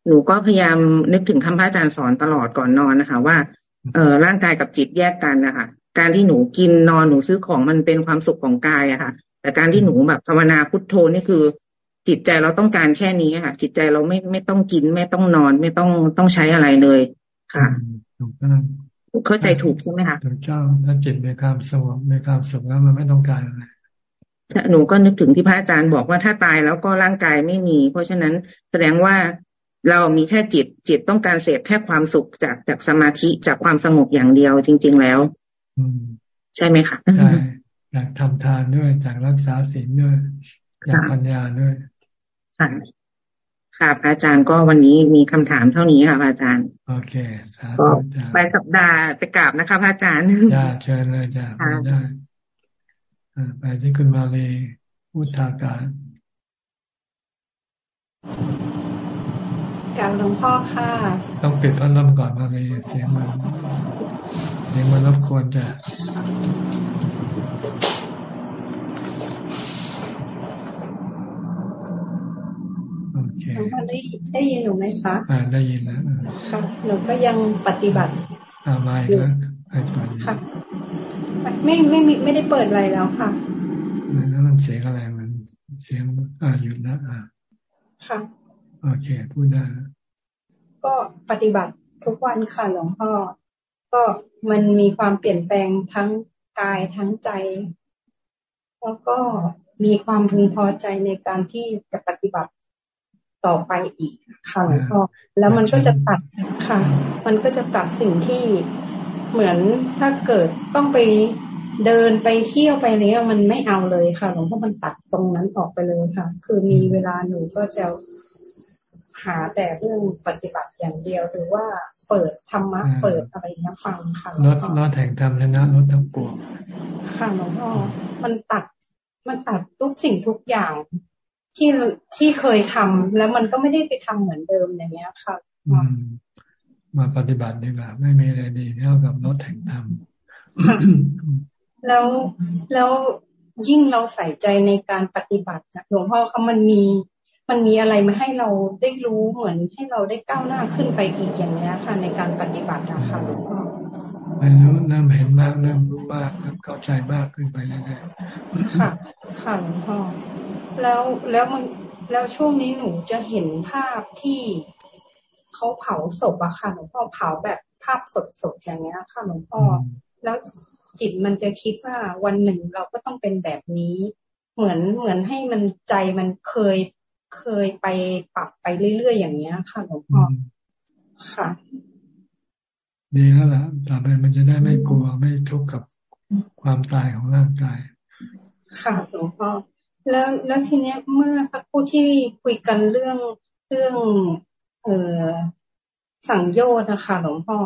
หนูก็พยายามนึกถึงคำพระอาจารย์สอนตลอดก่อนนอนนะคะ ว่า เออร่างกายกับจิตแยกกันนะคะการที่หนูกินนอนหนูซื้อของมันเป็นความสุขของกายอะค่ะ แต่การที่หนูแบบภาวนาพุทโธนี่คือ จิตใจเราต้องการแค่นี้ค่ะ จิตใจเราไม่ไม่ต้องกิน ไม่ต้องนอน ไม่ต้องต้องใช้อะไรเลยค่ะถูกต้องเข้าใจถูกใช่ไหมคะถูกเจ้าถ้าจิตมีความสงบมีความสุขแล้วมันไม่ต้องการอะไร หนูก็นึกถึงที่พระอาจารย์บอกว่าถ้าตายแล้วก็ร่างกายไม่มี เพราะฉะนั้นแสดงว่าเรามีแค่จิตจิตต้องการเสพแค่ความสุขจากจากสมาธิจากความสงบอย่างเดียวจริง ๆแล้วใช่ไหมคะใช่อยากทำทานด้วยจากรักษาศีลด้วยอยากปัญญาด้วยค่ะค่ะพระอาจารย์ก็วันนี้มีคำถามเท่านี้ค่ะพระอาจารย์ โอเคสาธุไปสัปดาห์ไปกราบนะคะพระอาจารย์จ้าเชิญเลยจ้าได้ ไปที่คุณมาเลยพุทธาการกับหลวงพ่อค่ะ ต้องปิดพัดลมก่อนมาเลยเสียงมันเสียงมันรบกวนจะโอเคหลวงพ่อได้ได้ยินหนูไหมคะอ่าได้ยินแล้วค่ะหนูก็ยังปฏิบัติอ่าไม่แล้วใคร เปิดค่ะไม่ไม่ไม่ได้เปิดอะไรแล้วค่ะแล้วมันเสียงอะไรมันเสียงอ่าหยุดแล้วอ่าค่ะโอเคพูดได้ก็ปฏิบัติทุกวันค่ะหลวงพ่อ ก็มันมีความเปลี่ยนแปลงทั้งกายทั้งใจ แล้วก็มีความพึงพอใจในการที่จะปฏิบัติต่อไปอีกค่ะหลวงพ่อแล้วมันก็จะตัดค่ะ มันก็จะตัดสิ่งที่ เหมือนถ้าเกิดต้องไปเดินไปเที่ยวไปเนี้ยมันไม่เอาเลยค่ะหลวงพ่อมันตัดตรงนั้นออกไปเลยค่ะ คือมีเวลาหนูก็จะหาแต่เรื่องปฏิบัติอย่างเดียวหรือว่าเปิดธรรมะเปิดอะไรนี้ฟังค่ะลดลดแห่งธรรมชนะลดทั้งปวงค่ะหลวงพ่อมันตัดมันตัดทุกสิ่งทุกอย่างที่ที่เคยทำแล้วมันก็ไม่ได้ไปทำเหมือนเดิมอย่างเงี้ยค่ะ มาปฏิบัติดีกว่าไม่มีอะไรดีเท่ากับลดแห่งธรรมแล้วแล้วยิ่งเราใส่ใจในการปฏิบัติหลวงพ่อเขามันมีมันมีอะไรมาให้เราได้รู้เหมือนให้เราได้ก้าวหน้าขึ้นไปอีกอย่างนี้ค่ะ ในการปฏิบัตินะคะหลวงพ่อไปรู้เริ่มเห็นมากเริ่มรู้มากเริ่มเข้าใจมากขึ้นไปเรื่อยๆค่ะค่ะหลวงพ่อแล้วแล้วมันแล้วช่วงนี้หนูจะเห็นภาพที่ เขาเผาศพอะค่ะหลวงพ่อเผาแบบภาพสดๆอย่างเงี้ยค่ะหลวงพ่อแล้วจิตมันจะคิดว่าวันหนึ่งเราก็ต้องเป็นแบบนี้ เหมือนเหมือนให้มันใจมันเคยเคยไปปรับไปเรื่อยๆอย่างเงี้ยค่ะหลวงพ่อค่ะดีแล้วล่ะต่อไปมันจะได้ไม่กลัวไม่ทุกข์กับความตายของร่างกาย ค่ะหลวงพ่อแล้วแล้วทีเนี้ยเมื่อสักครู่ที่คุยกันเรื่องเรื่อง เอ่อสังโยชน์นะคะหลวงพ่อ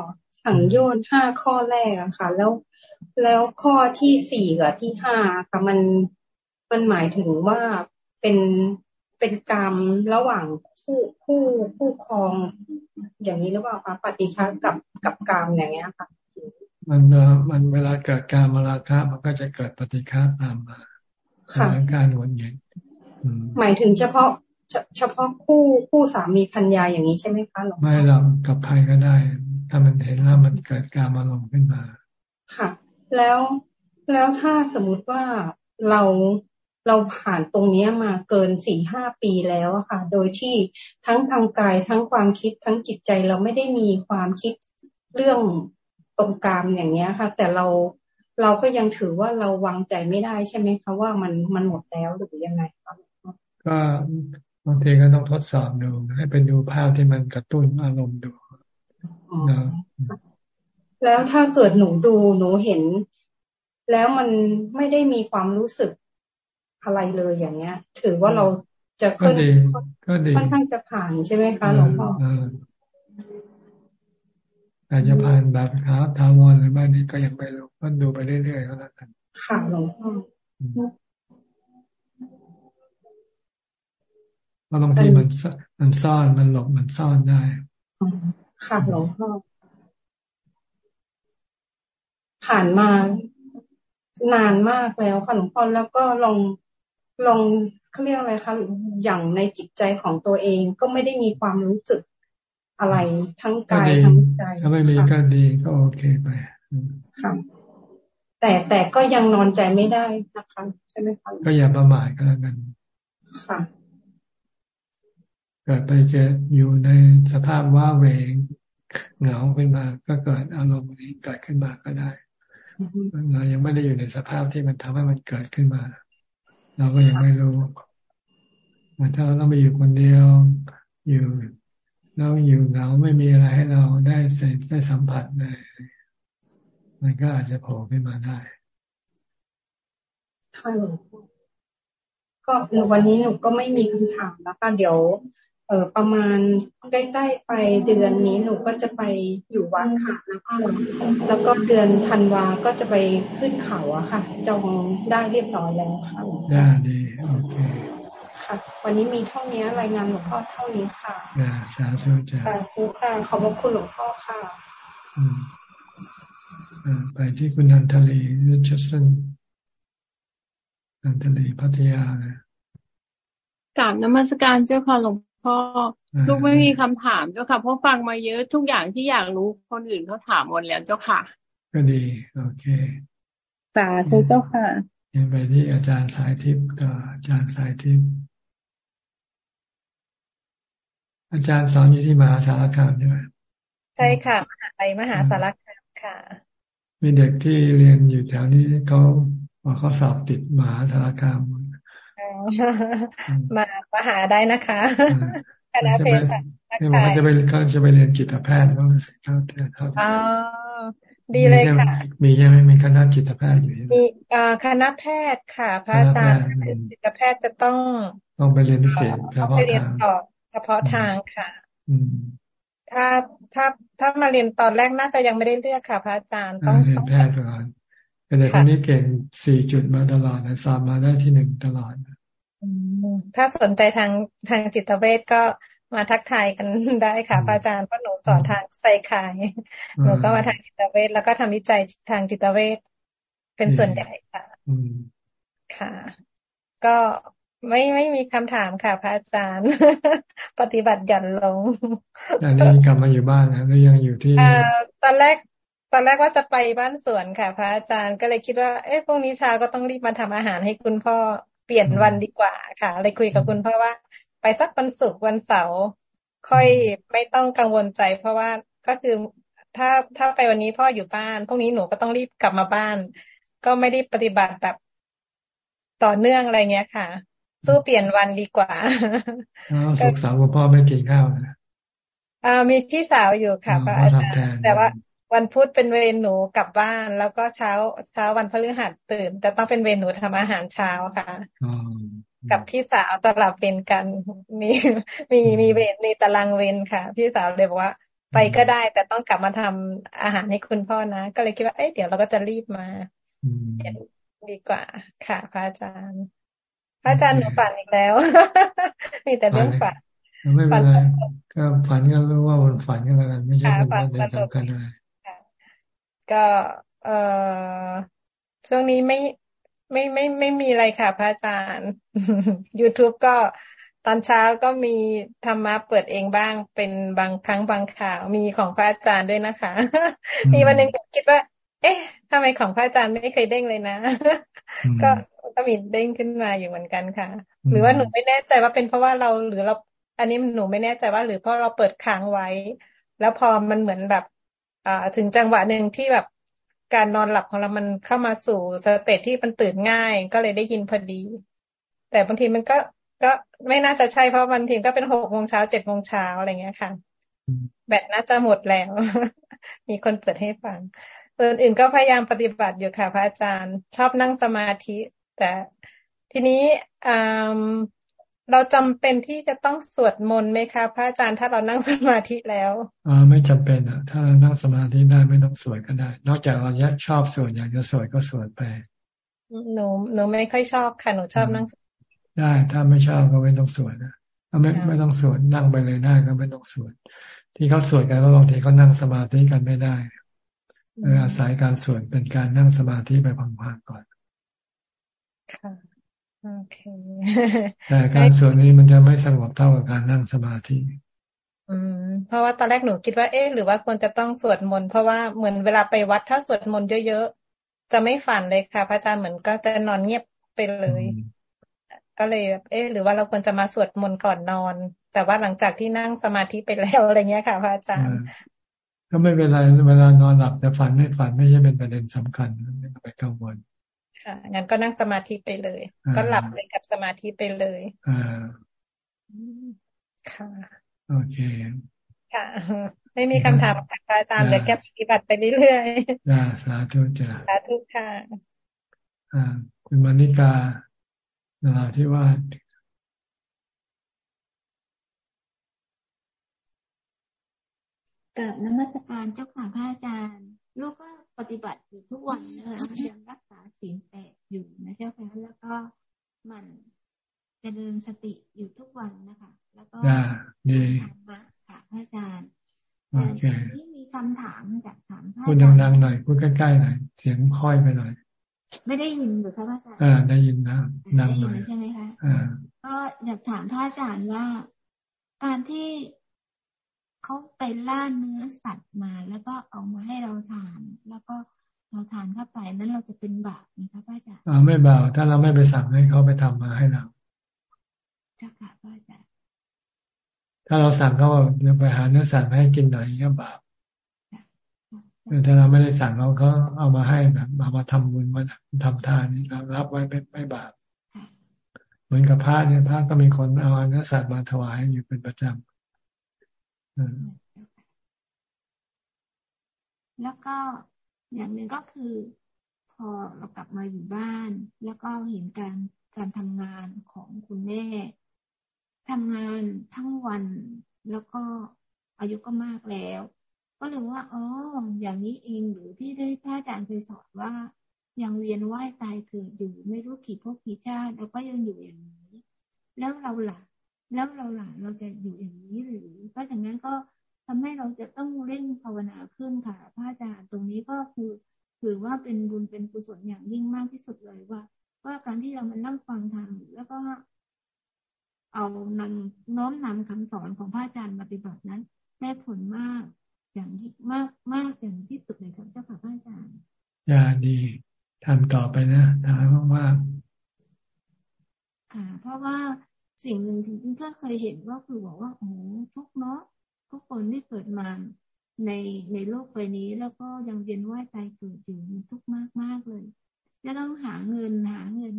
สังโยชน์ห้าข้อแรกอะค่ะ แล้วแล้วข้อที่สี่กับที่ห้าค่ะมันมันหมายถึงว่าเป็นเป็นกรรมระหว่างคู่คู่คู่ครอง อย่างนี้หรือเปล่าคะปฏิฆากับกับกรรมอย่างเงี้ยค่ะ มันมันเวลาเกิดการมาราคะมันก็จะเกิดปฏิฆาตามมาค่ะการวนเวียนหมายถึงเฉพาะ เฉพาะคู่คู่สามีพัญญาอย่างนี้ใช่ไหมคะหลวงไม่หรอกกับใครก็ได้ ถ้ามันเห็นแล้วมันเกิดการมาลงขึ้นมา ค่ะ แล้วแล้วถ้าสมมุติว่าเราเราผ่านตรงนี้มาเกินสี่ห้าปีแล้วค่ะ โดยที่ทั้งทางกายทั้งความคิดทั้งจิตใจเราไม่ได้มีความคิดเรื่องตรงกลางอย่างเงี้ยค่ะ แต่เราเราก็ยังถือว่าเราวางใจไม่ได้ใช่ไหมคะว่ามันมันหมดแล้วหรือยังไงคะก็บางทีก็ต้องทดสอบดู ให้เป็นดูภาพที่มันกระตุ้นอารมณ์ดูนะแล้วถ้าเกิดหนูดูหนูเห็น แล้วมันไม่ได้มีความรู้สึกอะไรเลยอย่างเงี้ย ถือว่าเราจะขึ้นค่อนข้างจะผ่านใช่ไหมคะหลวงพ่ออาจจะผ่านแบบขาทาวรหรือไม่นี่ก็ยังไม่รู้ก็ดูไปเรื่อยๆก็แล้วกันค่ะหลวงพ่อ เพราะบางทีมันมันซ่อนมันหลบมันซ่อนได้ค่ะหลวงพ่อผ่านมานานมากแล้วค่ะหลวงพ่อแล้วก็ลองลองเขาเรียกอะไรคะอย่างในจิตใจของตัวเองก็ไม่ได้มีความรู้สึกอะไรทั้งกายทั้งใจถ้าไม่มีก็ดีก็โอเคไปค่ะแต่แต่ก็ยังนอนใจไม่ได้นะคะ ใช่ไหมคะก็อย่าประมาทก็แล้วกันค่ะเกิดไปเจออยู่ในสภาพว่าเวงเหงาขึ้นมา ก็เกิดอารมณ์นี้เกิดขึ้นมาก็ได้เรายังไม่ได้อยู่ในสภาพที่มันทำให้มันเกิดขึ้นมา เราก็ยังไม่รู้มันถ้าเราต้องไปอยู่คนเดียว อยู่เราอยู่เหงาไม่มีอะไรให้เราได้เสพได้สัมผัสเลยมันก็อาจจะโผล่ขึ้นมาได้ค่ะหลวงพ่อก็วันนี้หนูก็ไม่มีคำถามแล้วค่ะเดี๋ยว เออประมาณใกล้ๆไปเดือนนี้หนูก็จะไปอยู่วัดค่ะแล้วก็แล้วก็เดือนธันวาก็จะไปขึ้นเขาอะค่ะ จองได้เรียบร้อยแล้วค่ะได้ดีโอเคค่ะ วันนี้มีเท่านี้รายงานหลวงพ่อเท่านี้ค่ะสาธุจ้าสาธุค่ะขอบคุณหลวงพ่อค่ะไปที่คุณนันทลีริชสันนันทลีพัทยานะกราบนมัสการเจ้าค่ะหลวง พ่อลูกไม่มีคำถามเจ้าค่ะเพราะฟังมาเยอะทุกอย่างที่อยากรู้คนอื่นเขาถามหมดแล้วเจ้าค่ะ ก็ดี โอเคสาธุเจ้าค่ะยังไปที่อาจารย์สายทิพย์กับอาจารย์สายทิพย์อาจารย์สอนอยู่ที่มหาสารคามใช่ไหมใช่ค่ะไปมหาสารคามค่ะ มีเด็กที่เรียนอยู่แถวนี้เขาบอกเขาสอบติดมหาสารคามมา มาหาได้นะคะคณะเพศค่ะเขาจะไปเขาจะไปเรียนจิตแพทย์เขาเขาเขาอ๋อดีเลยค่ะ มีใช่ไหมมีคณะจิตแพทย์อยู่มีคณะแพทย์ค่ะ พระอาจารย์จิตแพทย์จะต้องต้องไปเรียนพิเศษเฉพาะทางเฉพาะทางค่ะถ้าถ้าถ้ามาเรียนตอนแรกน่าจะยังไม่ได้เลือกค่ะ พระอาจารย์ต้องเรียนแพทย์ก่อนแต่เด็กคนนี้เก่งสี่จุดมาตลอดสอบมาได้ที่หนึ่งตลอด ถ้าสนใจทางทางจิตเวชก็มาทักทายกันได้ค่ะพระอาจารย์เพราะหนูสอนทางไซคายหนูก็มาทางจิตเวชแล้วก็ทำวิจัยทางจิตเวชเป็นส่วนใหญ่ค่ะค่ะ ก็ไม่ไม่มีคำถามค่ะ พระอาจารย์ ปฏิบัติหย่อนลงอันนี้กลับมาอยู่บ้านนะหรือยังอยู่ที่ตอนแรกตอนแรกว่าจะไปบ้านสวนค่ะ พระอาจารย์ก็เลยคิดว่า เอ๊ะพรุ่งนี้เช้าก็ต้องรีบมาทำอาหารให้คุณพ่อ เปลี่ยนวันดีกว่าค่ะเลยคุยกับคุณพ่อว่า ไปสักวันศุกร์วันเสาร์ค่อยไม่ต้องกังวลใจ เพราะว่าก็คือถ้าถ้าไปวันนี้พ่ออยู่บ้านพรุ่งนี้หนูก็ต้องรีบกลับมาบ้าน ก็ไม่ได้ปฏิบัติแบบต่อเนื่องอะไรเงี้ยค่ะ สู้เปลี่ยนวันดีกว่าสุกสาวคุณพ่อไม่กินข้าวนะอ่ามีพี่สาวอยู่ค่ะพระอาจารย์แต่ว่า วันพุธเป็นเวรหนูกลับบ้าน แล้วก็เช้าเช้าวันพฤหัสตื่น แต่ต้องเป็นเวรหนูทำอาหารเช้าค่ะกับพี่สาวตลับเวรกัน มีมีมีเวรในตารางเวรค่ะ พี่สาวเลยบอกว่า ไปก็ได้ แต่ต้องกลับมาทำอาหารให้คุณพ่อนะ ก็เลยคิดว่าเอ้ยเดี๋ยวเราก็จะรีบมาดีกว่า ค่ะ พระอาจารย์ พระอาจารย์หนูฝันอีกแล้ว มีแต่เรื่องฝันไม่เป็นไรก็ฝันก็รู้ว่ามันฝันก็แล้วกันไม่ใช่ว่าเดินสำคัญอะไร ก็เอ่อช่วงนี้ไม่ไม่ไม่ไม่มีอะไรค่ะพระอาจารย์ YouTube ก็ตอนเช้าก็มีธรรมะเปิดเองบ้างเป็นบางครั้งบางข่าวมีของพระอาจารย์ด้วยนะคะ มีวันหนึ่งคิดว่า เอ๊ะทำไมของพระอาจารย์ไม่เคยเด้งเลยนะ ก็ก็ก็มีเด้งขึ้นมาอยู่เหมือนกันค่ะ หรือว่าหนูไม่แน่ใจว่าเป็นเพราะว่าเราหรือเรา อันนี้หนูไม่แน่ใจว่า หรือเพราะเราเปิดค้างไว้ แล้วพอมันเหมือนแบบอ่า ถึงจังหวะหนึ่งที่แบบการนอนหลับของเรามันเข้ามาสู่สเตจที่มันตื่นง่าย ก็เลยได้ยินพอดี แต่บางทีมันก็ก็ไม่น่าจะใช่เพราะบางทีก็เป็นหกโมงเช้าเจ็ดโมงเช้าอะไรเงี้ยค่ะ แบตน่าจะหมดแล้ว มีคนเปิดให้ฟังส่วนอื่นก็พยายามปฏิบัติอยู่ค่ะ พระอาจารย์ ชอบนั่งสมาธิ แต่ทีนี้ เราจำเป็นที่จะต้องสวดมนต์ไหมคะพระอาจารย์ถ้าเรานั่งสมาธิแล้วอ่าไม่จำเป็นอะ ถ้าเรานั่งสมาธิได้ไม่ต้องสวดก็ได้ นอกจากเราชอบสวดอยากจะสวดก็สวดไปหนูหนูไม่ค่อยชอบค่ะหนูชอบนั่ง ได้ถ้าไม่ชอบก็ไม่ต้องสวดนะไม่ไม่ต้องสวดนั่งไปเลยได้ก็ไม่ต้องสวดที่เขาสวดกันว่าบางทีเขานั่งสมาธิกันไม่ได้อาศัยการสวดเป็นการนั่งสมาธิไปพังๆก่อนค่ะ โอเคแต่การสวดนี้มันจะไม่สงบเท่ากับการนั่งสมาธิอืมเพราะว่าตอนแรกหนูคิดว่าเอ๊ะหรือว่าควรจะต้องสวดมนต์เพราะว่าเหมือนเวลาไปวัดถ้าสวดมนต์เยอะๆจะไม่ฝันเลยค่ะ พระอาจารย์เหมือนก็จะนอนเงียบไปเลย ก็เลยแบบเอ๊ะหรือว่าเราควรจะมาสวดมนต์ก่อนนอน แต่ว่าหลังจากที่นั่งสมาธิไปแล้วอะไรเงี้ยค่ะ พระอาจารย์ ก็ไม่เป็นไรเวลานอนหลับจะฝันไม่ฝันไม่ใช่เป็นประเด็นสำคัญไม่ต้องไปกังวล ค่ะงั้นก็นั่งสมาธิไปเลย ก็หลับเลยกับสมาธิไปเลยอ่าค่ะ โอเค ค่ะ ไม่มีคำถามค่ะอาจารย์เดี๋ยวแค่ปฏิบัติไปเรื่อยๆจ้าสาธุจ้าสาธุค่ะอ่า คุณมานิกานาที่ว่ากับนมัสการเจ้าค่ะพระอาจารย์ ลูกก็ปฏิบัติอยู่ทุกวันนะคะยังรักษาศีลแปดอยู่นะเจ้าค่ะแล้วก็มันจะเดินสติอยู่ทุกวันนะคะ แล้วก็ดีค่ะพระอาจารย์โอเคที่มีคำถามจากถามพระอาจารย์พูดดังๆหน่อยพูดใกล้ๆหน่อยเสียงค่อยไปหน่อย ไม่ได้ยินหรือคะพระอาจารย์อ่าได้ยินนะดังหน่อยใช่ไหมคะอ่าก็อยากถามพระอาจารย์ว่า การที่ เขาไปล่าเนื้อสัตว์มา แล้วก็เอามาให้เราทาน แล้วก็เราทานเข้าไปนั้นเราจะเป็นบาปไหมคะพระอาจารย์อ่าไม่บาปถ้าเราไม่ไปสั่งให้เขาไปทำมาให้เราจ้าค่ะพระอาจารย์ถ้าเราสั่งเขาจะไปหาเนื้อสัตว์ให้กินหน่อยก็บาปถ้าเราไม่ได้สั่งเขาเขาเอามาให้แบบมามาทำบุญมาทำทานเรารับไว้ไม่ไม่บาปเหมือนกับพระเนี่ยพระก็มีคนเอาเนื้อสัตว์มาถวายอยู่เป็นประจำ แล้วก็อย่างหนึ่งก็คือ พอเรากลับมาอยู่บ้าน แล้วก็เห็นการการทำงานของคุณแม่ทำงานทั้งวัน แล้วก็อายุก็มากแล้ว ก็เลยว่าอ๋ออย่างนี้เองหรือที่ได้พระอาจารย์เคยสอนว่ายังเวียนว่ายตายเกิดอยู่ไม่รู้กี่ภพกี่ชาติแล้วก็ยังอยู่อย่างนี้ แล้วเราล่ะ แล้วเราหล่ะเราจะอยู่อย่างนี้หรือเพราะฉะนั้นก็ทำให้เราจะต้องเร่งภาวนาขึ้นค่ะพระอาจารย์ตรงนี้ก็คือถือว่าเป็นบุญเป็นกุศลอย่างยิ่งมากที่สุดเลยว่า ว่าการที่เรามานั่งฟังธรรมแล้วก็เอานำน้อมนำคำสอนของพระอาจารย์ปฏิบัตินั้นได้ผลมากอย่างมากมากอย่างที่สุดเลยครับเจ้าค่ะพระอาจารย์อย่าดีทำต่อไปนะทำมากๆค่ะ เพราะว่า สิ่งหนึ่งที่ก็เคยเห็นว่าคือบอกว่าโอ้ทุกเนาะทุกคนที่เกิดมาในในโลกใบนี้ แล้วก็ยังเวียนว่ายตายเกิดอยู่มันทุกข์มากมากเลยจะต้องหาเงินหาเงิน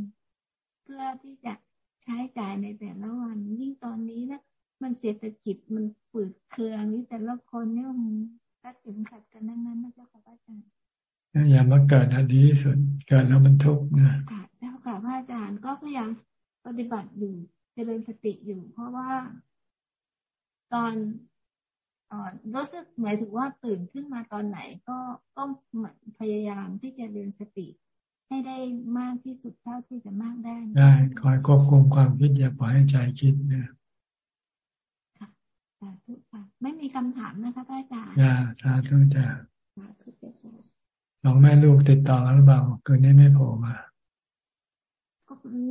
เพื่อที่จะใช้จ่ายในแต่ละวัน ยิ่งตอนนี้นะมันเศรษฐกิจมันปืดเครือนี้แต่ละคนเนี่ยมันก็ถึงขัดกันนั่นนั้นนะเจ้าค่ะพระอาจารย์อย่ามาเกิดอดีที่สุดเกิดแล้วมันทุกข์นะค่ะเจ้าค่ะพระอาจารย์ก็พยายามปฏิบัติอยู่ เจริญสติอยู่ เพราะว่า ตอนอรู้สึกหมายถึงว่าตื่นขึ้นมาตอนไหนก็ก็พยายามที่จะเรียนสติให้ได้มากที่สุดเท่าที่จะมากได้ ได้คอยควบคุมความคิดอย่าปล่อยให้ใจคิดนะค่ะสาธุค่ะไม่มีคำถามนะคะพระอาจารย์จ้าสาธุจ้าสองแม่ลูกติดต่อกันหรือเปล่าเกินนี้ไม่โผล่มาก็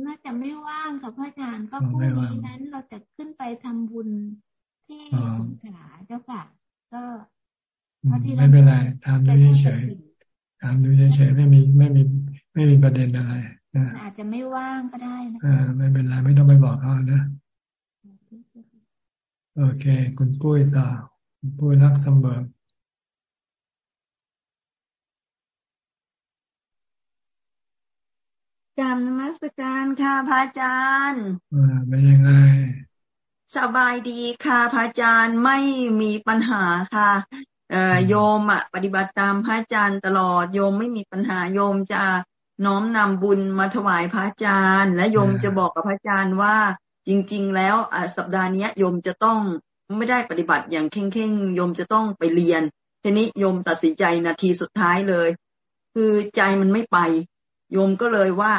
น่าจะไม่ว่างค่ะพระอาจารย์ก็พรุ่งนี้นั้นเราจะขึ้นไปทำบุญที่สงขลาเจ้าค่ะ ก็ไม่เป็นไรทำดูเฉยทำดูเฉยไม่มีไม่มีไม่มีประเด็นอะไรอาจจะไม่ว่างก็ได้นะอ่าไม่เป็นไรไม่ต้องไปบอกเขานะโอเค คุณปุ้ยต่อคุณปุ้ยรักสมเบิร์ กรรมนมัสการค่ะพระอาจารย์อ่าเป็นยังไง สบายดีค่ะพระอาจารย์ไม่มีปัญหาค่ะเอ่อโยมอะ ปฏิบัติตามพระอาจารย์ตลอดโยมไม่มีปัญหาโยมจะน้อมนำบุญมาถวายพระอาจารย์ และโยมจะบอกกับพระอาจารย์ว่า จริง ๆ แล้วสัปดาห์นี้โยมจะต้องไม่ได้ปฏิบัติอย่างเข่งๆโยมจะต้องไปเรียนทีนี้โยมตัดสินใจนาทีสุดท้ายเลย คือใจมันไม่ไป โยมก็เลยว่า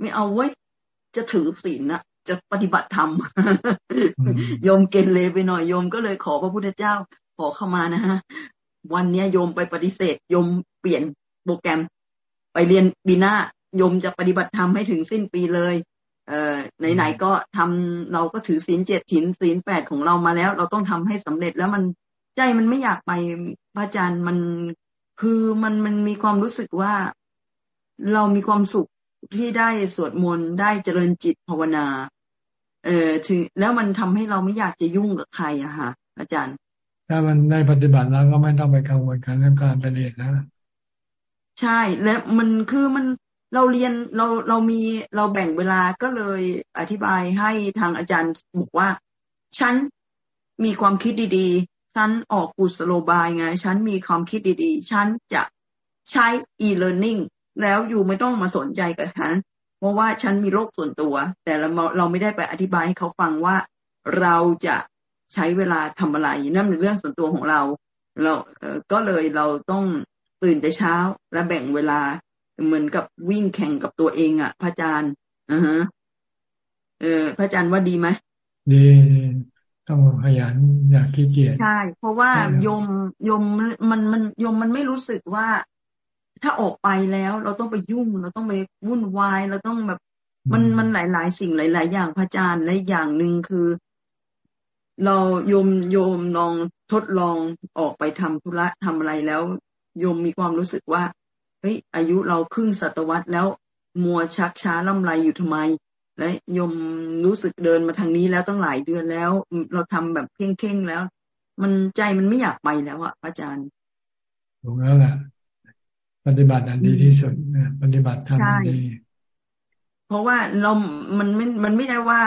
ไม่เอาไว้จะถือศีลนะจะปฏิบัติธรรมโยมเกณฑ์เลยไปหน่อยโยมก็เลยขอพระพุทธเจ้าขอเข้ามานะฮะวันนี้โยมไปปฏิเสธโยมเปลี่ยนโปรแกรม ไปเรียนปีหน้ายมจะปฏิบัติธรรมให้ถึงสิ้นปีเลย เอ่อไหนๆก็ทำเราก็ถือศีลเจ็ดถินศีลแปดของเรามาแล้ว เราต้องทำให้สำเร็จแล้วมันใจมันไม่อยากไปพระอาจารย์มันคือมันมันมีความรู้สึกว่า เรามีความสุขที่ได้สวดมนต์ได้เจริญจิตภาวนา เออถึงแล้วมันทำให้เราไม่อยากจะยุ่งกับใครอะค่ะ อาจารย์ ถ้ามันได้ปฏิบัติแล้วก็ไม่ต้องไปกังวลกันเรื่องการไปเรียนนะใช่และมันคือมันเราเรียนเราเรามีเราแบ่งเวลาก็เลยอธิบายให้ทางอาจารย์บอกว่า ฉันมีความคิดดีๆ ฉันออกกุศโลบายไง ฉันมีความคิดดีๆ ฉันจะใช้ e-learning แล้วอยู่ไม่ต้องมาสนใจกับฉันเพราะว่าฉันมีโลกส่วนตัว แต่เราเราไม่ได้ไปอธิบายให้เขาฟังว่าเราจะใช้เวลาทำอะไรนั่นเป็นเรื่องส่วนตัวของเรา เราก็เลยเราต้องตื่นแต่เช้าและแบ่งเวลาเหมือนกับวิ่งแข่งกับตัวเองอะ พระอาจารย์อ่าฮะเออพระอาจารย์ว่าดีไหมดีต้องขยันอยากขี้เกียจใช่เพราะว่าโยมโยมมันมันโยมมันไม่รู้สึกว่า ถ้าออกไปแล้วเราต้องไปยุ่ง เราต้องไปวุ่นวายเราต้องแบบ มันมันหลาย ๆ สิ่งหลาย ๆ อย่างพระอาจารย์และอย่างหนึ่งคือ เราโยมโยมลองทดลองออกไปทำธุระทำอะไรแล้วโยมมีความรู้สึกว่าเฮ้ยอายุเราครึ่งศตวรรษแล้วมัวชักช้าล่ำไรอยู่ทำไม และโยมรู้สึกเดินมาทางนี้แล้วต้องหลายเดือนแล้ว เราทำแบบเพ่งๆแล้ว มันใจมันไม่อยากไปแล้วอะอาจารย์ถูกแล้วแหละ ปฏิบัติอันดีที่สุดนะปฏิบัติทำอันดีเพราะว่าเรามันไม่มันไม่ได้ว่า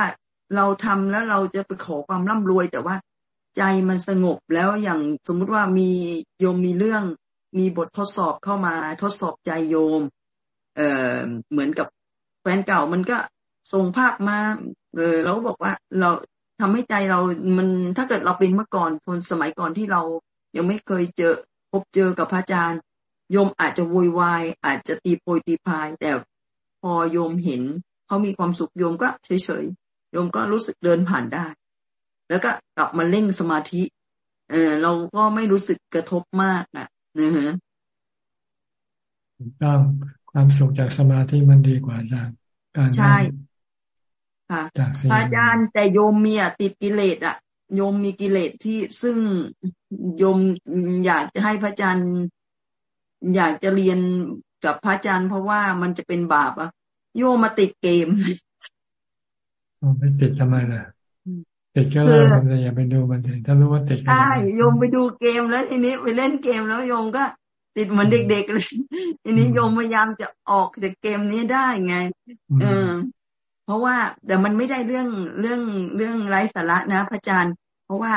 เราทำแล้วเราจะไปขอความร่ำรวย แต่ว่าใจมันสงบแล้วอย่างสมมุติว่ามีโยมมีเรื่องมีบททดสอบเข้ามาทดสอบใจโยม เอ่อเหมือนกับแฟนเก่ามันก็ส่งภาพมา เออเราก็บอกว่าเราทำให้ใจเรา มันถ้าเกิดเราเป็นเมื่อก่อนคนสมัยก่อนที่เรายังไม่เคยเจอพบเจอกับพระอาจารย์ โยมอาจจะวุ่นวาย อาจจะตีโพยตีพาย แต่พอโยมเห็นเขามีความสุขโยมก็เฉยๆโยมก็รู้สึกเดินผ่านได้ แล้วก็กลับมาเร่งสมาธิ เออเราก็ไม่รู้สึกกระทบมากนะนะฮะต้องความสุขจากสมาธิมันดีกว่าจากการใช่ค่ะพระอาจารย์แต่โยมมีอะติดกิเลสอะโยมมีกิเลสที่ซึ่งโยมอยากจะให้พระอาจารย์ อยากจะเรียนกับพระอาจารย์เพราะว่ามันจะเป็นบาปอะโยมมาติดเกมไม่ติดทำไมล่ะติดก็เลิกมันอย่าไปดูมันเลยถ้ารู้ว่าติดใช่โยมไปดูเกมแล้วทีนี้ไปเล่นเกมแล้วโยมก็ติดเหมือนเด็กๆเลยทีนี้โยมพยายามจะออกจากเกมนี้ได้ไง เออ เพราะว่าแต่มันไม่ได้เรื่องเรื่องเรื่องไร้สาระนะพระอาจารย์ เพราะว่า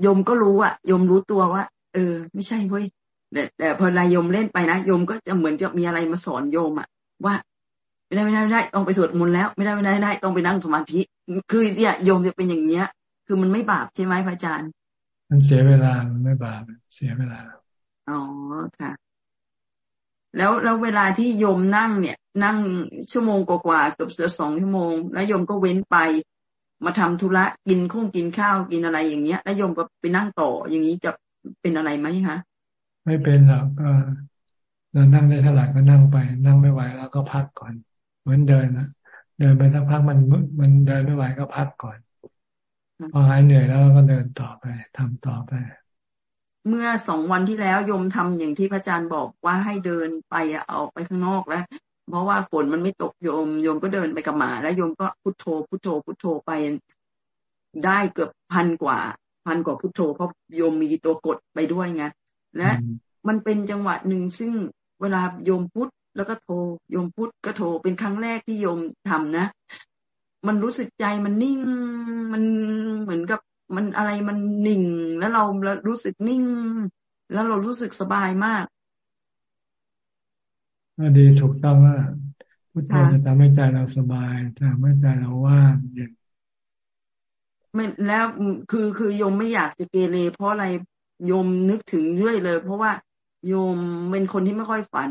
โยมก็รู้อะโยมรู้ตัวว่า เออ ไม่ใช่เว้ย แต่แต่พอลายโยมเล่นไปนะโยมก็จะเหมือนจะมีอะไรมาสอนโยมอะว่าไม่ได้ไม่ได้ไม่ได้ต้องไปสวดมนต์แล้ว ไม่ได้ไม่ได้ไม่ได้ต้องไปนั่งสมาธิ คือเนี่ยโยมจะเป็นอย่างเนี้ย คือมันไม่บาปใช่ไหมพระอาจารย์ มันเสียเวลามันไม่บาปเสียเวลาอ๋อค่ะ แล้วแล้วเวลาที่โยมนั่งเนี่ย นั่งชั่วโมงกว่าๆเกือบสองชั่วโมง แล้วโยมก็เว้นไป มาทำธุระกินข้งกินข้าวกินอะไรอย่างเงี้ย แล้วโยมก็ไปนั่งต่ออย่างนี้จะเป็นอะไรไหมคะ ไม่เป็นหรอกก็เรานั่งได้เท่าไหร่ก็นั่งไป นั่งไม่ไหวแล้วก็พักก่อน เหมือนเดินนะเดินไปสักพักมันมันเดินไม่ไหวก็พักก่อนพอหายเหนื่อยแล้วก็เดินต่อไปทำต่อไป เมื่อสองวันที่แล้วโยมทำอย่างที่พระอาจารย์บอกว่าให้เดินไปออกไปข้างนอกแล้วเพราะว่าฝนมันไม่ตกโยมโยมก็เดินไปกับหมา แล้วโยมก็พุทโธพุทโธพุทโธไป ได้เกือบพันกว่า พันกว่าพุทโธเพราะโยมมีตัวกดไปด้วยไง และมันเป็นจังหวะหนึ่งซึ่งเวลาโยมพุทแล้วก็โทรโยมพุทก็โทรเป็นครั้งแรกที่โยมทำนะ มันรู้สึกใจมันนิ่งมันเหมือนกับมันอะไรมันนิ่ง แล้วเรารู้สึกนิ่ง แล้วเรารู้สึกสบายมากก็ดีถูกต้องว่าพุทโธจะทำให้ใจเราสบายทำให้ใจเราว่างเย็นไม่แล้วคือคือโยมไม่อยากจะเกเรเพราะอะไร โยมนึกถึงเรื่อยเลย เพราะว่าโยมเป็นคนที่ไม่ค่อยฝัน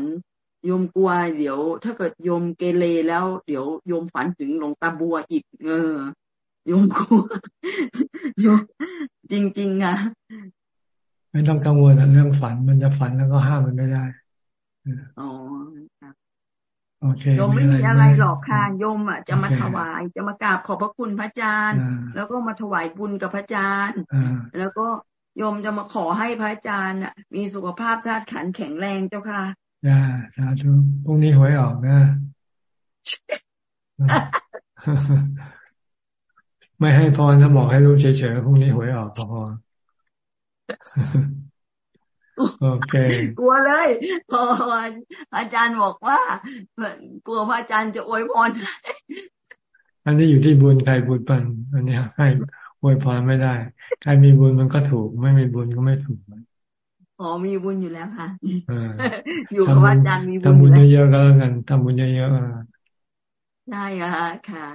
โยมกลัวเดี๋ยว ถ้าเกิดโยมเกเรแล้ว เดี๋ยวโยมฝันถึงหลวงตาบัวอีก เออ โยมกลัวโยมจริงๆอะไม่ต้องกังวลเรื่องฝันมันจะฝันแล้วก็ห้ามมันไม่ได้อ๋อโอเคโยมไม่มีอะไรหรอกค่ะโยมอะจะมาถวายจะมากราบขอบพระคุณพระอาจารย์ แล้วก็มาถวายบุญกับพระอาจารย์ แล้วก็ โยมจะมาขอให้พระอาจารย์อะมีสุขภาพธาตุขันแข็งแรงเจ้าค่ะจ้าสาธุพรุ่งนี้หวยออกนะไม่ให้พรแล้วบอกให้รู้เฉยๆพรุ่งนี้หวยออกพอโอเค กลัวเลย พออาจารย์บอกว่า กลัวพระอาจารย์จะอวยพรอันนี้อยู่ที่บุญใครบุญปันอันนี้ให้ อวยพรไม่ได้ใครมีบุญมันก็ถูก ไม่มีบุญก็ไม่ถูกอ๋อมีบุญอยู่แล้วค่ะอยู่กับอาจารย์มีบุญทำบุญเยอะๆก็แล้วกันทำบุญเยอะๆได้ค่ะค่ะ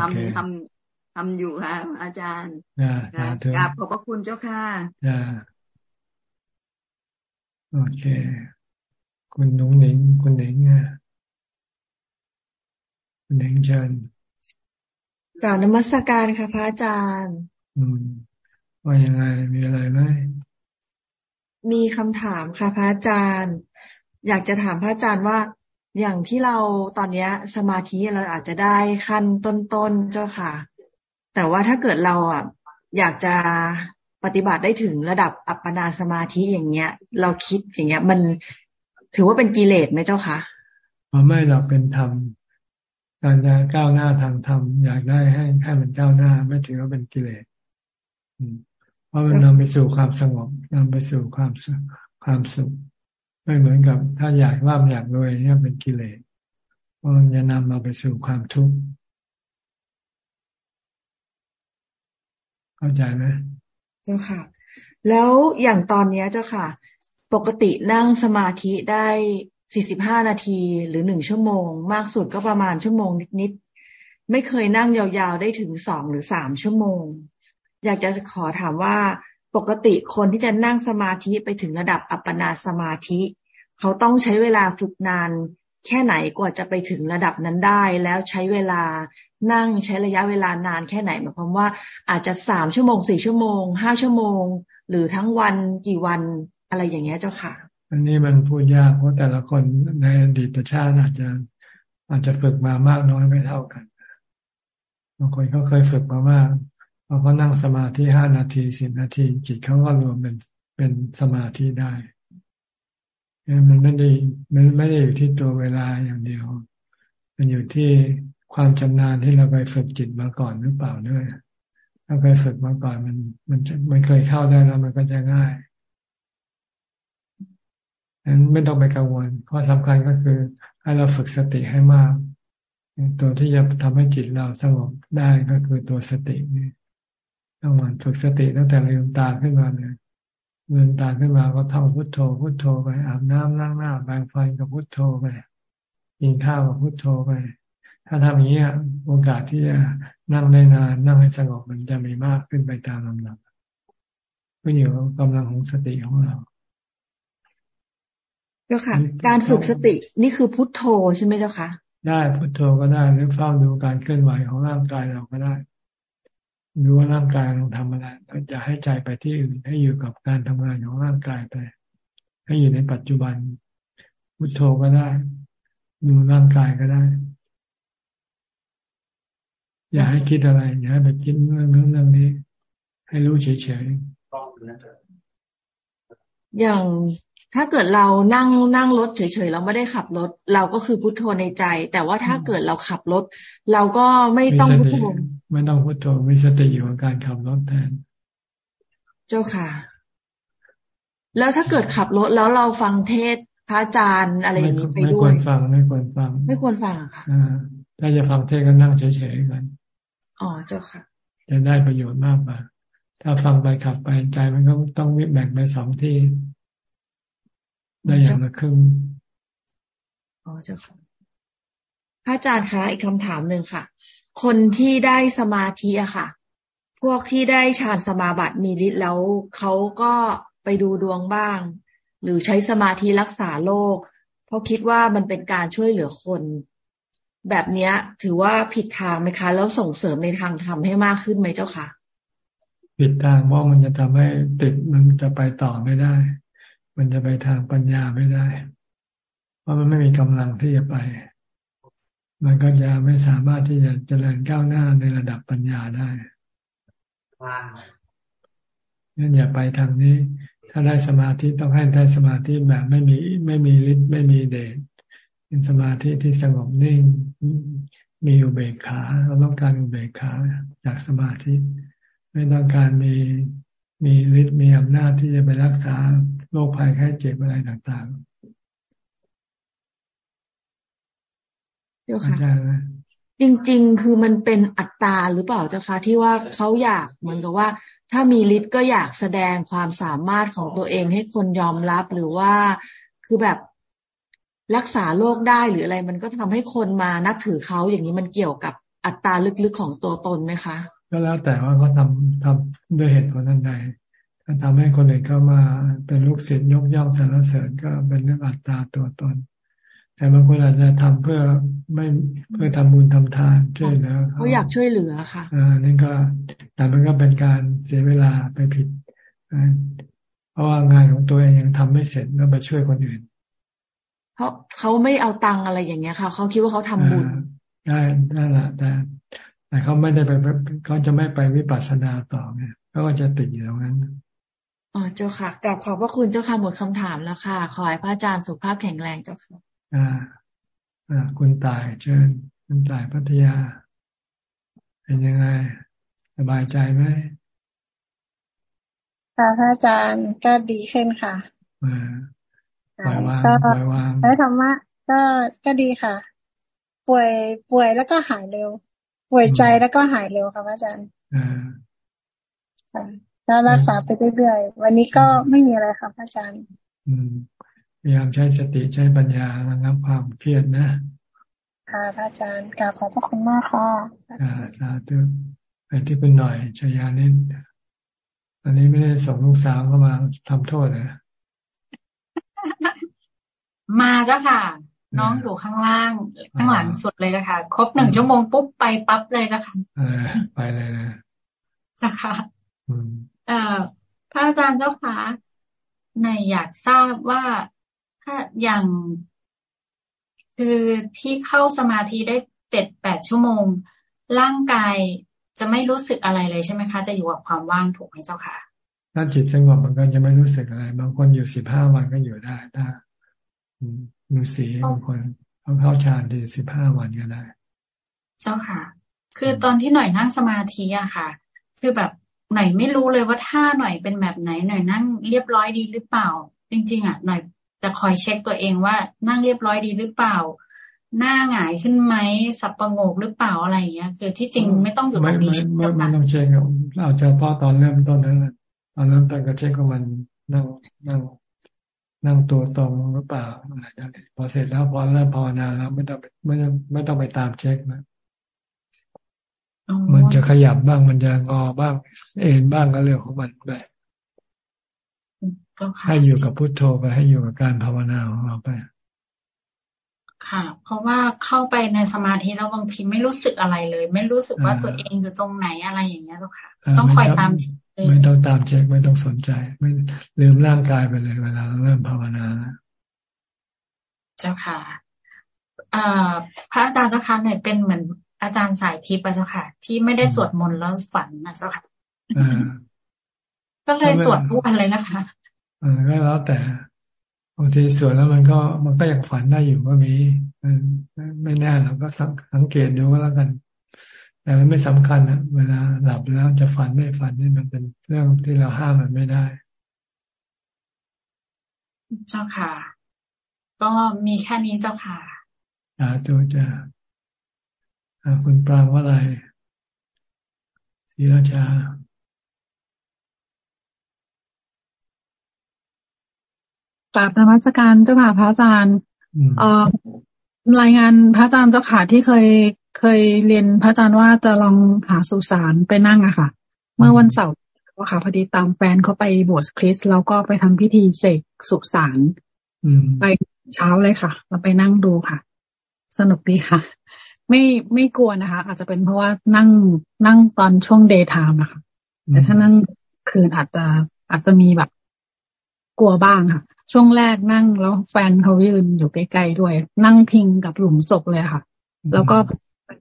ทำทำทำอยู่ค่ะ อาจารย์กราบขอบพระคุณเจ้าค่ะโอเค คุณนุ้งหนิงคุณหนิงอะคุณหนิงเชิญกล่าวนมัสการค่ะพระอาจารย์อืม ว่ายังไงมีอะไรไหมมีคำถามค่ะพระอาจารย์ อยากจะถามพระอาจารย์ว่าอย่างที่เราตอนนี้สมาธิเราอาจจะได้ขั้นต้นๆเจ้าค่ะ แต่ว่าถ้าเกิดเราอะอยากจะปฏิบัติได้ถึงระดับอัปปนาสมาธิอย่างเงี้ย เราคิดอย่างเงี้ย มันถือว่าเป็นกิเลสไหมเจ้าคะไม่เราเป็นธรรมการจะก้าวหน้าทางธรรมอยากได้ให้ให้มันก้าวหน้าไม่ถือว่าเป็นกิเลส เพราะมันนำไปสู่ความสงบนำไปสู่ความความสุข ไม่เหมือนกับถ้าอยากว่าอยากรวยเนี่ยเป็นกิเลสมันจะนำมาไปสู่ความทุกข์เข้าใจไหมเจ้าค่ะ แล้วอย่างตอนนี้เจ้าค่ะ ปกตินั่งสมาธิได้สี่สิบห้านาทีหรือหนึ่งชั่วโมง มากสุดก็ประมาณชั่วโมงนิดๆไม่เคยนั่งยาวๆได้ถึงสองหรือสามชั่วโมง อยากจะขอถามว่าปกติคนที่จะนั่งสมาธิไปถึงระดับอัปปนาสมาธิ เขาต้องใช้เวลาฝึกนานแค่ไหนกว่าจะไปถึงระดับนั้นได้ แล้วใช้เวลานั่งใช้ระยะเวลานานแค่ไหนหมายความว่าอาจจะสามชั่วโมงสี่ชั่วโมงห้าชั่วโมง หรือทั้งวันกี่วันอะไรอย่างเงี้ยเจ้าค่ะ อันนี้มันพูดยากเพราะแต่ละคนในอดีตชาติอาจจะอาจจะฝึกมามากน้อยไม่เท่ากันบางคนเขาเคยฝึกมามาก พอเขานั่งสมาธิห้านาทีสิบนาทีจิตเขาก็รวมเป็นเป็นสมาธิได้มันไม่ได้มันไม่ได้อยู่ที่ตัวเวลาอย่างเดียว มันอยู่ที่ความชำนาญที่เราไปฝึกจิตมาก่อนหรือเปล่าด้วยถ้าไปฝึกมาก่อนมันมันมันเคยเข้าได้แล้วมันก็จะง่ายนั้นไม่ต้องไปกังวลข้อสำคัญก็คือ ให้เราฝึกสติให้มาก ตัวที่จะทำให้จิตเราสงบได้ก็คือตัวสตินี่ ต้องมันฝึกสติตั้งแต่ลืมตาขึ้นมาเลยลืมตาขึ้นมาก็ท่องพุทโธ พุทโธไปอาบน้ำล้างหน้าแปรงฟันกับพุทโธไปกินข้าวกับพุทโธไป ถ้าทำอย่างนี้โอกาสที่จะนั่งได้นานนั่งให้สงบมันจะมีมากขึ้นไปตามลำดับก็อยู่กำลังของสติของเราเจ้าค่ะ การฝึกสตินี่คือพุทโธใช่ไหมเจ้าค่ะได้พุทโธก็ได้หรือเฝ้าดูการเคลื่อนไหวของร่างกายเราก็ได้ ดูว่าร่างกายเราทำอะไรเราจะให้ใจไปที่อื่น ให้อยู่กับการทำงานของร่างกายไป ให้อยู่ในปัจจุบันพุทโธก็ได้ ดูร่างกายก็ได้ อย่าให้คิดอะไร อย่าให้ไปคิดเรื่องนั้นเรื่องนี้ ให้รู้เฉยๆอย่าง ถ้าเกิดเรานั่งนั่งรถเฉยๆเราไม่ได้ขับรถ เราก็คือพุทโธในใจ แต่ว่าถ้าเกิดเราขับรถ เราก็ไม่ต้องพุทโธไม่ต้องพุทโธมีสติอยู่กับการขับรถแทน เจ้าค่ะ แล้วถ้าเกิดขับรถแล้วเราฟังเทศพระอาจารย์อะไรอย่างนี้ไปด้วยไม่ควรฟังไม่ควรฟัง ไม่ควรฟังค่ะถ้าจะฟังเทศก็นั่งเฉยๆกันอ๋อเจ้าค่ะจะได้ประโยชน์มากกว่าถ้าฟังไปขับไปใจมันก็ต้องแบ่งไปสองที่ ได้อย่างละครึ่งอ๋อเจ้าค่ะพระอาจารย์คะอีกคำถามหนึ่งค่ะ คนที่ได้สมาธิอะค่ะ พวกที่ได้ฌานสมาบัติมีฤทธิ์แล้วเขาก็ไปดูดวงบ้าง หรือใช้สมาธิรักษาโรคเพราะคิดว่ามันเป็นการช่วยเหลือคน แบบเนี้ยถือว่าผิดทางไหมคะ แล้วส่งเสริมในทางธรรมให้มากขึ้นไหมเจ้าค่ะผิดทางเพราะมันจะทำให้ติดมันจะไปต่อไม่ได้ มันจะไปทางปัญญาไม่ได้ เพราะมันไม่มีกำลังที่จะไป มันก็จะไม่สามารถที่จะเจริญก้าวหน้าในระดับปัญญาได้งั้นอย่าไปทางนี้ ถ้าได้สมาธิต้องให้ได้สมาธิแบบไม่มีไม่มีฤทธิ์ไม่มีเดชเป็นสมาธิที่สงบนิ่ง มีอุเบกขาเราต้องการอุเบกขาจากสมาธิ ไม่ต้องการมีมีฤทธิ์มีอำนาจที่จะไปรักษา โรคภัยไข้เจ็บอะไรต่างๆเดี๋ยวค่ะจริง ๆ คือมันเป็นอัตตาหรือเปล่าเจ้าคะที่ว่าเขาอยากเหมือนกับว่า ถ้ามีฤทธิ์ก็อยากแสดงความสามารถของตัวเองให้คนยอมรับหรือว่าคือแบบรักษาโรคได้หรืออะไร มันก็ทำให้คนมานับถือเขาอย่างนี้มันเกี่ยวกับอัตตาลึกๆของตัวตนไหมคะ ก็แล้วแต่ว่าเขาทำทำด้วยเหตุผลนั้นใด ถ้าทำให้คนอื่นเข้ามาเป็นลูกศิษย์ยกย่องสรรเสริญก็เป็นเรื่องอัตตาตัวตน แต่บางคนอาจจะทำเพื่อไม่เพื่อทำบุญทำทานช่วยเหลือเขาอยากช่วยเหลือค่ะอ่านั่นก็แต่มันก็เป็นการเสียเวลาไปผิดเพราะว่างานของตัวเองยังทำไม่เสร็จแล้วไปช่วยคนอื่นเขาเขาไม่เอาตังอะไรอย่างเงี้ยค่ะเขาคิดว่าเขาทำบุญได้นั่นแหละแต่แต่เขาไม่ได้ไปเขาจะไม่ไปวิปัสสนาต่อไงเขาก็จะติดอยู่ตรงนั้น อ๋อเจ้าค่ะกลับขอบพระคุณเจ้าค่ะหมดคำถามแล้วค่ะ ขอให้พระอาจารย์สุขภาพแข็งแรงเจ้าค่ะ อ่า อ่า คุณตายเชิญคุณตายพัทยา เป็นยังไง สบายใจไหมค่ะพระอาจารย์ก็ดีขึ้นค่ะอ่าปล่อยวางปล่อยวางใช้ธรรมะก็ก็ดีค่ะ ป่วยป่วยแล้วก็หายเร็ว ป่วยใจแล้วก็หายเร็วค่ะอาจารย์ ค่ะก็รักษาไปเรื่อยๆ วันนี้ก็ไม่มีอะไรค่ะอาจารย์พยายามใช้สติใช้ปัญญาระงับความเครียดนะค่ะอาจารย์กราบขอบพระคุณมากค่ะอ่าสาธุไปที่เป็นหน่อยชยานินอันนี้ไม่ได้ส่งลูกสาวเข้ามาทำโทษนะมาเจ้าค่ะ น้องอยู่ข้างล่างข้างหลังสุดเลยนะคะครบหนึ่งชั่วโมงปุ๊บไปปั๊บเลยจ้ะค่ะไปเลยนะจ้ะค่ะเอ่อ พระอาจารย์เจ้าค่ะในอยากทราบว่าถ้าอย่างคือที่เข้าสมาธิได้เจ็ดแปดชั่วโมง ร่างกายจะไม่รู้สึกอะไรเลยใช่ไหมคะ จะอยู่กับความว่างถูกไหมเจ้าค่ะถ้าจิตสงบมันก็จะไม่รู้สึกอะไร บางคนอยู่สิบห้าวันก็อยู่ได้ถ้าฤาษีบางคนเขาเข้าฌานดีสิบห้าวันก็ได้ เจ้าค่ะ คือตอนที่หน่อยนั่งสมาธิอะค่ะ คือแบบ หน่อยไม่รู้เลยว่าท่าหน่อยเป็นแบบไหนหน่อยนั่งเรียบร้อยดีหรือเปล่า จริง ๆอะหน่อยจะคอยเช็คตัวเองว่านั่งเรียบร้อยดีหรือเปล่า หน้าหงายขึ้นไหมสับประงกหรือเปล่าอะไรอย่างเงี้ยคือที่จริงไม่ต้องอยู่ตรงนี้ไม่ไม่ต้องเช็คเราเฉพาะตอนเริ่มต้นนั้นตอนเริ่มต้นก็เช็คว่ามันนั่งนั่งนั่งตัวตรงหรือเปล่าอะไรอย่างนี้พอเสร็จแล้วพอเริ่มภาวนาแล้วไม่ต้องไม่ต้องไม่ต้องไปตามเช็คนะ มันจะขยับบ้างมันจะงอบ้าง เอ็นบ้างก็เรื่องของมันไปให้อยู่กับพุทโธไปให้อยู่กับการภาวนาของเราไป ค่ะ เพราะว่าเข้าไปในสมาธิแล้วบางทีไม่รู้สึกอะไรเลย ไม่รู้สึกว่าตัวเองอยู่ตรงไหนอะไรอย่างเงี้ยหรอกค่ะ ต้องคอยตามไม่ต้องตามเช็คไม่ต้องสนใจ ไม่ลืมร่างกายไปเลยเวลาเริ่มภาวนาเจ้าค่ะเอ่อพระอาจารย์เจ้าค่ะเนี่ยเป็นเหมือน อาจารย์สายทิพย์เจ้าค่ะ ที่ไม่ได้สวดมนต์แล้วฝันนะเจ้าค่ะก็เลยสวดทุกวันเลยนะคะเออก็แล้วแต่บางทีสวดแล้วมันก็มันก็ยังฝันได้อยู่ก็มีไม่แน่เราก็สังเกตดูก็แล้วกัน แต่มันไม่สำคัญนะเวลาหลับแล้วจะฝันไม่ฝันนี่มันเป็นเรื่องที่เราห้ามมันไม่ได้ เจ้าค่ะ ก็มีแค่นี้เจ้าค่ะอ่าตัวจะ คุณปรางว่าอะไรศรีราชากราบนมัสการเจ้าค่ะพระอาจารย์เอ่อรายงานพระอาจารย์เจ้าค่ะที่เคยเคยเรียนพระอาจารย์ว่าจะลองหาสุสานไปนั่งอะค่ะ เมื่อวันเสาร์ก็ค่ะพอดีตามแฟนเขาไปบวชคริสแล้วก็ไปทำพิธีเสกสุสานไปเช้าเลยค่ะเราไปนั่งดูค่ะ สนุกดีค่ะ ไม่ไม่กลัวนะคะ อาจจะเป็นเพราะว่านั่งนั่งตอนช่วงเดย์ไทม์นะคะแต่ถ้านั่งคืนอาจจะอาจจะมีแบบ กลัวบ้างค่ะ ช่วงแรกนั่งแล้วแฟนเขายืนอยู่ใกล้ๆด้วย นั่งพิงกับหลุมศพเลยค่ะ แล้วก็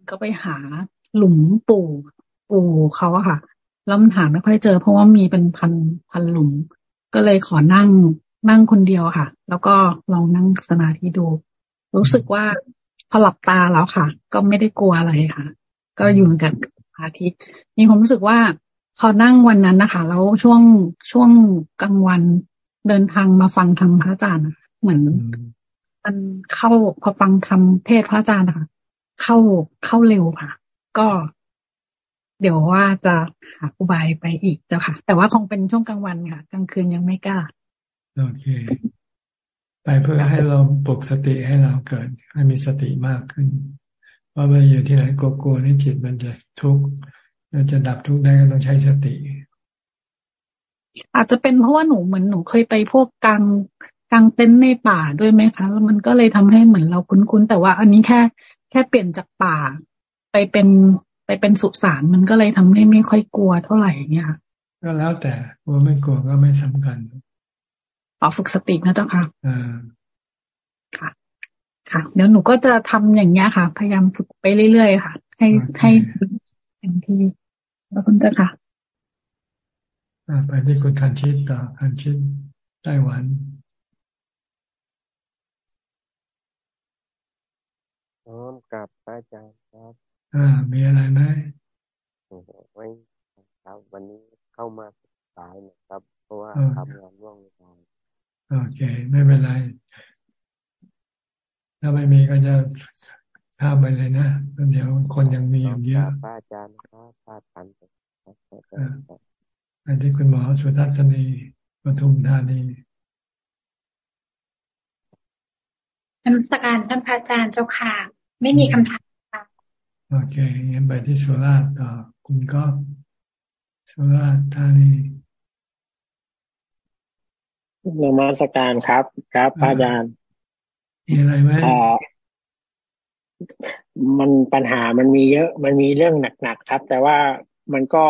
ก็ไปหาหลุมปู่ปู่เขาอะค่ะแล้วมันหาไม่ค่อยเจอ เพราะว่ามีเป็นพันพันหลุม ก็เลยขอนั่งนั่งคนเดียวค่ะ แล้วก็ลองนั่งสมาธิดู รู้สึกว่า พอหลับตาแล้วค่ะ ก็ไม่ได้กลัวอะไรค่ะ ก็อยู่กับอาทิตย์ มีความรู้สึกว่า พอนั่งวันนั้นนะคะ แล้วช่วงช่วงกลางวันเดินทางมาฟังธรรมพระอาจารย์เหมือน มันเข้าพอฟังธรรมเทศพระอาจารย์นะคะเข้าเข้าเร็วค่ะ ก็เดี๋ยวว่าจะหาอุบายไปอีกเจ้าค่ะ แต่ว่าคงเป็นช่วงกลางวันค่ะ กลางคืนยังไม่กล้า โอเค ไปเพื่อให้เราปลุกสติให้เราเกิด ให้มีสติมากขึ้นว่าไปอยู่ที่ไหนกลัวๆนี่จิตมันจะทุกข์จะดับทุกข์ได้ก็ต้องใช้สติ อาจจะเป็นเพราะว่าหนูเหมือนหนูเคยไปพวกกลางกลางเต็นท์ในป่าด้วยไหมคะแล้วมันก็เลยทำให้เหมือนเราคุ้นๆแต่ว่าอันนี้แค่แค่เปลี่ยนจากป่า ไปเป็นไปเป็นสุสานมันก็เลยทำให้ไม่ค่อยกลัวเท่าไหร่เนี่ยค่ะก็แล้วแต่กลัวไม่กลัวก็ไม่สำคัญ อฝึกสตินะเจ้าค่ะอ่าค่ะ ค่ะ เดี๋ยวหนูก็จะทำอย่างเงี้ยค่ะ พยายามฝึกไปเรื่อยๆค่ะ ให้ให้เต็มที่แล้วคุณเจ้าค่ะไปที่คุณคันชิตต่อคันชิตไต้หวันน้อมกับอาจารย์ครับ อ่า มีอะไรไหมไม่ครับ วันนี้เข้ามาสายนะครับ เพราะว่าทำงานร่วงเวลา โอเค ไม่เป็นไร ถ้าไม่มีก็จะข้ามไปเลยนะเดี๋ยวคนยังมีอย่างเยอะอาจารย์ครับพาทันอันที่คุณหมอสุทัศนีปทุมธานีนมัสการท่านพระอาจารย์เจ้าค่ะ ไม่มีคำถามค่ะโอเคงั้นไปที่สุราษฎร์ต่อคุณก็สุราษฎร์ธานี นมัสการครับ ครับอาจารย์มีอะไรไหมมันปัญหามันมีเยอะ มันมีเรื่องหนักๆครับ แต่ว่ามันก็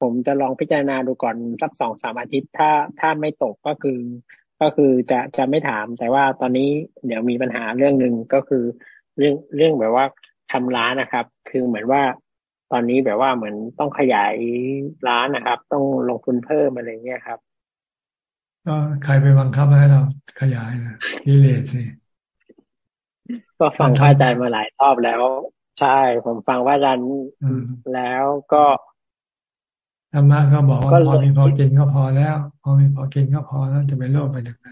ผมจะลองพิจารณาดูก่อนสักสองสามอาทิตย์ ถ้าถ้าไม่ตกก็คือ ก็คือจะจะไม่ถาม แต่ว่าตอนนี้เดี๋ยวมีปัญหาเรื่องหนึ่งก็คือ เรื่องเรื่องแบบว่าทำร้านนะครับ คือเหมือนว่าตอนนี้แบบว่าเหมือนต้องขยายร้านนะครับ ต้องลงทุนเพิ่มอะไรเงี้ยครับ ก็ใครไปบังคับให้เราขยายนะกิเลสสิก็ฟังพระอาจารย์มาหลายรอบแล้ว ใช่ ผมฟังพระอาจารย์แล้วก็ธรรมะก็บอกว่าพอมีพอกินก็พอแล้ว พอมีพอกินก็พอแล้วจะไปโลภไปถึงไหน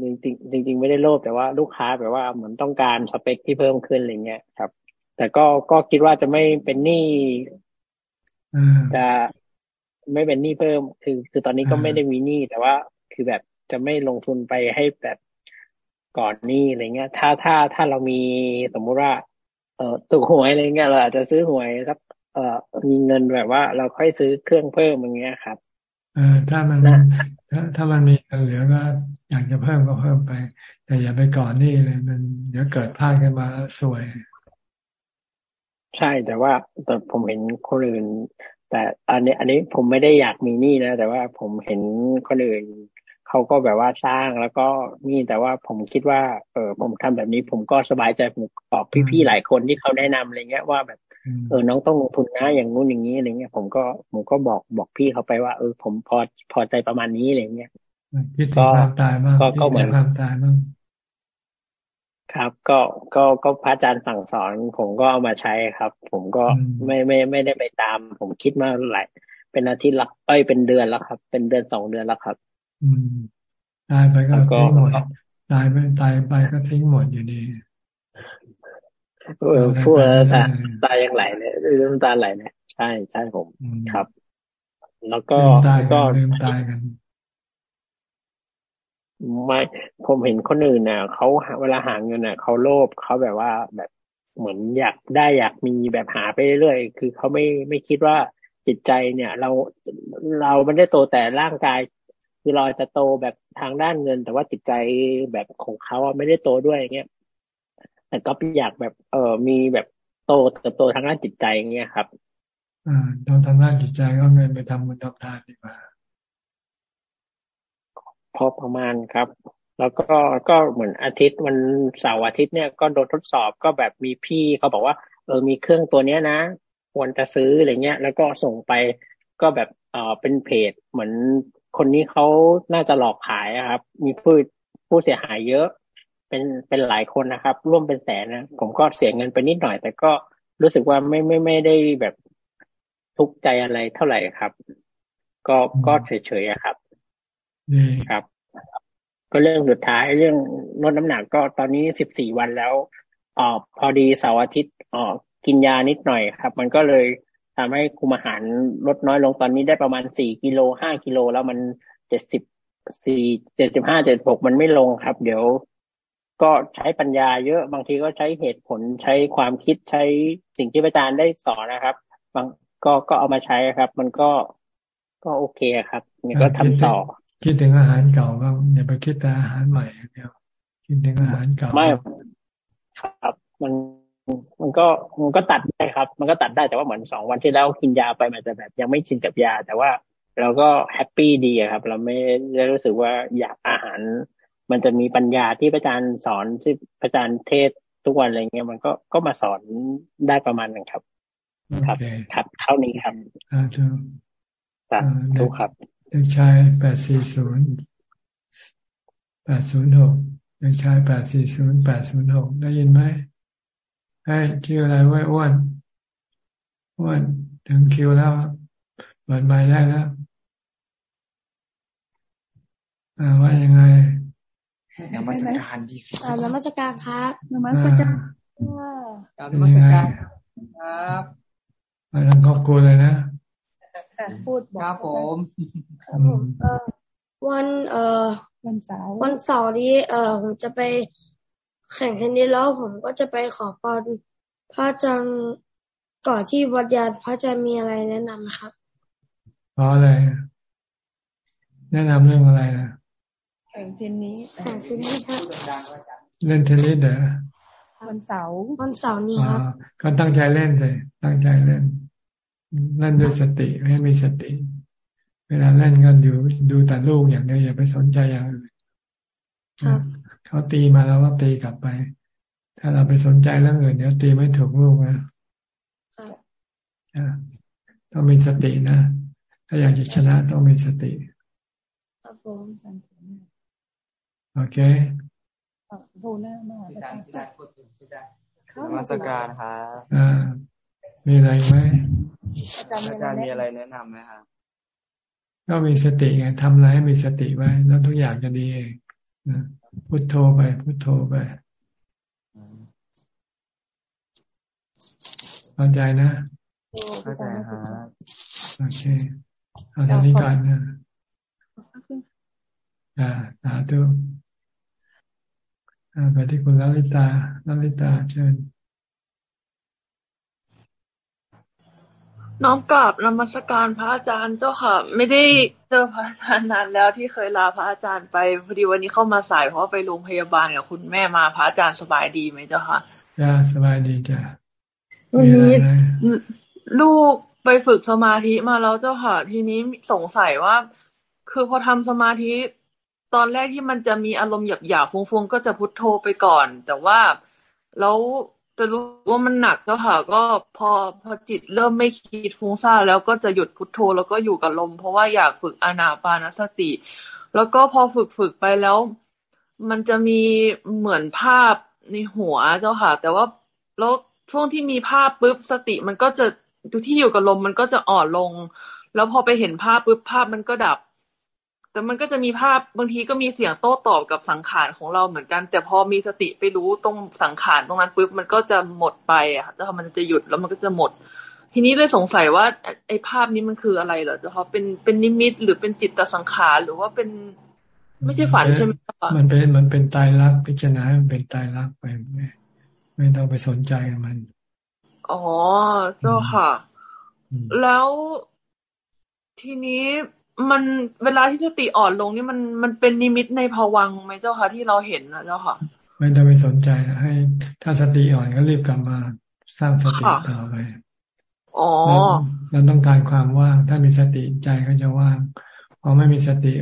จริงจริงไม่ได้โลภแต่ว่าลูกค้าแบบว่าเหมือนต้องการสเปคที่เพิ่มขึ้นอะไรเงี้ยครับ แต่ก็ก็คิดว่าจะไม่เป็นหนี้จะ ไม่เป็นหนี้เพิ่ม คือ คือตอนนี้ก็ไม่ได้มีหนี้แต่ว่า คือแบบจะไม่ลงทุนไปให้แบบก่อนหนี้อะไรเงี้ย ถ้าถ้าถ้าเรามีสมมุติว่า เออถูกหวยอะไรเงี้ยเราอาจจะซื้อหวยสักเอ่อมีเงินแบบว่า เราค่อยซื้อเครื่องเพิ่มอย่างเงี้ยครับเออถ้ามันถ้าถ้ามันมีเหลือก็อยากจะเพิ่มก็เพิ่มไป แต่อย่าไปก่อนนี่เลย มันเดี๋ยวเกิดพลาดกันมาแล้วสวย ใช่แต่ว่าแต่ผมเห็นคนอื่น แต่อันนี้อันนี้ผมไม่ได้อยากมีหนี้นะ แต่ว่าผมเห็นคนอื่นเขาก็แบบว่าสร้างแล้วก็นี่แต่ว่าผมคิดว่า เออผมทำแบบนี้ผมก็สบายใจผมบอกพี่ๆหลายคนที่เขาแนะนำอะไรเงี้ยว่าแบบเออน้องต้องลงทุนนะอย่างงู้นอย่างนี้อะไรเงี้ยผมก็ผมก็บอกบอกพี่เขาไปว่า เออ ผมพอพอใจประมาณนี้อะไรเงี้ยคิดถึงความตายบ้างก็เหมือนความตายบ้าง ครับก็ก็ก็พระอาจารย์สั่งสอน ผมก็เอามาใช้ครับ ผมก็ไม่ไม่ไม่ได้ไปตาม ผมคิดมาหลายเป็นอาทิตย์ละเอ้ยเป็นเดือนแล้วครับ เป็นเดือนสองเดือนแล้วครับ อืมตายไปก็ทิ้งหมดตายไปตายไปก็ทิ้งหมดอยู่ดีเออพูดตาตายังไหลเลยน้ำตาไหลเนี่ยใช่ใช่ผมครับ แล้วก็ก็ลืมตายกัน ไม่ผมเห็นคนอื่นเนี่ยเขาเวลาหาเงินเนี่ยเขาโลภเขาแบบว่าแบบเหมือนอยากได้อยากมีแบบหาไปเรื่อยๆคือเขาไม่ไม่คิดว่าจิตใจเนี่ย เราเราไม่ได้โตแต่ร่างกาย คือเราจะโตแบบทางด้านเงิน แต่ว่าจิตใจแบบของเขาไม่ได้โตด้วยอย่างเงี้ยแต่ก็อยากแบบเออมีแบบโตเติบโตทางด้านจิตใจอย่างเงี้ยครับ อ่าโตทางด้านจิตใจก็เงินไปทำบุญทำทานดีกว่า พอประมาณครับ แล้วก็ก็เหมือนอาทิตย์วันเสาร์อาทิตย์เนี่ยก็โดนทดสอบก็แบบมีพี่เขาบอกว่า เออมีเครื่องตัวเนี้ยนะควรจะซื้ออะไรเงี้ย แล้วก็ส่งไปก็แบบเออเป็นเพจเหมือนคนนี้เขาน่าจะหลอกขายครับ มีผู้ผู้เสียหายเยอะ เป็นเป็นหลายคนนะครับ ร่วมเป็นแสนนะผมก็เสียเงินไปนิดหน่อย แต่ก็รู้สึกว่าไม่ไม่ไม่ได้แบบทุกข์ใจอะไรเท่าไหร่ครับ ก็ก็เฉยๆครับ ครับ ก็เรื่องสุดท้ายเรื่องลดน้ำหนักก็ตอนนี้สิบสี่วันแล้วออพอดีเสาร์อาทิตย์ออกกินยานิดหน่อยครับ มันก็เลยทำให้คุมอาหารลดน้อยลงตอนนี้ได้ประมาณสี่กิโลห้ากิโลแล้วมันเจ็ดสิบสี่เจ็ดสิบห้าเจ็ดหกมันไม่ลงครับ เดี๋ยวก็ใช้ปัญญาเยอะบางทีก็ใช้เหตุผลใช้ความคิดใช้สิ่งที่อาจารย์ได้สอนนะครับ บางก็ก็เอามาใช้ครับ มันก็ก็โอเคครับนี่ก็ทำต่อ คิดถึงอาหารเก่าก็อย่าไปคิดแต่อาหารใหม่เดียวคิดถึงอาหารเก่าไม่ครับ มันมันก็มันก็ตัดได้ครับ มันก็ตัดได้แต่ว่าเหมือนสองวันที่แล้วกินยาไปมันจะแบบยังไม่ชินกับยา แต่ว่าเราก็แฮปปี้ดีครับ เราไม่ได้รู้สึกว่าอยากอาหาร มันจะมีปัญญาที่พระอาจารย์สอนที่พระอาจารย์เทศทุกวันอะไรเงี้ยมันก็ก็มาสอนได้ประมาณนึงครับ ครับครับเท่านี้ครับอ่าถูกถูกครับ เด็กชายแปดสี่ศูนย์แปดศูนย์หกเด็กชายแปดสี่ศูนย์แปดศูนย์หกได้ยินไหมให้ชื่ออะไรไว้อ้วนอ้วนถึงคิวแล้วเปิดไม้ได้แล้วว่ายังไงนมัสการที่สุดนมัสการครับนมัสการการนมัสการครับมาทางครอบครัวเลยนะ พูดครับผมวันเอ่อวันเสาร์วันเสาร์นี้เอ่อผมจะไปแข่งเทนนิสแล้วผมก็จะไปขอพรพระอาจารย์ก่อนที่วัดยาพระอาจารย์มีอะไรแนะนำครับเพราะอะไรแนะนำเรื่องอะไรนะแข่งเทนนิสแข่งเทนนิสครับเล่นเทนนิสเหรอวันเสาร์วันเสาร์นี้ครับก็ตั้งใจเล่นเลยตั้งใจเล่น เล่นด้วยสติให้มีสติ เวลาเล่นก็ดูดูแต่ลูกอย่างเดียวอย่าไปสนใจอย่างอื่นเขาตีมาแล้วก็ตีกลับไป ถ้าเราไปสนใจเรื่องอื่นเดี๋ยวตีไม่ถูกลูกนะต้องมีสตินะ ถ้าอยากจะชนะต้องมีสติครับผมโอเคดูหน้ามามาสการครับอ่ามีอะไรไหม อาจารย์มีอะไรแนะนํำไหมครับก็มีสติไงทำอะไรให้มีสติไว้ แล้วทุกอย่างจะดีเองนะพุทโธไปพุทโธไปเข้าใจนะเข้าใจครับโอเคเอาทางนี้ก่อนนะอ่าสาธุไปที่คุณลลิตาลลิตาเชิญ น้อมกราบนมัสการพระอาจารย์เจ้าค่ะ ไม่ได้เจอพระอาจารย์นานแล้วที่เคยลาพระอาจารย์ไปพอดีวันนี้เข้ามาสายเพราะไปโรงพยาบาลกับคุณแม่มาพระอาจารย์สบายดีไหมเจ้าค่ะจ้าสบายดีจ้าวันนี้ลูกไปฝึกสมาธิมาแล้วเจ้าค่ะ ทีนี้สงสัยว่า คือพอทำสมาธิ ตอนแรกที่มันจะมีอารมณ์หยาบๆฟุ้งๆก็จะพุทโธไปก่อน แต่ว่าแล้ว จะรู้ว่ามันหนักแล้วค่ะ ก็พอพอจิตเริ่มไม่คิดฟุ้งซ่านแล้วก็จะหยุดพุทโธแล้วก็อยู่กับลม เพราะว่าอยากฝึกอานาปานสติ แล้วก็พอฝึกฝึกไปแล้ว มันจะมีเหมือนภาพในหัวเจ้าค่ะ แต่ว่าแล้วช่วงที่มีภาพปุ๊บสติ มันก็จะที่อยู่กับลมมันก็จะอ่อนลง แล้วพอไปเห็นภาพปุ๊บภาพมันก็ดับ แต่มันก็จะมีภาพบางทีก็มีเสียงโต้ตอบกับสังขารของเราเหมือนกัน แต่พอมีสติไปรู้ตรงสังขารตรงนั้นปุ๊บมันก็จะหมดไปอะแล้วมันจะหยุดแล้วมันก็จะหมด ทีนี้เลยสงสัยว่าไอ้ภาพนี้มันคืออะไรเหรอเจ้าค่ะเป็นเป็นนิมิตหรือเป็นจิตตสังขารหรือว่าเป็นไม่ใช่ฝันใช่ไหมมันเป็นมันเป็นตายรักพิจารณามันเป็นตายรักไปไม่ไม่ต้องไปสนใจมันอ๋อเจ้าค่ะ แล้วทีนี้ มันเวลาที่สติอ่อนลงนี่มันมันเป็นนิมิตในภวังไหมเจ้าค่ะที่เราเห็นนะเจ้าค่ะ ไม่ต้องไปสนใจให้ ถ้าสติอ่อนก็รีบกลับมาสร้างสติต่อไปอ๋อเราต้องการความว่าง ถ้ามีสติใจก็จะว่างพอไม่มีสติ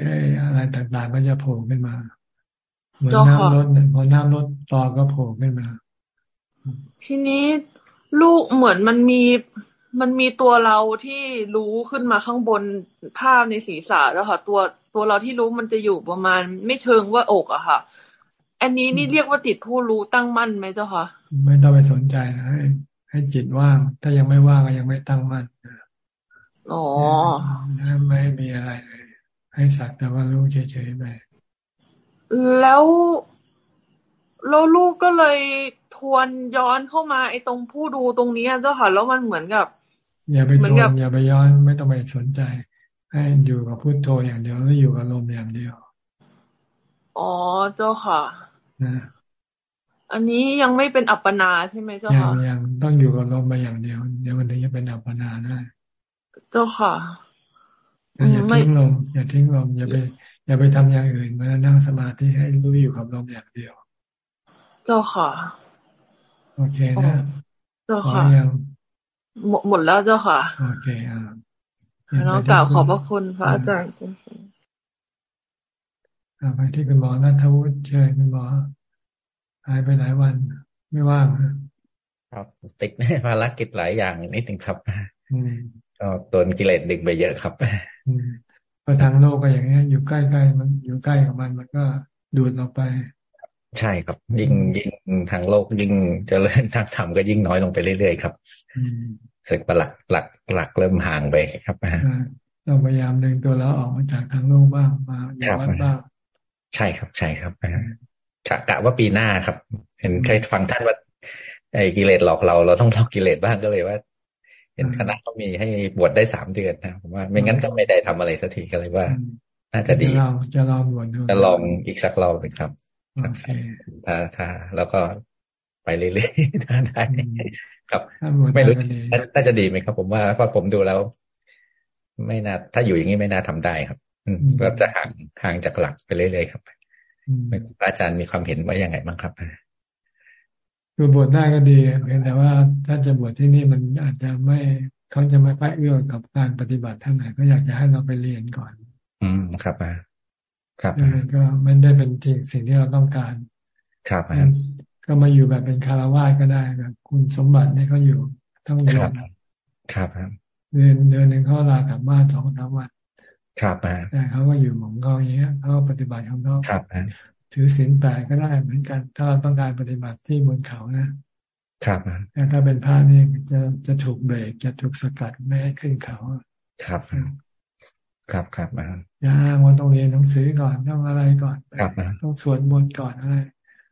อะไรต่างๆก็จะโผล่ขึ้นมา เหมือนน้ำลดพอน้ำลดต่อก็โผล่ขึ้นมา ทีนี้ลูกเหมือนมันมี มันมีตัวเราที่รู้ขึ้นมาข้างบนภาพในศีรษะแล้วค่ะ ตัวตัวเราที่รู้มันจะอยู่ประมาณ ไม่เชิงว่าอกอะค่ะ อันนี้นี่เรียกว่าจิตผู้รู้ตั้งมั่นไหมเจ้าค่ะ ไม่ต้องไปสนใจให้ให้จิตว่าง ถ้ายังไม่ว่างก็ยังไม่ตั้งมั่นอ๋อไม่มีอะไรเลยให้สักแต่ว่ารู้เฉยๆไปแล้วแล้วลูกก็เลยทวนย้อนเข้ามาไอ้ตรงผู้ดูตรงนี้เจ้าค่ะแล้วมันเหมือนกับ อย่าไปทวนอย่าไปย้อนไม่ต้องไปสนใจ ให้อยู่กับพุทโธอย่างเดียวแล้วอยู่กับลมอย่างเดียว อ๋อเจ้าค่ะนะอันนี้ยังไม่เป็นอัปปนาใช่ไหมเจ้าค่ะยังยังต้องอยู่กับลมไปอย่างเดียว เดี๋ยวมันถึงจะเป็นอัปปนาได้เจ้าค่ะอย่าทิ้งลมอย่าทิ้งลมอย่าไป อย่าไปทำอย่างอื่นมานั่งสมาธิให้รู้อยู่กับลมอย่างเดียว เจ้าค่ะ โอเคนะเจ้าค่ะ หมดหมดแล้วเจ้าค่ะ โอเคอ่าน้องกล่าวขอบพระคุณพระอาจารย์ไปที่คุณหมอนัทวุฒิเชิญคุณหมอหายไปหลายวันไม่ว่างครับติดภารกิจหลายอย่างนิดนึงครับก็ตัวกิเลสดึงไปเยอะครับพอทางโลกก็อย่างเงี้ยอยู่ใกล้ๆมันอยู่ใกล้กับมันมันก็ดูดเราไป ใช่ครับ ยิ่งยิ่งทางโลกยิ่งเจริญทางธรรมก็ยิ่งน้อยลงไปเรื่อยๆครับสึกประหลักหลักหลักเริ่มห่างไปครับเราพยายามดึงตัวเราออกมาจากทางโลกบ้างมาอยู่วัดบ้างใช่ครับใช่ครับกะกะว่าปีหน้าครับ เห็นเคยฟังท่านว่าไอ้กิเลสหลอกเราเราต้องหลอกกิเลสบ้างก็เลยว่า เห็นคณะเขามีให้บวชได้สามเดือนนะผมว่าไม่งั้นก็ไม่ได้ทำอะไรสักทีก็เลยว่า น่าจะดีจะลองบวชดูจะลองอีกสักรอบหนึ่งครับ ถ้าถ้าแล้วก็ไปเรื่อยๆถ้าได้ครับไม่รู้น่าจะดีไหมครับ ผมว่าเพราะผมดูแล้ว ไม่น่าถ้าอยู่อย่างนี้ไม่น่าทำได้ครับก็จะห่างห่างจากหลักไปเรื่อยๆครับอาจารย์มีความเห็นว่ายังไงบ้างครับคือบวชได้ก็ดีเพียงแต่ว่าถ้าจะบวชที่นี่มันอาจจะไม่เขาจะไม่ค่อยเอื้อกับการปฏิบัติเท่าไหร่ก็อยากจะให้เราไปเรียนก่อน อืมครับอ่า ครับก็ไม่ได้เป็นจริงสิ่งที่เราต้องการ ครับก็มาอยู่แบบเป็นคารวะก็ได้แบบคุณสมบัติเนี่ยเขาอยู่ต้องเดือนครับเดือนเดือนหนึ่งเขาลากลับบ้านสองสามวันครับแต่เขาก็อยู่ของเขาอย่างเงี้ยเขาปฏิบัติของเขาครับถือศีลแปดก็ได้เหมือนกัน ถ้าเราต้องการปฏิบัติที่บนเขานะครับแต่ถ้าเป็นพระนี่จะจะถูกเบรกจะถูกสกัดไม่ให้ขึ้นเขา ครับ ครับครับมาอย่าอ้างว่าต้องเรียนหนังสือก่อนต้องอะไรก่อนครับต้องสวดมนต์ก่อนอะไร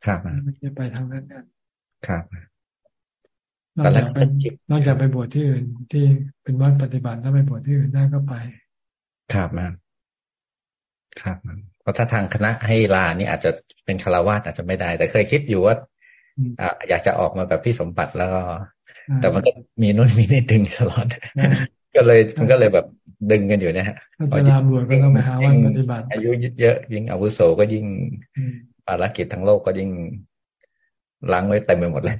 ครับมันจะไปทางนั้นกันครับนอกจากไปนอกจากไปบวชที่อื่นที่เป็นวัดปฏิบัติถ้าไปบวชที่อื่นได้ก็ไป ครับมาครับเพราะถ้าทางคณะให้ลานี่อาจจะเป็นคารวะอาจจะไม่ได้ แต่เคยคิดอยู่ว่าอยากจะออกมาแบบพี่สมบัติแล้วก็แต่มันก็มีนู่นมีนี่ดึงตลอด ก็เลยมันก็เลยแบบดึงกันอยู่นะฮะพอลาบวชก็ต้องไปหาวันปฏิบัติ อายุเยอะยิ่งอาวุโสก็ยิ่งภารกิจทั้งโลกก็ยิ่งล้างไว้เต็มไปหมดเลย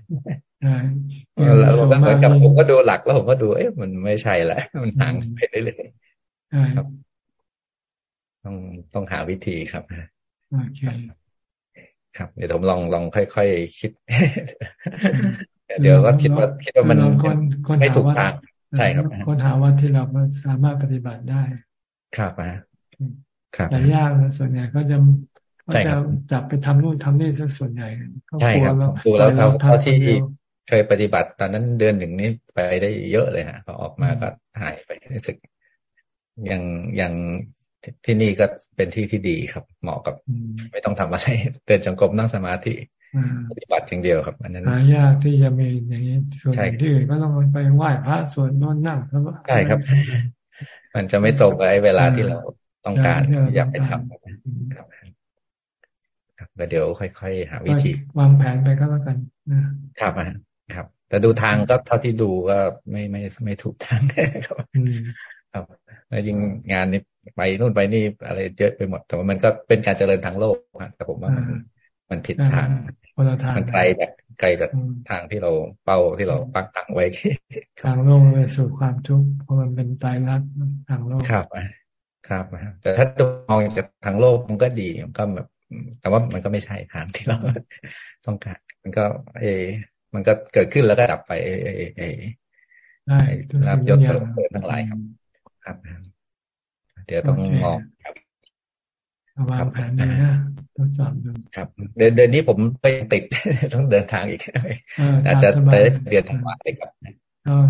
แล้วเหมือนกับผมก็ดูหลักแล้วผมก็ดู เอ๊ะมันไม่ใช่แหละมันห่างไปเรื่อยๆครับ ต้องต้องหาวิธีครับโอเคครับ เดี๋ยวผมลองลองค่อยๆคิด เดี๋ยวก็คิดว่าคิดว่ามันไม่ถูกทาง ใช่ครับค้นหาวัดที่เราสามารถปฏิบัติได้ ครับอะแต่ยากนะส่วนใหญ่ก็จะก็จะจับไปทำนู่นทำนี่ซะส่วนใหญ่ใช่ครับดูแล้วเขาเขาที่เคยปฏิบัติ ตอนนั้นเดือนหนึ่งนี้ไปได้เยอะเลยฮะพอออกมาก็หายไปรู้สึกยังยังที่นี่ก็เป็นที่ที่ดีครับ เหมาะกับ ไม่ต้องทำอะไรเดินจงกรมนั่งสมาธิ ปฏิบัติอย่างเดียวครับ อันนั้นหายากที่จะมีอย่างนี้ส่วนที่อื่นก็ต้องไปไหว้พระส่วนนอนนั่งครับใช่ครับ มันจะไม่ตรงกับไอ้เวลาที่เราต้องการอยากไปทำครับครับแล้วเดี๋ยวค่อยๆ หาวิธี วางแผนไปก็แล้วกันนะครับครับ แต่ดูทางก็เท่าที่ดูก็ไม่ไม่ไม่ถูกทางครับครับแล้วยิ่งงานนี้ไปนู่นไปนี่อะไรเยอะไปหมด แต่ว่ามันก็เป็นการเจริญทางโลกแต่ผมว่ามัน มันผิดทางมันไกลจากไกลจากทางที่เราเป้าที่เราปักตั้งไว้ ทางโลกไปสู่ความทุกข์เพราะมันเป็นตายรักทางโลกครับครับแต่ถ้ามองจากทางโลกมันก็ดีมันก็แบบ แต่ว่ามันก็ไม่ใช่ทางที่เราต้องการ มันก็ เอ มันก็เกิดขึ้นแล้วก็ดับไป เอเอเอรับยศเสริมเสริมทั้งหลายครับ ครับ เดี๋ยวต้องมองครับ วางแผนเลยนะทดสอบดูครับ เดือนเดือนนี้ผมไปติดต้องเดินทางอีกอาจจะเดือนธันวาเลยครับ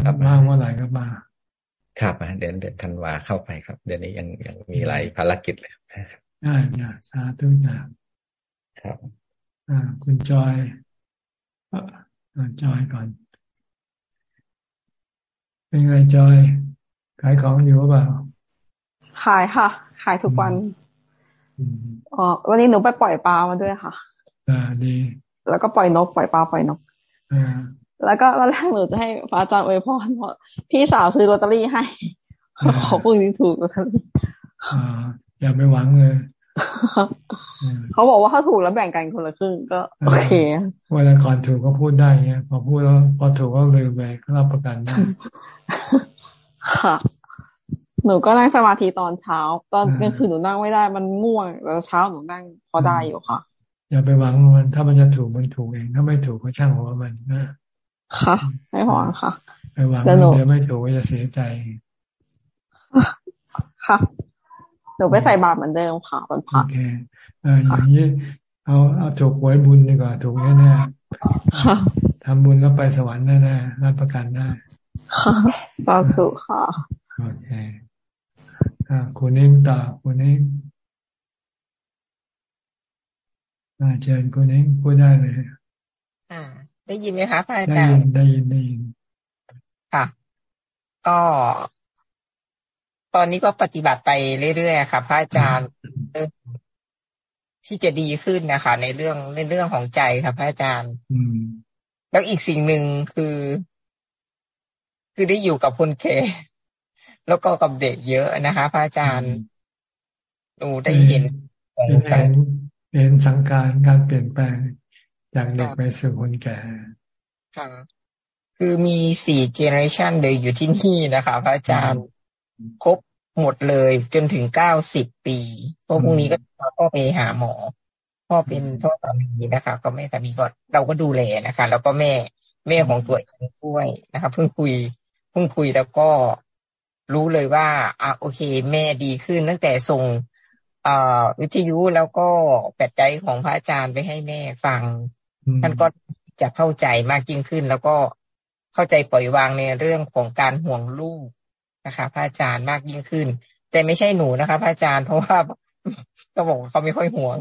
ครับมาเมื่อไหร่ก็มาครับเดือนเดือนธันวาเข้าไปครับ เดือนนี้ยังยังมีหลายภารกิจเลยได้เนี่ยสาธุจ้าครับ อ่า คุณจอยอ่าจอยก่อน เป็นไงจอย ขายของอยู่หรือเปล่า ขายค่ะ ขายทุกวัน อ๋อวันนี้หนูไปปล่อยปลามาด้วยค่ะ อ่าดีแล้วก็ปล่อยนกปล่อยปลาปล่อยนกอ่าแล้วก็วันแรกหนูจะให้พระอาจารย์อวยพรเพราะพี่สาวซื้อลอตเตอรี่ให้ขอพวกนี้ถูกลอตเตอรี่อ่าอย่าไปหวังเลยเขาบอกว่าถ้าถูกแล้วแบ่งกันคนละครึ่งก็โอเคเวลาก่อนถูกก็พูดได้เงี้ยพอพูดแล้วพอถูกก็เลยแบ่งรับประกันได้ค่ะ หนูก็นั่งสมาธิตอนเช้า ตอนกลางคืนหนูนั่งไม่ได้มันง่วงแล้วเช้าหนูนั่งพอได้อยู่ค่ะ อย่าไปหวังมันถ้ามันจะถูกมันถูกเอง ถ้าไม่ถูกก็ช่างหัวมันนะค่ะ ไม่หวังค่ะไปหวังเดี๋ยวไม่ถูกก็จะเสียใจค่ะหนูไปใส่บาตรเหมือนเดิมค่ะวันพระโอเคเอออย่างนี้เอาเอาถูกหวยบุญดีกว่าถูกแน่แน่ทำบุญแล้วไปสวรรค์แน่แน่รับประกันได้ค่ะสาธุค่ะโอเค อ่าคุณนิ่งต่อคุณนิ่งอาเชิญคุณนิ่งพูดได้เลย อ่า ได้ยินไหมคะพระอาจารย์ได้ยินได้ยินค่ะ ก็ ตอนนี้ก็ปฏิบัติไปเรื่อยๆค่ะพระอาจารย์ที่จะดีขึ้นนะคะ ในเรื่องในเรื่องของใจค่ะพระอาจารย์ อืม แล้วอีกสิ่งหนึ่งคือ คือได้อยู่กับคนแก่ แล้วก็กับเด็กเยอะนะคะพระอาจารย์ดูได้เห็นเห็นเห็นสังการการเปลี่ยนแปลงจากเด็กไปสู่คนแก่ค่ะคือมีสี่ generation เลยอยู่ที่นี่นะคะพระอาจารย์ครบหมดเลยจนถึงเก้าสิบปีเพราะพรุ่งนี้ก็พ่อไปหาหมอ พ่อเป็นพ่อสามีนะคะ ก็แม่สามีก็เราก็ดูแลนะคะ แล้วก็แม่แม่ของตัวเองด้วยนะคะ เพิ่งคุย เพิ่งคุยแล้วก็ รู้เลยว่าอะโอเค แม่ดีขึ้นตั้งแต่ส่งอ่าวิทยุแล้วก็แปดใจของพระอาจารย์ไปให้แม่ฟัง ท่านก็จะเข้าใจมากยิ่งขึ้น แล้วก็เข้าใจปล่อยวางในเรื่องของการห่วงลูกนะคะ พระอาจารย์มากยิ่งขึ้น แต่ไม่ใช่หนูนะคะ พระอาจารย์เพราะว่าก็บอกว่าเขาไม่ค่อยห่วง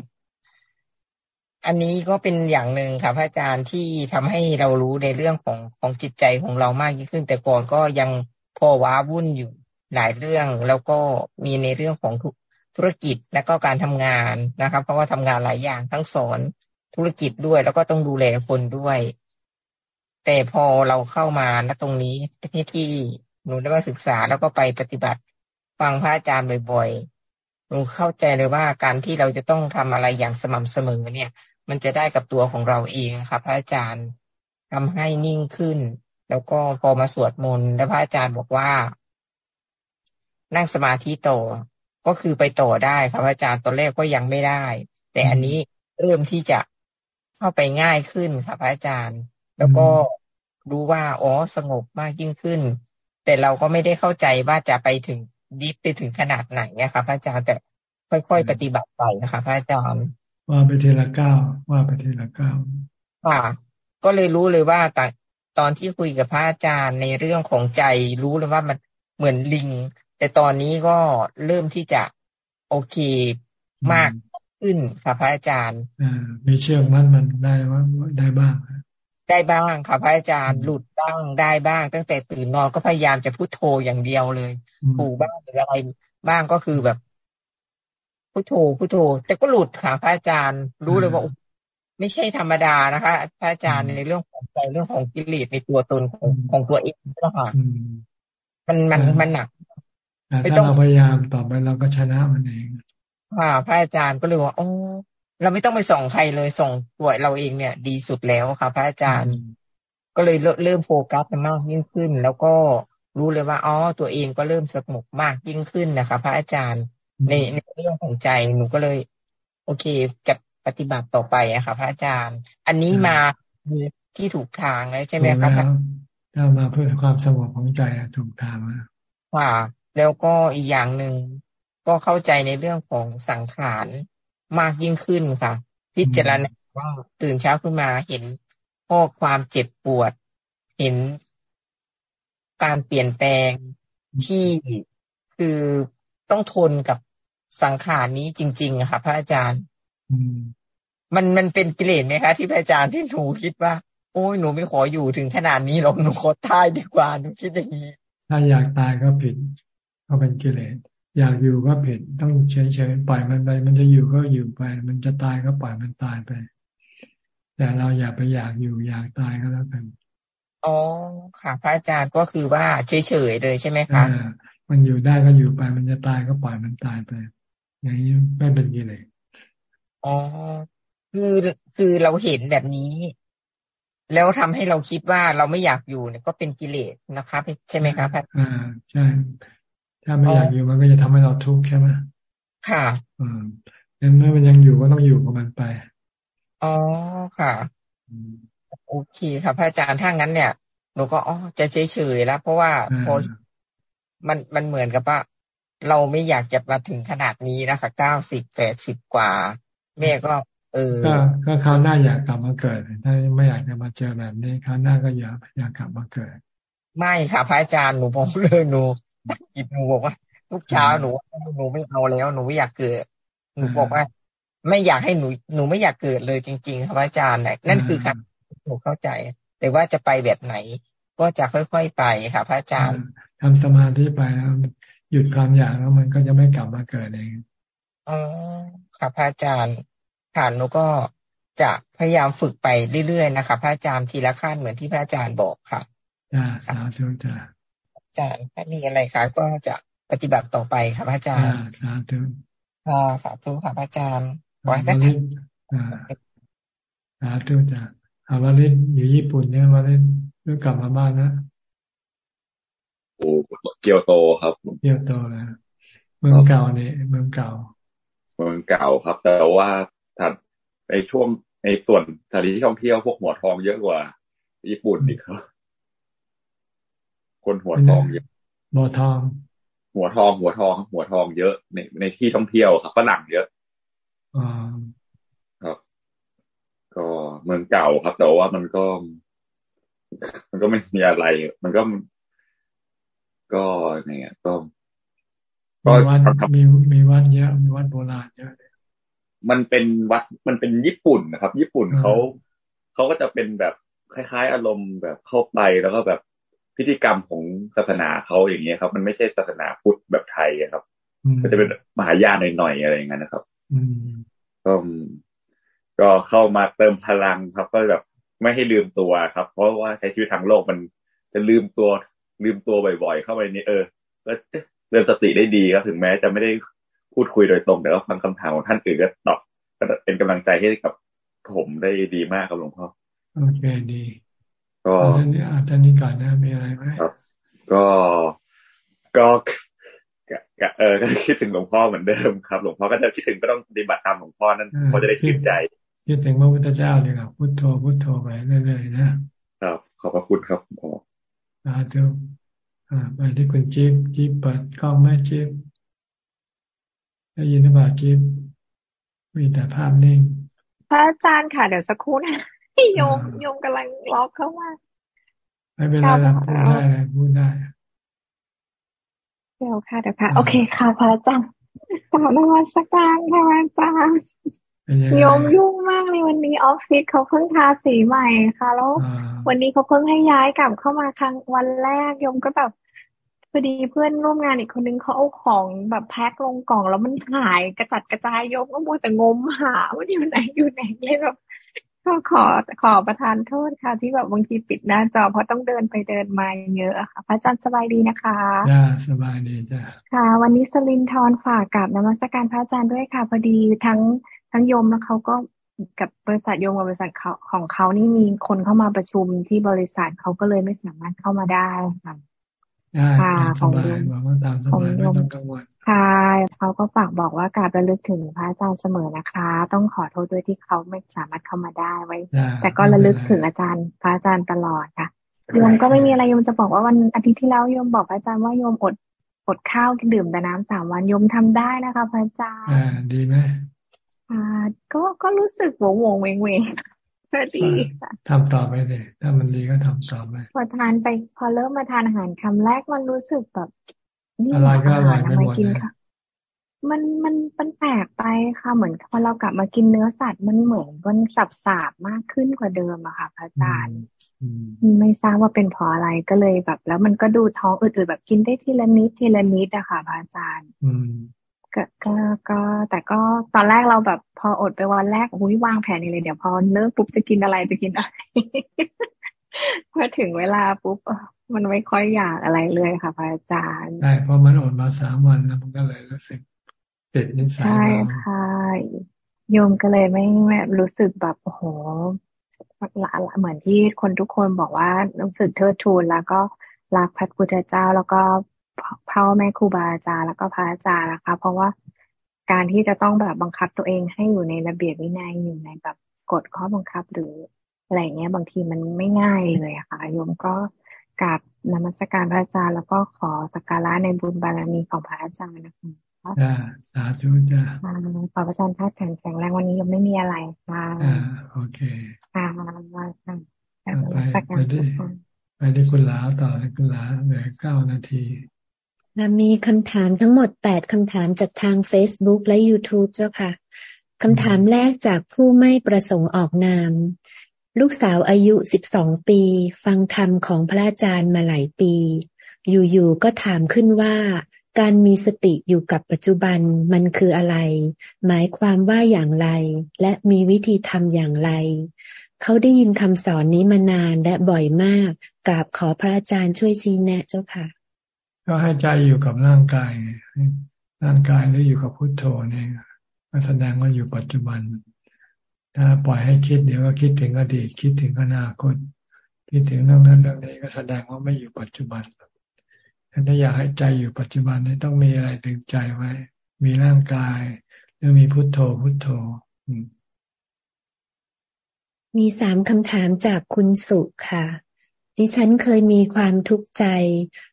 อันนี้ก็เป็นอย่างหนึ่งค่ะพระอาจารย์ที่ทำให้เรารู้ในเรื่องของของจิตใจของเรามากยิ่งขึ้น แต่ก่อนก็ยัง พอว้าวุ่นอยู่หลายเรื่องแล้วก็มีในเรื่องของธุรกิจและก็การทำงานนะครับ เพราะว่าทำงานหลายอย่างทั้งสอนธุรกิจด้วย แล้วก็ต้องดูแลคนด้วย แต่พอเราเข้ามาณตรงนี้ที่ที่หนูได้มาศึกษาแล้วก็ไปปฏิบัติฟังพระอาจารย์บ่อยๆหนูเข้าใจเลยว่าการที่เราจะต้องทำอะไรอย่างสม่ำเสมอเนี่ย มันจะได้กับตัวของเราเองครับพระอาจารย์ทำให้นิ่งขึ้น แล้วก็พอมาสวดมนต์แล้วพระอาจารย์บอกว่า นั่งสมาธิต่อก็คือไปต่อได้ครับอาจารย์ตอนแรกก็ยังไม่ได้ แต่อันนี้เริ่มที่จะเข้าไปง่ายขึ้นครับอาจารย์ แล้วก็รู้ว่าอ๋อสงบมากยิ่งขึ้น แต่เราก็ไม่ได้เข้าใจว่าจะไปถึงดิฟไปถึงขนาดไหนนะครับอาจารย์แต่ค่อยๆปฏิบัติไปนะคะพระอาจารย์ว่าไปทีละก้าวว่าไปทีละก้าวค่ะก็เลยรู้เลยว่าแต่ ตอนที่คุยกับพระอาจารย์ในเรื่องของใจรู้เลยว่ามันเหมือนลิง แต่ตอนนี้ก็เริ่มที่จะโอเคมากขึ้นค่ะพระอาจารย์อมีเชือกมัดมันได้ว่าได้บ้างได้บ้างค่ะพระอาจารย์หลุดบ้างได้บ้าง ตั้งแต่ตื่นนอนก็พยายามจะพูดโทอย่างเดียวเลยถูบ้างหรืออะไรบ้างก็คือแบบพูดโทพูดโทแต่ก็หลุดค่ะพระอาจารย์ รู้เลยว่า ไม่ใช่ธรรมดานะคะพระอาจารย์ในเรื่องของใจเรื่องของกิเลสในตัวตนของของตัวเองนะคะมันมันมันหนักไม่ต้องพยายามต่อไปเราก็ชนะมันเองค่ะพระอาจารย์ก็เลยว่าโอ้เราไม่ต้องไปส่องใครเลยส่งตัวเราเองเนี่ย ดีสุดแล้วค่ะ พระอาจารย์ ก็เลยเริ่มโฟกัสมากยิ่งขึ้น แล้วก็รู้เลยว่าอ๋อตัวเองก็เริ่มสงบมากยิ่งขึ้นนะคะ พระอาจารย์ในในเรื่องของใจหนูก็เลย โอเค จะ ปฏิบัติต่อไปอะค่ะ พระอาจารย์ อันนี้มาที่ถูกทางแล้วใช่ไหมครับถ้ามาเพื่อความสงบของใจถูกทางแล้วค่ะแล้วก็อีกอย่างหนึ่งก็เข้าใจในเรื่องของสังขารมากยิ่งขึ้นค่ะ พิจารณาว่าตื่นเช้าขึ้นมาเห็นข้อความเจ็บปวด เห็นการเปลี่ยนแปลงที่คือต้องทนกับสังขารนี้จริง ๆ ค่ะ พระอาจารย์ มันมันเป็นกิเลสไหมคะ ที่พระอาจารย์ที่หนูคิดว่า โอ้ยหนูไม่ขออยู่ถึงขนาดนี้หรอกหนูขอตายดีกว่าหนูคิดอย่างนี้ ถ้าอยากตายก็ผิด ก็เป็นกิเลสอยากอยู่ก็ผิดต้องเฉยๆปล่อยมันไป มันจะอยู่ก็อยู่ไป มันจะตายก็ปล่อยมันตายไป แต่เราอย่าไปอยากอยู่อยากตายก็แล้วกันอ๋อค่ะ พระอาจารย์ก็คือว่าเฉยๆเลยใช่ไหมคะมันอยู่ได้ก็อยู่ไป มันจะตายก็ปล่อยมันตายไป อย่างนี้ไม่เป็นกิเลส อ๋อคือคือเราเห็นแบบนี้ แล้วทำให้เราคิดว่าเราไม่อยากอยู่เนี่ยก็เป็นกิเลสนะคะใช่ไหมครับอ่าใช่ ถ้าไม่อยากอยู่มันก็จะทำให้เราทุกข์ใช่ไหมค่ะ อืมงั้นเมื่อมันยังอยู่ก็ต้องอยู่กับมันไปอ๋อค่ะโอเคค่ะพระอาจารย์ถ้างั้นเนี่ยหนูก็อ๋อจะเฉยๆแล้ว เพราะว่าพอมันมันเหมือนกับว่า เราไม่อยากจะมาถึงขนาดนี้นะคะเก้าสิบแปดสิบกว่า แม่ก็ เออก็ก็คราวหน้าอยากกลับมาเกิด ถ้าไม่อยากจะมาเจอแบบนี้คราวหน้าก็อยากอยากกลับมาเกิด ไม่ค่ะพระอาจารย์หนูบอกเลยหนูกินหนูบอกว่าทุกเช้าหนูหนูไม่เอาแล้วหนูไม่อยากเกิด หนูบอกว่า ไม่อยากให้หนูหนูไม่อยากเกิดเลยจริงๆครับอาจารย์นั่นคือคำหนูเข้าใจ แต่ว่าจะไปแบบไหน ก็จะค่อยๆไปค่ะพระอาจารย์ทำสมาธิไปแล้วหยุดความอยากแล้วมันก็จะไม่กลับมาเกิดเอง อ๋อค่ะพระอาจารย์ค่ะหนูก็จะพยายามฝึกไปเรื่อยๆนะคะพระอาจารย์ทีละขั้นเหมือนที่พระอาจารย์บอกค่ะจ้าสาธุจ้าจารย์ถ้ามีอะไรคะก็จะปฏิบัติต่อไปครับอาจารย์สาธุค่ะสาธุค่ะอาจารย์ขอให้ได้สาธุจ้ะอาวาลินอยู่ญี่ปุ่นเนี่ยวาลินเพิ่งกลับมาบ้านนะโอ้เกียวโตครับ เกียวโตนะเมืองเก่าเนี่ยเมืองเก่าเมืองเก่าครับ แต่ว่าถัดในช่วงในส่วนสถานที่ท่องเที่ยวพวกหัวทองเยอะกว่า ญี่ปุ่นอีกครับ คนหัวทองเยอะหัวทอง หัวทอง หัวทอง หัวทองเยอะในในที่ท่องเที่ยวครับฝรั่งเยอะอครับ ก็เมืองเก่าครับ แต่ว่ามันก็ มันก็ไม่มีอะไร มันก็ ก็เนี่ยก็ ก็วัดมีมีวัดเยอะมีวัดโบราณเยอะมันเป็นวัดมันเป็นญี่ปุ่นนะครับ ญี่ปุ่นเขาเขาก็จะเป็นแบบคล้ายๆ อารมณ์แบบเข้าไปแล้วก็แบบพิธีกรรมของศาสนาเขาอย่างเงี้ยครับ มันไม่ใช่ศาสนาพุทธแบบไทยครับก็จะเป็นมหายาหน่อยๆอะไรอย่างเงี้ยนะครับก็ก็เข้ามาเติมพลังครับ ก็แบบไม่ให้ลืมตัวครับ เพราะว่าใช้ชีวิตทางโลกมันจะลืมตัวลืมตัวบ่อยๆ เข้าไปนี่เออก็ เริ่มสติได้ดีครับถึงแม้จะไม่ได้พูดคุยโดยตรง แต่ว่าฟังคำถามของท่านอื่นก็ตอบก็เป็นกำลังใจให้กับผมได้ดีมากครับหลวงพ่อโอเคดีก็อาจารย์นี้ก่อนนะมีอะไรไหมครับ ก็ก็เออก็คิดถึงหลวงพ่อเหมือนเดิมครับหลวงพ่อก็จะคิดถึงก็ต้องปฏิบัติตามหลวงพ่อนั้นพอจะได้ชื่นใจคิดถึงพระพุทธเจ้าเลยครับพุทโธพุทโธไปเรื่อยๆนะครับขอบพระคุณครับหลวงพ่อสาธุ อ่าไปที่คุณจิ๊บจิ๊บเปิดกล้องแม่จิ๊บได้ยินหรือเปล่ากิฟมีแต่ภาพนิ่งพระอาจารย์ค่ะ เดี๋ยวสักครู่นะโยมโยมกำลังล็อกเข้ามาไม่เป็นไรเราพูดได้พูดได้เดี๋ยวค่ะเดี๋ยวค่ะ โอเคค่ะพระอาจารย์สาวนวัตการค่ะพระอาจารย์ โยมยุ่งมากเลยวันนี้ออฟฟิศเขาเพิ่งทาสีใหม่ค่ะ แล้ววันนี้เขาเพิ่งให้ย้ายกลับเข้ามาครั้งวันแรกโยมก็แบบพอดีเพื่อนร่วมงานอีกคนนึงเขาเอาของแบบแพ็คลงกล่องแล้วมันหายกระจัดกระจายโยมก็มัวแต่งมหาว่าอยู่ไหนอยู่ไหนเลยแบบก็ขอขอประทานโทษค่ะ ที่แบบบางทีปิดหน้าจอเพราะต้องเดินไปเดินมาเยอะค่ะ พระอาจารย์สบายดีนะคะจ้าสบายดีจ้าค่ะ วันนี้สลินทรฝากกับนมัสการพระอาจารย์ด้วยค่ะพอดีทั้ง ทั้งโยมแล้วเขาก็กับบริษัทโยมกับบริษัทเขาของเขานี่มีคนเข้ามาประชุมที่บริษัทเขาก็เลยไม่สามารถเข้ามาได้ค่ะค่ะของโยมของโยมค่ะเขาก็ฝากบอกว่าการระลึกถึงพระอาจารย์เสมอนะคะ ต้องขอโทษด้วยที่เขาไม่สามารถเข้ามาได้ไว้ แต่ก็ระลึกถึงอาจารย์พระอาจารย์ตลอดค่ะโยมก็ไม่มีอะไรโยมจะบอกว่าวันอาทิตย์ที่แล้วโยมบอกพระอาจารย์ว่าโยมอดอดข้าวดื่มแต่น้ำสามวันโยมทำได้นะคะพระอาจารย์อ่าดีไหม อ่าก็ก็รู้สึกหัววงเวงเวงก็ดีค่ะทำต่อไปเลยถ้ามันดีก็ทำต่อไปพอทานไปพอเริ่มมาทานอาหารคำแรกมันรู้สึกแบบนี่อะไรก็อร่อยไม่หมดเลยมันมันมันแปลกไปค่ะเหมือนพอเรากลับมากินเนื้อสัตว์มันเหมือนมันสับสาบมากขึ้นกว่าเดิมอะค่ะพระอาจารย์ไม่ทราบว่าเป็นเพราะอะไรก็เลยแบบ แล้วมันก็ดูท้องอืดๆแบบกินได้ทีละนิดทีละนิดอะค่ะพระอาจารย์ ก็ก็ก็ แต่ก็ตอนแรกเราแบบ พออดไปวันแรกอุ้ยวางแผนนี่เลยเดี๋ยวพอเลิกปุ๊บจะกินอะไรจะกินอะไรพอถึงเวลาปุ๊บมันไม่ค่อยอยากอะไรเลยค่ะพระอาจารย์ใช่เพราะมันอดมาสามวันแล้วมันก็เลยรู้สึกติดนิสัยใช่ค่ะโยมก็เลยไม่ไม่รู้สึกแบบโอ้โหละเหมือนที่คนทุกคนบอกว่ารู้สึกเทิดทูนแล้วก็รักพระพุทธเจ้าแล้วก็ พ่อแม่ครูบาอาจารย์แล้วก็พระอาจารย์นะคะ เพราะว่าการที่จะต้องแบบบังคับตัวเองให้อยู่ในระเบียบวินัยอยู่ในแบบกฎข้อบังคับหรืออะไรเงี้ยบางทีมันไม่ง่ายเลยอะค่ะโยมก็กราบนมัสการพระอาจารย์ แล้วก็ขอสักการะในบุญบารมีของพระอาจารย์นะคะจ้าสาธุจ้าขอพระอาจารย์ท่านแข็งแข็งแรงวันนี้ยังไม่มีอะไรค่ะอ่าโอเคค่ะมาค่ะไปไปที่ไปที่คุณหลาต่อเลยคุณหลาเหลือเก้านาที มีคำถามทั้งหมดแปดคำถามจากทาง Facebook และ YouTube เจ้าค่ะ คำถามแรกจากผู้ไม่ประสงค์ออกนาม ลูกสาวอายุสิบสองปี ฟังธรรมของพระอาจารย์มาหลายปี อยู่ๆ ก็ถามขึ้นว่า การมีสติอยู่กับปัจจุบันมันคืออะไร หมายความว่าอย่างไร และมีวิธีทำอย่างไร เขาได้ยินคำสอนนี้มานานและบ่อยมาก กราบขอพระอาจารย์ช่วยชี้แนะเจ้าค่ะ ก็ให้ใจอยู่กับร่างกายร่างกายหรืออยู่กับพุทโธเนี่ยก็แสดงว่าอยู่ปัจจุบัน ถ้าปล่อยให้คิดเดี๋ยวก็คิดถึงอดีตคิดถึงอนาคตคิดถึงเรื่องนั้นเรื่องนี้ก็แสดงว่าไม่อยู่ปัจจุบันถ้าอยากให้ใจอยู่ปัจจุบันนี่ต้องมีอะไรดึงใจไว้ มีร่างกายหรือมีพุทโธพุทโธมีสามคำถามจากคุณสุค่ะ ดิฉันเคยมีความทุกข์ใจ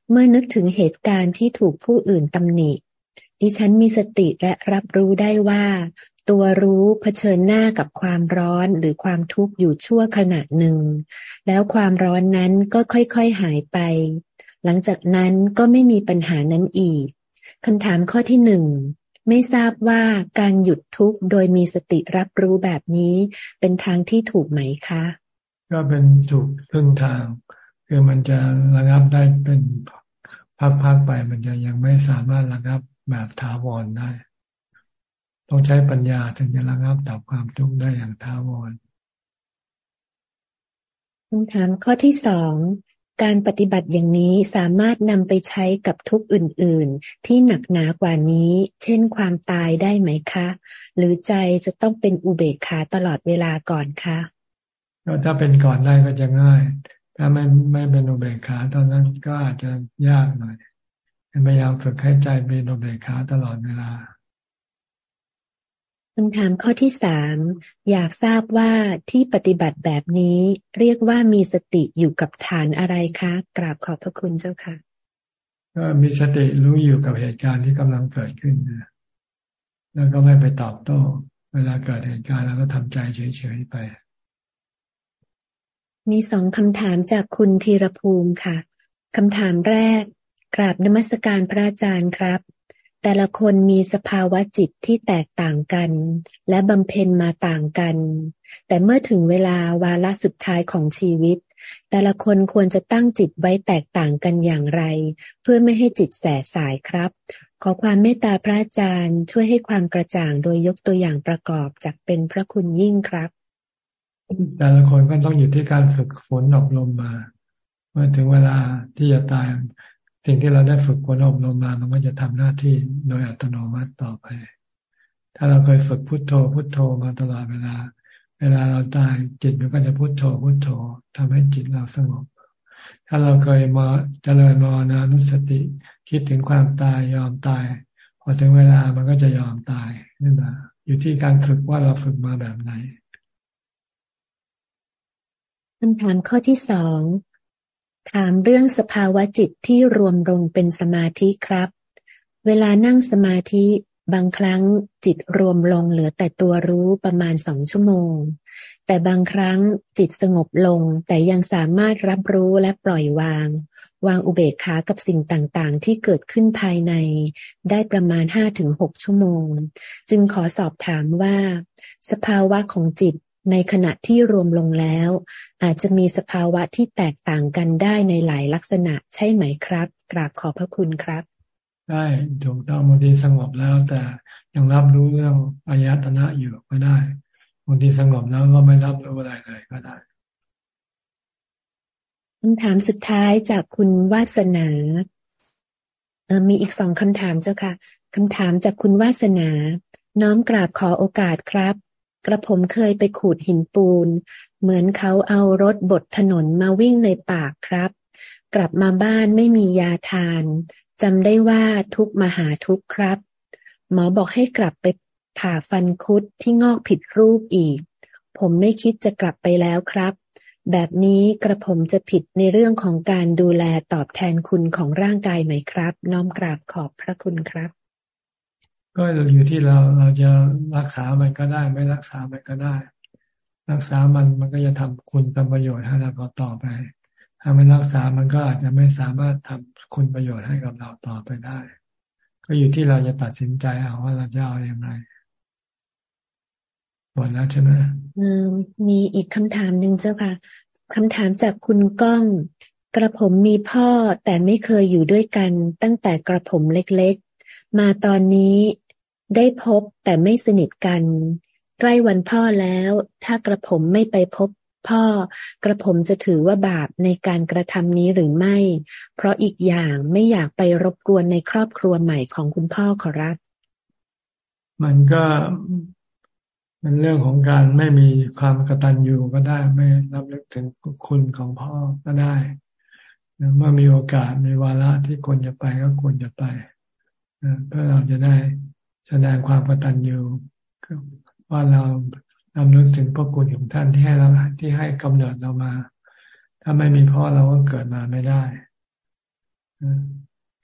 เมื่อนึกถึงเหตุการณ์ที่ถูกผู้อื่นตำหนิ ดิฉันมีสติและรับรู้ได้ว่า ตัวรู้เผชิญหน้ากับความร้อนหรือความทุกข์อยู่ชั่วขณะหนึ่ง แล้วความร้อนนั้นก็ค่อยๆหายไป หลังจากนั้นก็ไม่มีปัญหานั้นอีกคำถามข้อที่หนึ่งไม่ทราบว่าการหยุดทุกข์โดยมีสติรับรู้แบบนี้เป็นทางที่ถูกไหมคะ ก็เป็นถูกครึ่งทาง คือมันจะระงับได้เป็นพักๆไป มันจะยังไม่สามารถระงับแบบถาวรได้ ต้องใช้ปัญญาถึงจะระงับดับความทุกข์ได้อย่างถาวรคำถามข้อที่สองการปฏิบัติอย่างนี้สามารถนำไปใช้กับทุกอื่น ๆ ที่หนักหนากว่านี้ เช่นความตายได้ไหมคะ หรือใจจะต้องเป็นอุเบกขาตลอดเวลาก่อนคะ ก็ถ้าเป็นก่อนได้ก็จะง่าย ถ้าไม่ไม่เป็นอุเบกขาตอนนั้นก็อาจจะยากหน่อยพยายามฝึกให้ใจเป็นอุเบกขาตลอดเวลาคำถามข้อที่สามอยากทราบว่าที่ปฏิบัติแบบนี้ เรียกว่ามีสติอยู่กับฐานอะไรคะกราบขอบพระคุณเจ้าค่ะ ก็มีสติรู้อยู่กับเหตุการณ์ที่กำลังเกิดขึ้นนะแล้วก็ไม่ไปตอบโต้ เวลาเกิดเหตุการณ์แล้วก็ทำใจเฉยๆไป มีสองคำถามจากคุณธีรภูมิค่ะคำถามแรก กราบนมัสการพระอาจารย์ครับ แต่ละคนมีสภาวะจิตที่แตกต่างกัน และบำเพ็ญมาต่างกัน แต่เมื่อถึงเวลาวาระสุดท้ายของชีวิต แต่ละคนควรจะตั้งจิตไว้แตกต่างกันอย่างไร เพื่อไม่ให้จิตแสสายครับ ขอความเมตตาพระอาจารย์ช่วยให้ความกระจ่างโดยยกตัวอย่างประกอบจากเป็นพระคุณยิ่งครับ แต่ละคนก็ต้องอยู่ที่การฝึกฝนอบรมมาเมื่อถึงเวลาที่จะตาย สิ่งที่เราได้ฝึกฝนอบรมมา มันก็จะทำหน้าที่โดยอัตโนมัติต่อไป ถ้าเราเคยฝึกพุทโธ พุทโธมาตลอดเวลา เวลาเราตายจิตมันก็จะพุทโธ พุทโธทำให้จิตเราสงบ ถ้าเราเคยมาเจริญมรณานุสติ คิดถึงความตายยอมตาย พอถึงเวลามันก็จะยอมตายนี่มาอยู่ที่การฝึกว่าเราฝึกมาแบบไหน คำถามข้อที่สอง ถามเรื่องสภาวะจิตที่รวมลงเป็นสมาธิครับ เวลานั่งสมาธิบางครั้งจิตรวมลงเหลือแต่ตัวรู้ประมาณสองชั่วโมง แต่บางครั้งจิตสงบลงแต่ยังสามารถรับรู้และปล่อยวาง วางอุเบกขากับสิ่งต่างๆ ที่เกิดขึ้นภายใน ได้ประมาณห้าถึงหกชั่วโมง จึงขอสอบถามว่า สภาวะของจิต ในขณะที่รวมลงแล้ว อาจจะมีสภาวะที่แตกต่างกันได้ในหลายลักษณะใช่ไหมครับ กราบขอพระคุณครับได้ถูกต้องบางทีสงบแล้ว แต่ยังรับรู้เรื่องอายตนะอยู่ก็ได้บางทีสงบแล้วก็ไม่รับรู้อะไรเลยก็ได้คำถามสุดท้ายจากคุณวาสนาเออมีอีกสองคำถามเจ้าค่ะคำถามจากคุณวาสนา น้อมกราบขอโอกาสครับ กระผมเคยไปขูดหินปูน เหมือนเขาเอารถบดถนนมาวิ่งในปากครับ กลับมาบ้านไม่มียาทานจำได้ว่าทุกมหาทุกครับ หมอบอกให้กลับไปผ่าฟันคุดที่งอกผิดรูปอีก ผมไม่คิดจะกลับไปแล้วครับ แบบนี้กระผมจะผิดในเรื่องของการดูแลตอบแทนคุณของร่างกายไหมครับ น้อมกราบขอบพระคุณครับ ก็อยู่ที่เราเราจะรักษามันก็ได้ ไม่รักษามันก็ได้ รักษามันมันก็จะทำคุณทำประโยชน์ให้เราต่อไป ถ้าไม่รักษามันก็อาจจะไม่สามารถทำคุณประโยชน์ให้กับเราต่อไปได้ ก็อยู่ที่เราจะตัดสินใจเอาว่าเราจะเอาอย่างไรหมดแล้วใช่ไหมมีอีกคำถามหนึ่งเจ้าค่ะคำถามจากคุณก้อง กระผมมีพ่อแต่ไม่เคยอยู่ด้วยกันตั้งแต่กระผมเล็กๆ มาตอนนี้ ได้พบแต่ไม่สนิทกัน ใกล้วันพ่อแล้ว ถ้ากระผมไม่ไปพบพ่อกระผมจะถือว่าบาปในการกระทำนี้หรือไม่ เพราะอีกอย่างไม่อยากไปรบกวนในครอบครัวใหม่ของคุณพ่อขอรับมันก็มันเรื่องของการไม่มีความกตัญญูก็ได้ไม่รับลึกถึงคุณของพ่อก็ได้เมื่อมีโอกาสในวาระที่ควรจะไปก็ควรจะไปเพื่อเราจะได้ แสดงความกตัญญูว่าเรานำนึกถึงพระคุณของท่านที่ให้เราที่ให้กำเนิดเรามา ถ้าไม่มีพ่อเราก็เกิดมาไม่ได้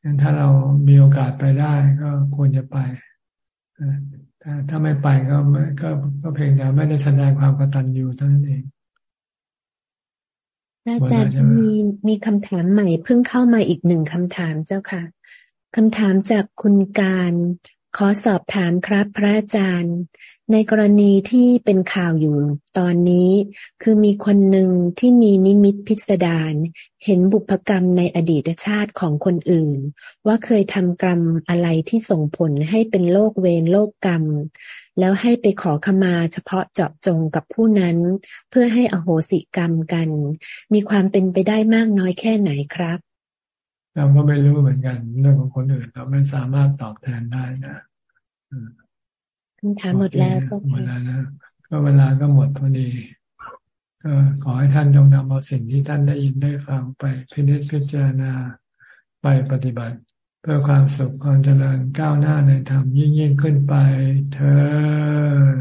งั้นถ้าเรามีโอกาสไปได้ก็ควรจะไปถ้าถ้าไม่ไปก็ก็ก็เพียงแต่ไม่ได้แสดงความกตัญญูเท่านั้นเองอาจารย์มีมีคำถามใหม่เพิ่งเข้ามาอีกหนึ่งคำถามเจ้าค่ะคำถามจากคุณการ ขอสอบถามครับพระอาจารย์ ในกรณีที่เป็นข่าวอยู่ตอนนี้ คือมีคนหนึ่งที่มีนิมิตพิสดารเห็นบุพกรรมในอดีตชาติของคนอื่น ว่าเคยทำกรรมอะไรที่ส่งผลให้เป็นโลกเวรโลกกรรม แล้วให้ไปขอขมาเฉพาะเจาะจงกับผู้นั้น เพื่อให้อโหสิกรรมกัน มีความเป็นไปได้มากน้อยแค่ไหนครับ เราก็ไม่รู้เหมือนกัน เรื่องของคนอื่น เราไม่สามารถตอบแทนได้นะคำถามหมดแล้วหมดแล้วนะก็เวลาก็หมดพอดีก็ขอให้ท่านจงนำเอาสิ่งที่ท่านได้ยินได้ฟังไปพิจิตพิจารณาไปปฏิบัติ เพื่อความสุขความเจริญก้าวหน้าในธรรมยิ่งยิ่งขึ้นไปเธอ